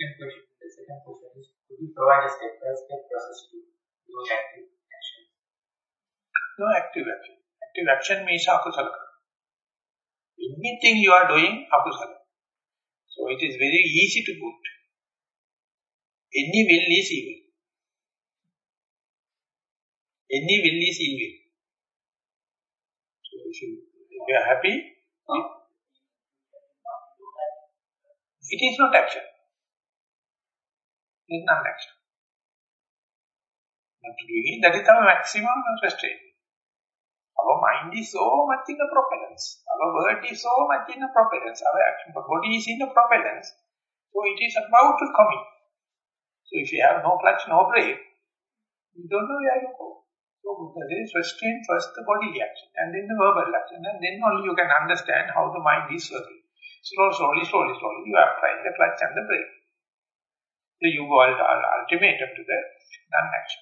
Speaker 2: Second question, the second question is, could you provide a step-by-step process to do active action?
Speaker 1: No active action. Active action means akusala. Anything you are doing, akusala. So it is very easy to put. Any will is evil. Any will is evil. So if you, if you are happy, it is not action. Is not action. Not doing it, that is our maximum restraint. Our mind is so much in the propellants. Our word is so much in the propellants. Our action, body is in the propellants. So it is about to commit. So if you have no clutch, no brake, you don't know where you go. So Buddha says, restrain first the body action and then the verbal action and then only you can understand how the mind is working. Slowly, slowly, slowly, slowly, you apply the clutch and the brake. So you go ultimatum to the non-action.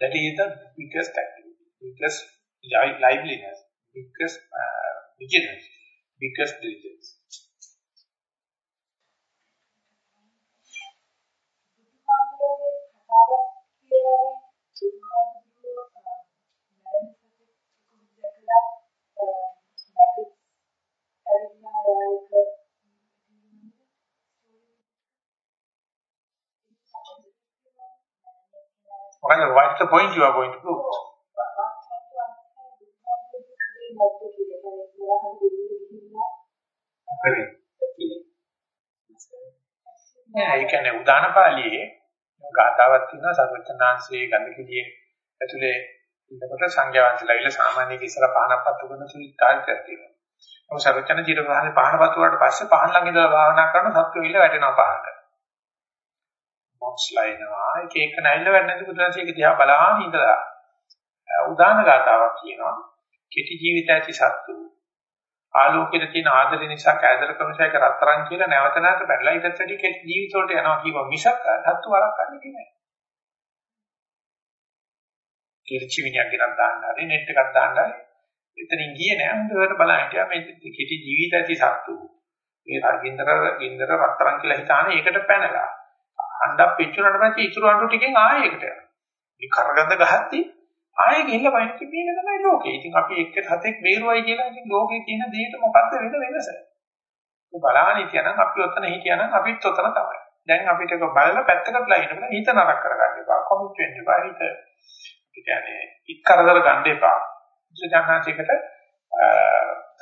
Speaker 1: That is the biggest activity, biggest li liveliness, biggest uh, vigilance, biggest diligence. Well, what's the point you are going to prove? නෑ ඒ කියන්නේ උදාන පාළියේ ගාතාවක් තියෙනවා සර්වචනාංශයේ ගන්ධකිරියේ ඇතුලේ ඉන්නකොට සංඝයා වහන්සේලා ඉල සාමාන්‍ය ඉස්සර පහනක් පත්තු කරන සුළු කාර්යයක් තියෙනවා. මොකද සර්වචන ජීවිත පහනේ පහන පත්තු වලට පස්සේ පහන් ළඟ ඉඳලා භාවනා කරන සත්ව විල වැටෙනවා පහකට. මොක්ස් ලයිනවා එක එක නැල්ල වැටෙන පුදුරසියක දිහා බලාගෙන ඉඳලා උදාන ගාතාවක් කියනවා. කෙටි ජීවිත ඇති සත්තු. ආලෝකයේ තියෙන ආදරය නිසා කෑදරකම නිසා ඒක රත්තරන් කියලා නැවත නැවත බැලලා ඊටත් වැඩි කෙටි ජීවිත වලට යනවා කියව මිසක් සත්තු වළක්වන්නේ කියන්නේ. කිරිචි විඤ්ඤාණ ගෙනත් දාන්න හරි නෙට් එකක් දාන්න හරි. එතනින් ගියේ නෑ හොඳට බලන්න හිටියා මේ කෙටි ජීවිත ඇති සත්තු. මේ අර්ගින්දර ගින්දර රත්තරන් කියලා හිතාන ඒකට පැනලා. අණ්ඩක් පිච්චුනට පස්සේ ඉතුරු අඬු ටිකෙන් ආයෙ ඒකට යනවා. මේ කරගඳ ගහද්දී ආයෙ ගිහිල්ලා වයින් මේක තමයි ලෝකේ. ඉතින් අපි එක්ක හතෙක් බේරුවයි කියලා ඉතින් ලෝකේ තියෙන දෙයට මොකද්ද වෙන වෙනස? ඒ බලහන් හිටියනම් අපි ඔතන හිටියනම් අපිත් ඔතන තමයි. දැන් අපිට ඒක බලලා පැත්තකටලා ඉන්න හිත නරක කරගන්න එපා. කොමිට් වෙන්න එපා. හිත කියන්නේ ඉක් කරදර ගන්න එපා. ජනනාචයකට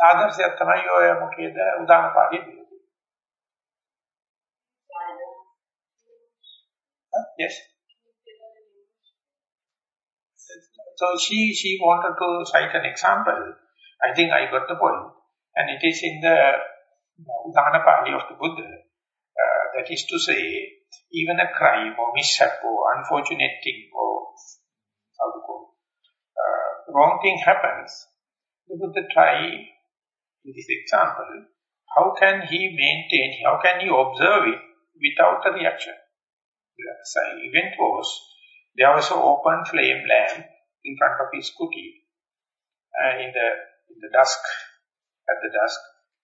Speaker 1: ආදර්ශයක් තමයි ඔය මොකේද උදාහරණ පාඩිය දෙන්නේ. Yes. So she, she wanted to cite an example. I think I got the point. And it is in the Udana Pali of the Buddha. Uh, that is to say, even a crime or mishap or unfortunate thing or how to call uh, wrong thing happens, the Buddha try, in this example, how can he maintain, how can he observe it without a reaction? The event was, there was an open flame lamp in front of his kuti uh, in the in the dusk, at the dusk.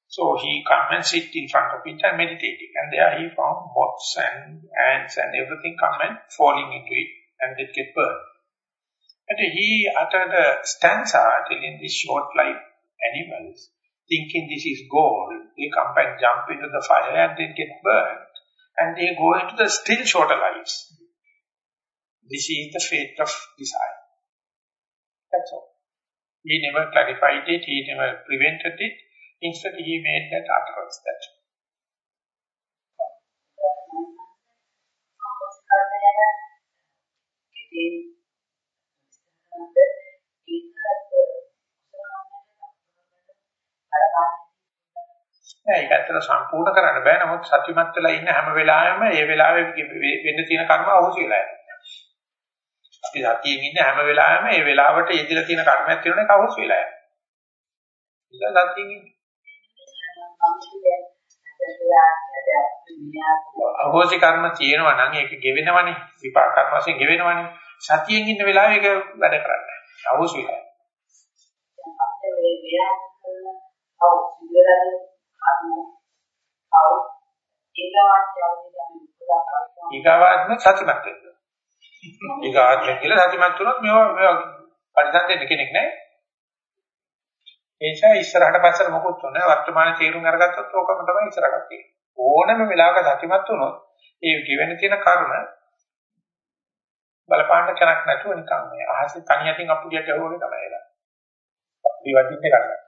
Speaker 1: So he come and sit in front of it and meditating. And there he found moths and ants and everything come and falling into it and it get burned. And he uttered a stanza telling these short life animals, thinking this is gold, they come and jump into the fire and they get burned. And they go into the still shorter lives. This is the fate of desire. That's all. He never clarified it, he never prevented it. Instead, he made that utterance. That's all. නෑ ඒක ඇත්තට සම්පූර්ණ කරන්න බෑ නමුත් සත්‍යමත් වෙලා ඉන්න හැම වෙලාවෙම ඒ වෙලාවෙ වෙන්න තියෙන කර්ම අවශ්‍ය වෙලා යනවා. අපි සතියෙන් ඉන්න හැම වෙලාවෙම ඒ වෙලාවට යෙදලා තියෙන කර්මයක් තියෙනවනේ අවශ්‍ය වෙලා යනවා. ඒක සතියෙන් ඉන්න. අවශ්‍ය කර්ම තියෙනවා නම් ඒක ගෙවෙනවනේ විපාක කර්ම වශයෙන් ගෙවෙනවනේ සතියෙන් ඉන්න වෙලාවෙ ඒක වැඩ කරන්නේ අවශ්‍ය වෙලා.
Speaker 3: අපිට මේ විද්‍යාව කරන අවශ්‍ය අව ඒකවත් යවන්නේ අපි
Speaker 1: ඊගාවාත්ම සතිමත් වෙන්න. ඊගාවාත්ම කියලා සතිමත් වුණොත් මේවා මේවා පරිසම් දෙන්න කෙනෙක් නැහැ. ඒ නිසා ඉස්සරහට පස්සට මොකුත් නැහැ. වර්තමාන තීරුම් අරගත්තොත් ඕකම තමයි ඉස්සරහට තියෙන්නේ. ඕනම වෙලාවක සතිමත් වුණොත් ඒ ජීවෙන තියෙන කර්ම බලපාන්න කෙනෙක් නැතුව නිකන් මේ අහසේ තනියෙන් අපුඩියට යවුවගේ තමයි එලා. අපි වදින්නේ කරන්නේ.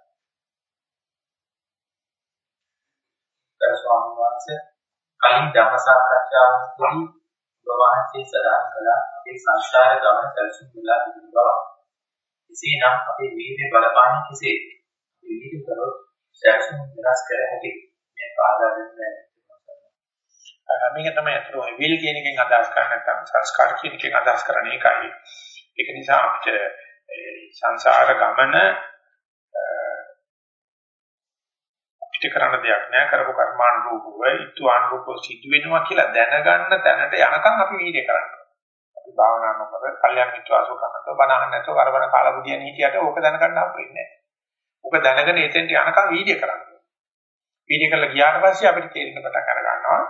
Speaker 2: ගරු ස්වාමීන් වහන්සේ කලින් ධර්ම සාකච්ඡාවකදී ඔබ වහන්සේ සඳහන් කළ අපේ සංස්කාර ගමන සැලසුම් වෙලා තිබෙන බව. එසේනම් අපේ වීර්ය බලපාන්නේ කෙසේද? වීර්ය කරොත් සැලසුම් වෙනස් කර හැකි. මේ පාදා දෙන්නේ
Speaker 1: මේක තමයි අතන විල් කියන එකෙන් අදහස් කරන්නේ නැත්නම් සංස්කාර කියන එකෙන් අදහස් කරන්නේ ඒකයි. ඒක නිසා අපිට සංසාර ගමන අපිට කරන්න දෙයක් නෑ කරපු කර්මානුරූපව ඊත්වානුරූපව සිද්ධ වෙනවා කියලා දැනගන්න තැනට යනකම් අපි වීර්ය කරනවා. අපි භාවනා නොකර කල්යම් මිත්‍රාසෝ කරනතෝ බනහන්න නැතෝ වරවන කාලබුදියන් හිටියට ඕක දැනගන්න හම්බ වෙන්නේ නෑ. ඕක දැනගෙන එතෙන්ට යනකම් වීර්ය කරනවා. වීර්ය කළා ගියාට පස්සේ අපිට තේරෙන පටන් අර ගන්නවා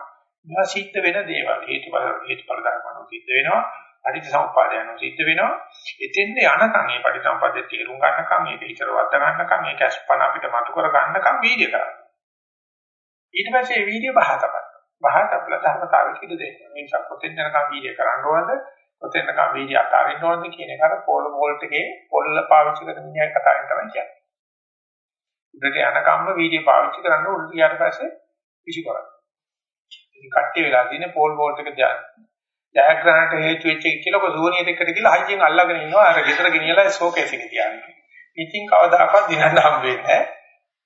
Speaker 1: මේවා සිද්ධ වෙන දේවල් හේතුඵල හේතුඵල ධර්මano සිද්ධ වෙනවා අනිත් සමුපාදයන්ව සිද්ධ වෙනවා එතෙන්ද යනකම් මේ පරිසම්පදේ තේරුම් ගන්නකම් මේක ඉතර වද ගන්නකම් මේක අස්පන අපිට මතු කර ගන්නකම් වීර්ය කරන්න ඊට පස්සේ වීර්ය බහ තබන්න බහ තබලා ධර්මතාවය කිද දෙන්න. මේ සපොතෙන් යනකම් වීර්ය කරන්න ඕනද? පොතෙන් යනකම් වීර්ය අතාරින්න ඕනද කියන එක අර පොල් වෝල්ට් එකේ පොල්ල පාවිච්චි කරන මිනිහා කතාවෙන් තමයි කියන්නේ. උඩට යනකම්ම වීර්ය පාවිච්චි කරන්න උඩට ගියාට පස්සේ විසි කරන්න. ඉතින් කට්ටිය වෙලා තියෙන්නේ පෝල් බෝල්ට් එක ජයග්‍රහණයට හේතු වෙච්ච එක කියලා කොසෝනියට එකට ගිහලා හයියෙන් අල්ලගෙන ඉන්නවා. අර ගෙදර ගෙනියලා ෂෝකේස් එක තියාගෙන. ඉතින් කවදාකවත් දිනන්න හම්බ වෙන්නේ නැහැ.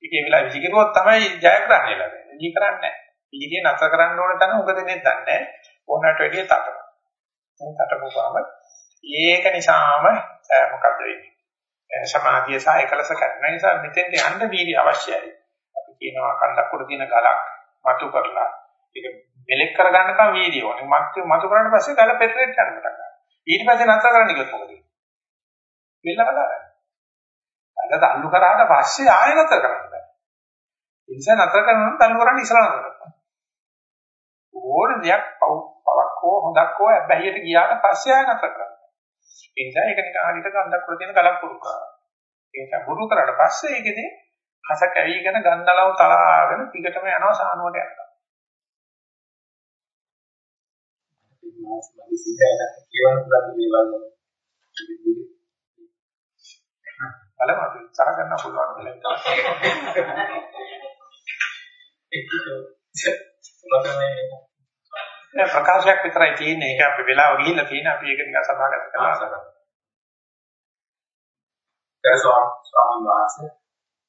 Speaker 1: ඒකේ වෙලා විසිකරුවොත් තමයි ජයග්‍රහණය ලැබෙන්නේ. ඉතින් කරන්නේ නැහැ. ඊගේ නැතර කරන්න ඕන තැන උග දෙන්නේ දන්නේ නැහැ. ඕනකට වැඩිය තටම. මේ තටපුවාම ඒක නිසාම මොකද වෙන්නේ? සමාධිය සහ එකලස කරන නිසා මෙතෙන්ට යන්න වීර්ය අවශ්‍යයි. අපි කියනවා කන්දක් උඩ තියෙන ගලක් මතු කරලා ඒක මෙලෙක් කරගන්නකම් වීර්යය ඕනේ. මත් මතු කරාට පස්සේ ගල පෙට්‍රේට් කරන්න පටන් ගන්නවා. ඊට පස්සේ නැතර කරන්න කිව්වොත් මොකද වෙන්නේ? මෙල්ල කඩාවැ. අන්න තල්ලු කරාට පස්සේ ආයෙ නැතර කරන්න බෑ. ඒ නිසා නැතර කරනවා තල්ලු කරන්න ඉස්සරහ කරනවා. ඕන දෙයක් පවක් හෝ හොඳක් හෝ බැහැියට ගියාට පස්සේ ආයෙ නැතර කරන්න. ඒ නිසා ඒක නිකන් හරියට ගන්ධක් වල තියෙන ගලක් පුරු කරනවා. ඒ නිසා පුරු කරාට පස්සේ ඒකෙදී කස කැවිගෙන ගන්ධලව තලාගෙන ටිකටම යනවා සානුවට යනවා.
Speaker 2: මාස් මගේ සිතේ කියවන පුළුවන් දේවල්
Speaker 1: බලමු අපි උත්සාහ කරන්න පුළුවන් කියලා ඒක ප්‍රකාශයක් විතරයි තියෙන්නේ ඒක අපි වෙලාව ගිහිල්ලා තියෙන අපි ඒක නිකන් සභාගත කරලා අසගන්න.
Speaker 2: ස්වාමීන් වහන්සේ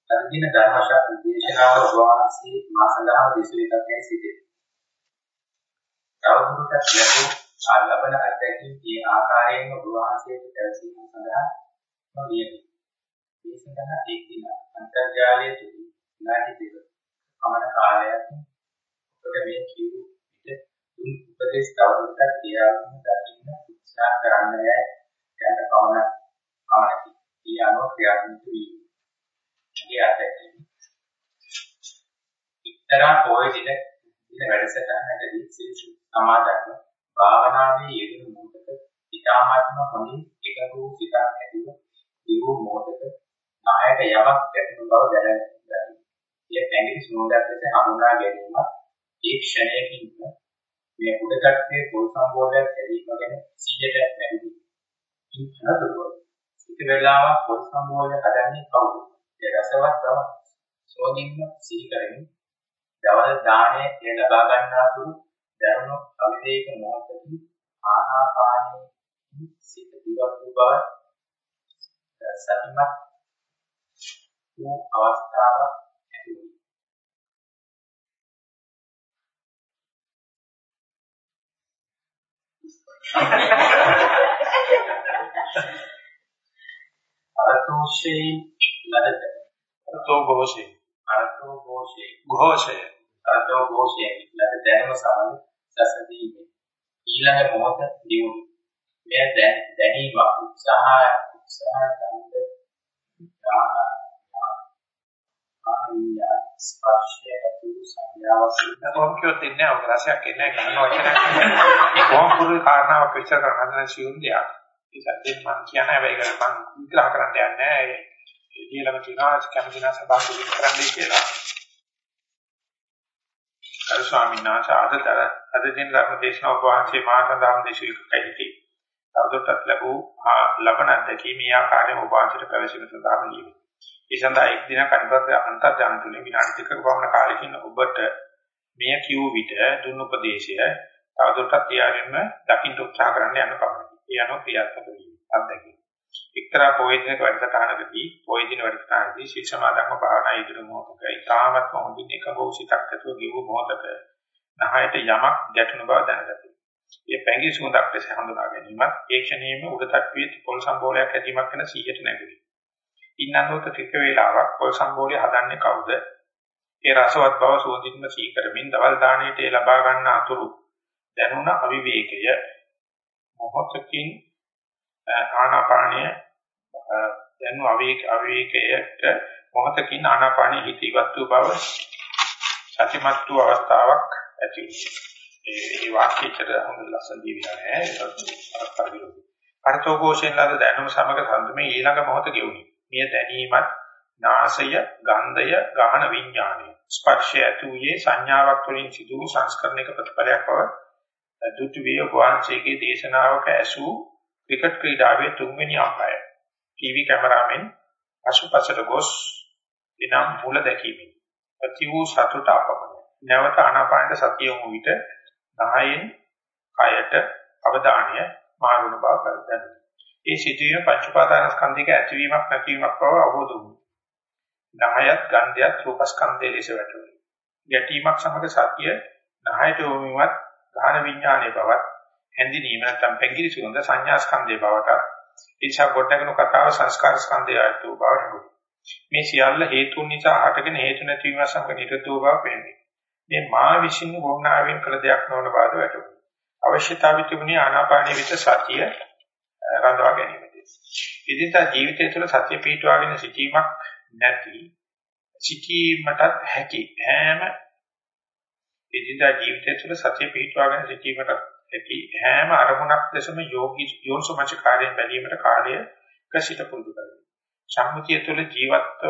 Speaker 2: අද දින ධර්මශාස්ත්‍ර දේශනාව වහන්සේ මා සඳහා දෙසු එකක් යයි සිටේ. තවදුරටත් ලැබූ ලබන අත්දැකීම් මේ ආකාරයෙන්ම වහන්සේට පැවසීම සඳහා නොවියමි. මේ සඳහා එක් දින අන්තර්ජාලයේ තුල විනාඩි දෙක පමණ කාලයක් ඔබට මේ කිව් විට දුන් උපදේශ තවදුරටත් ක්‍රියාත්මක දකින්න උත්සාහ කරන්න යයි යන පමණ පමණකි. ඒ අනුව ක්‍රියාත්මක වී. මේ අත්දැකීම් එක්තරා පොය දින දින වැඩසටහනකදී සිල් සමාදන්ව භාවනාවේ යෙදෙන මොහොතක ඊටාත්ම හොඳින් එකතු සිතක් ඇතිව දිවු මොහොතක නායක යමක් ඇතිව බව දැනගන්න. ඒ පැමිණි සුණුදත් ලෙස හඳුනා ගැනීම ඒ ක්ෂණයකින් මේ උඩකටේ පොල් සම්බෝධයක් ඇදීම ගැන 100ට නැති. ඉන් අනතුරුව එක වෙලාවක් පොල් සම්බෝධය හදන්නේ කවුද? ඒ රසවත් බව සෝදින්න සිහි කරමින් දවල් දාණය එය ලබා ගන්නා තුරු දැනුණු අවිවේක මොහොතදී ආනාපානයේ සිත දිවක් වූ බව සතිමත් වූ අවස්ථාවක් अतोषे लहजे
Speaker 1: अतो घोषे
Speaker 2: अतो घोषे
Speaker 1: घोषे
Speaker 2: अतो घोषे ලද දැනුම සමග සසදීමේ ඊළඟ මොහොත දියුණු මෙය දැනීම උත්සාහය උත්සාහ ගන්න ආනිය ස්පර්ශය ඇතුළු සංඥා අවශ්‍යයි.
Speaker 1: කොහොම කියොත් ඉන්නේ ඔය රසයක් එන්නේ නැහැ කියන වචනයක්. ඒ කොහොම පුරු කාරණාවක් විස්තර කරන්න හදන සියුම් දෙයක්. ඒකෙන් මම කියන හැබැයි ඒක මම විග්‍රහ කරන්න යන්නේ නැහැ. ඒ ඊළඟ කියනවා කැමති නැස බාහුව විස්තර කරන්නයි කියලා. අර ස්වාමීන් වහන්සේ අදතර අද දින ධර්ම දේශනාව වහන්සේ මා සඳහන් දේශිකයි. තවදුරටත් ලැබූ ලබන අධ්‍යක්ී මේ ආකාරයෙන් ඔබ වහන්සේට පැවසීම සඳහා ලියමි. ඒ සඳහා එක් දිනක් අනිපත් අන්තර්ජාන තුලින් විනාඩි දෙකක පමණ කාලෙකින් ඔබට මෙය කියූ විට දුන් උපදේශය තවදුරටත් යාගෙන්න දකින්න උත්සාහ කරන්න යන පමණයි. ඒ අනුව ක්‍රියාත්මක වීම අත්දැකීම. එක්තරා පොයි දිනක වැඩසටහනකදී පොයි දින වැඩසටහනදී ශික්ෂ සමාදන්ව භාවනා ඉදිරි මොහොතක ඊටාමත්ම හොඳින් එකඟ වූ සිතක් ඇතුව ගෙවු මොහොතක නහයට යමක් ගැටුණු බව දැනගත්තා. මේ පැංගි සුවඳක් ලෙස හඳුනා ගැනීමත් ඒ ක්ෂණයෙම උඩ තට්ටුවේ පොල් සම්බෝලයක් ඇදීමක් වෙන 100ට නැගුණි. ඉන්නනොත් ටික වේලාවක් පොල් සම්බෝලය හදන්නේ කවුද? ඒ රසවත් බව සුවඳින්ම සීකරමින් දවල් දාණයට ලබා ගන්න අතුරු දැනුණ අවිවේකය මොහොතකින් ආනාපානය දැනු අවේක අවේකයට මොහොතකින් ආනාපානය හිත ඉවත් වූ බව සතිමත් වූ අවස්ථාවක් ඇති වෙනවා. ඒ වාක්‍යයට හොඳ ලස්සන දීවිලා නැහැ ඒක පරිවිරෝධී. පරිතෝഘോഷයෙන් ලද දැනුම සමග සම්පූර්ණ ඊළඟ මොහොත ගෙවුනි. මේ දැනීමත් නාසය, ගන්ධය, ගහන විඥානය. ස්පර්ශය ඇතුයේ සංඥාවක් වලින් සිදු වූ සංස්කරණයක ප්‍රතිඵලයක් බව දුටුවේ වහන්සේගේ දේශනාවක ඇසූ ක්‍රිකට් ක්‍රීඩාවේ තුන්වෙනි අම්පයර්. ටීවී කැමරාවෙන් පසුපසට ගොස් එනම් මුල දැකීමෙන් ඇති වූ සතුට අපමණ. නැවත ආනාපානට සතිය යොමු විට නහයෙන් කයට අවධානය මාරුන බව දැනුනි. ඒ සිදුවීම පංචපාදාන ස්කන්ධයක ඇතිවීමක් නැතිවීමක් බව අවබෝධ වුණා. නහයත් ගන්ධයත් රූපස්කන්ධයේ ලෙස වැටුණි. ගැටීමක් සමග සතිය නහයට යොමුවත් ගාන විඥානයේ බවත් හැඳිනීම නැත්නම් පැංගිරි සුවඳ සංඥා ස්කන්ධයේ බවට ඉච්ඡා කොටගෙන කතාව සංස්කාර ස්කන්ධය ආයතු බව නෙවෙයි. මේ සියල්ල හේතුන් නිසා හටගෙන හේතු නැතිවීම සමග නිරතෝ බව පෙන්නේ. මේ මා විසින් වුණාවෙන් කළ දෙයක් නොවන බව වැටහුණා. අවශ්‍යතාවය තිබුණේ ආනාපානයේ විත සතිය රඳවා ගැනීමදී. ඉදින්දා ජීවිතය තුළ සතිය පිටවාගෙන සිටීමක් නැති සිටීමටත් හැකි හැම ඉදින්දා ජීවිතය තුළ සතිය පිටවාගෙන සිටීමටත් හැකි හැම අරමුණක් දැසම යෝගී යෝනිසමචකාරයෙන් බැලීමට කාලය කසිත පුරුදු කරගන්න. සම්මුතිය තුළ ජීවත්ව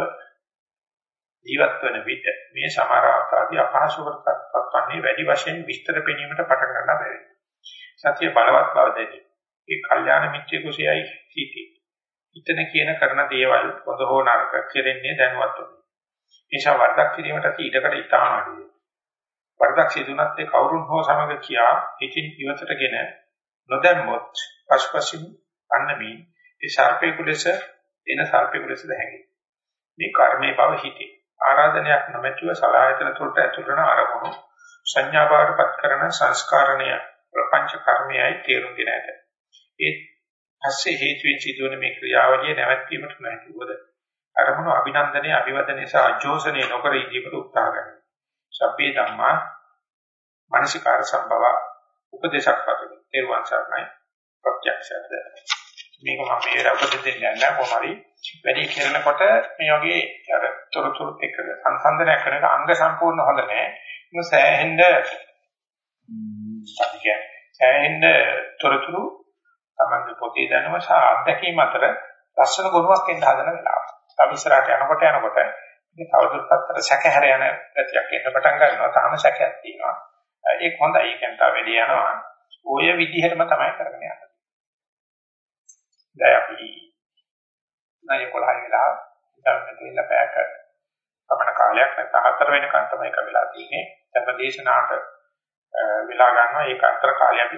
Speaker 1: ජීවත් වන විට මේ සමහර අවස්ථාදී අපහසුකමක්පත් වන්නේ වැඩි වශයෙන් විස්තර පෙනීමට පටන් ගන්නා බැරි. සතිය බලවත් බව දැනේ. ඒ කල්යාණ මිත්‍යෙකුසෙයි සිටි. හිතන කියන කරන දේවල් පොද හෝ නරක කෙරෙන්නේ දැනුවත් වෙනවා. නිසා වර්ධක් කිරීමට ඊටකට ඉතාම අඩුයි. වර්ධක් සිදුනත් ඒ කවුරුන් හෝ සමග කියා හිතින් ඉවතටගෙන නොදැම්මොත් පස්පසින් අන්නමී ඒ සර්පේකු ලෙස එන සර්පේකු ලෙස දැහැගේ. මේ කර්මයේ බව හිතේ. ආරාධනයක් නොමැතිව සලායතන තුළට ඇතුළන අරමුණු සංඥා බවටපත් කරන සංස්කාරණය ප්‍රපංච කර්මයයි තේරුම්ගෙන ඇත. ඒ පස්සේ හේතුවෙන් සිදුවන මේ ක්‍රියාවලිය නැවැත්වීමට නොහැකිවද අරමුණු අභිනන්දනයේ අභිවදනයේ සහ අජෝසනයේ නොකර ඉදීමට උත්සාහ ගන්නවා. සබ්බේ ධම්මා මානසිකාර සම්භව උපදේශක් පදවි. තේරුවන් සරණයි ප්‍රත්‍යක්ෂද. මේක මම මේ උපදෙස් දෙන්නේ නැහැ කොහොමරි වැඩි කරනකොට මේ වගේ අර තොරතුරු එක්ක සංසන්දනය කරන අංග සම්පූර්ණ හොඳ නැහැ. ඒක සෑහෙන්න අපි සෑහෙන්න තොරතුරු තමයි පොතේ දැනුම සහ අත්දැකීම් අතර ලස්සන ගුණයක් එන්න හදන වෙලාව. අපි ඉස්සරහට යනකොට යනකොට මේ තවදුරටත් අර සැකහැර යන ගතියක් එන්න පටන් ගන්නවා. තාම සැකයක් තියෙනවා. ඒක හොඳයි. ඒක නිකන් තව වැඩි යනවා. ඔය විදිහටම තමයි කරගෙන යන්නේ. දැන් අපි නය 11 වෙලා ඉතින් මෙතන පැයක අපේ කාලයක් නැත්නම් හතර වෙනකන් තමයි ඒක වෙලා තියෙන්නේ. දැන් දේශනාවට වෙලා ගන්නවා ඒක අතර කාලය අපි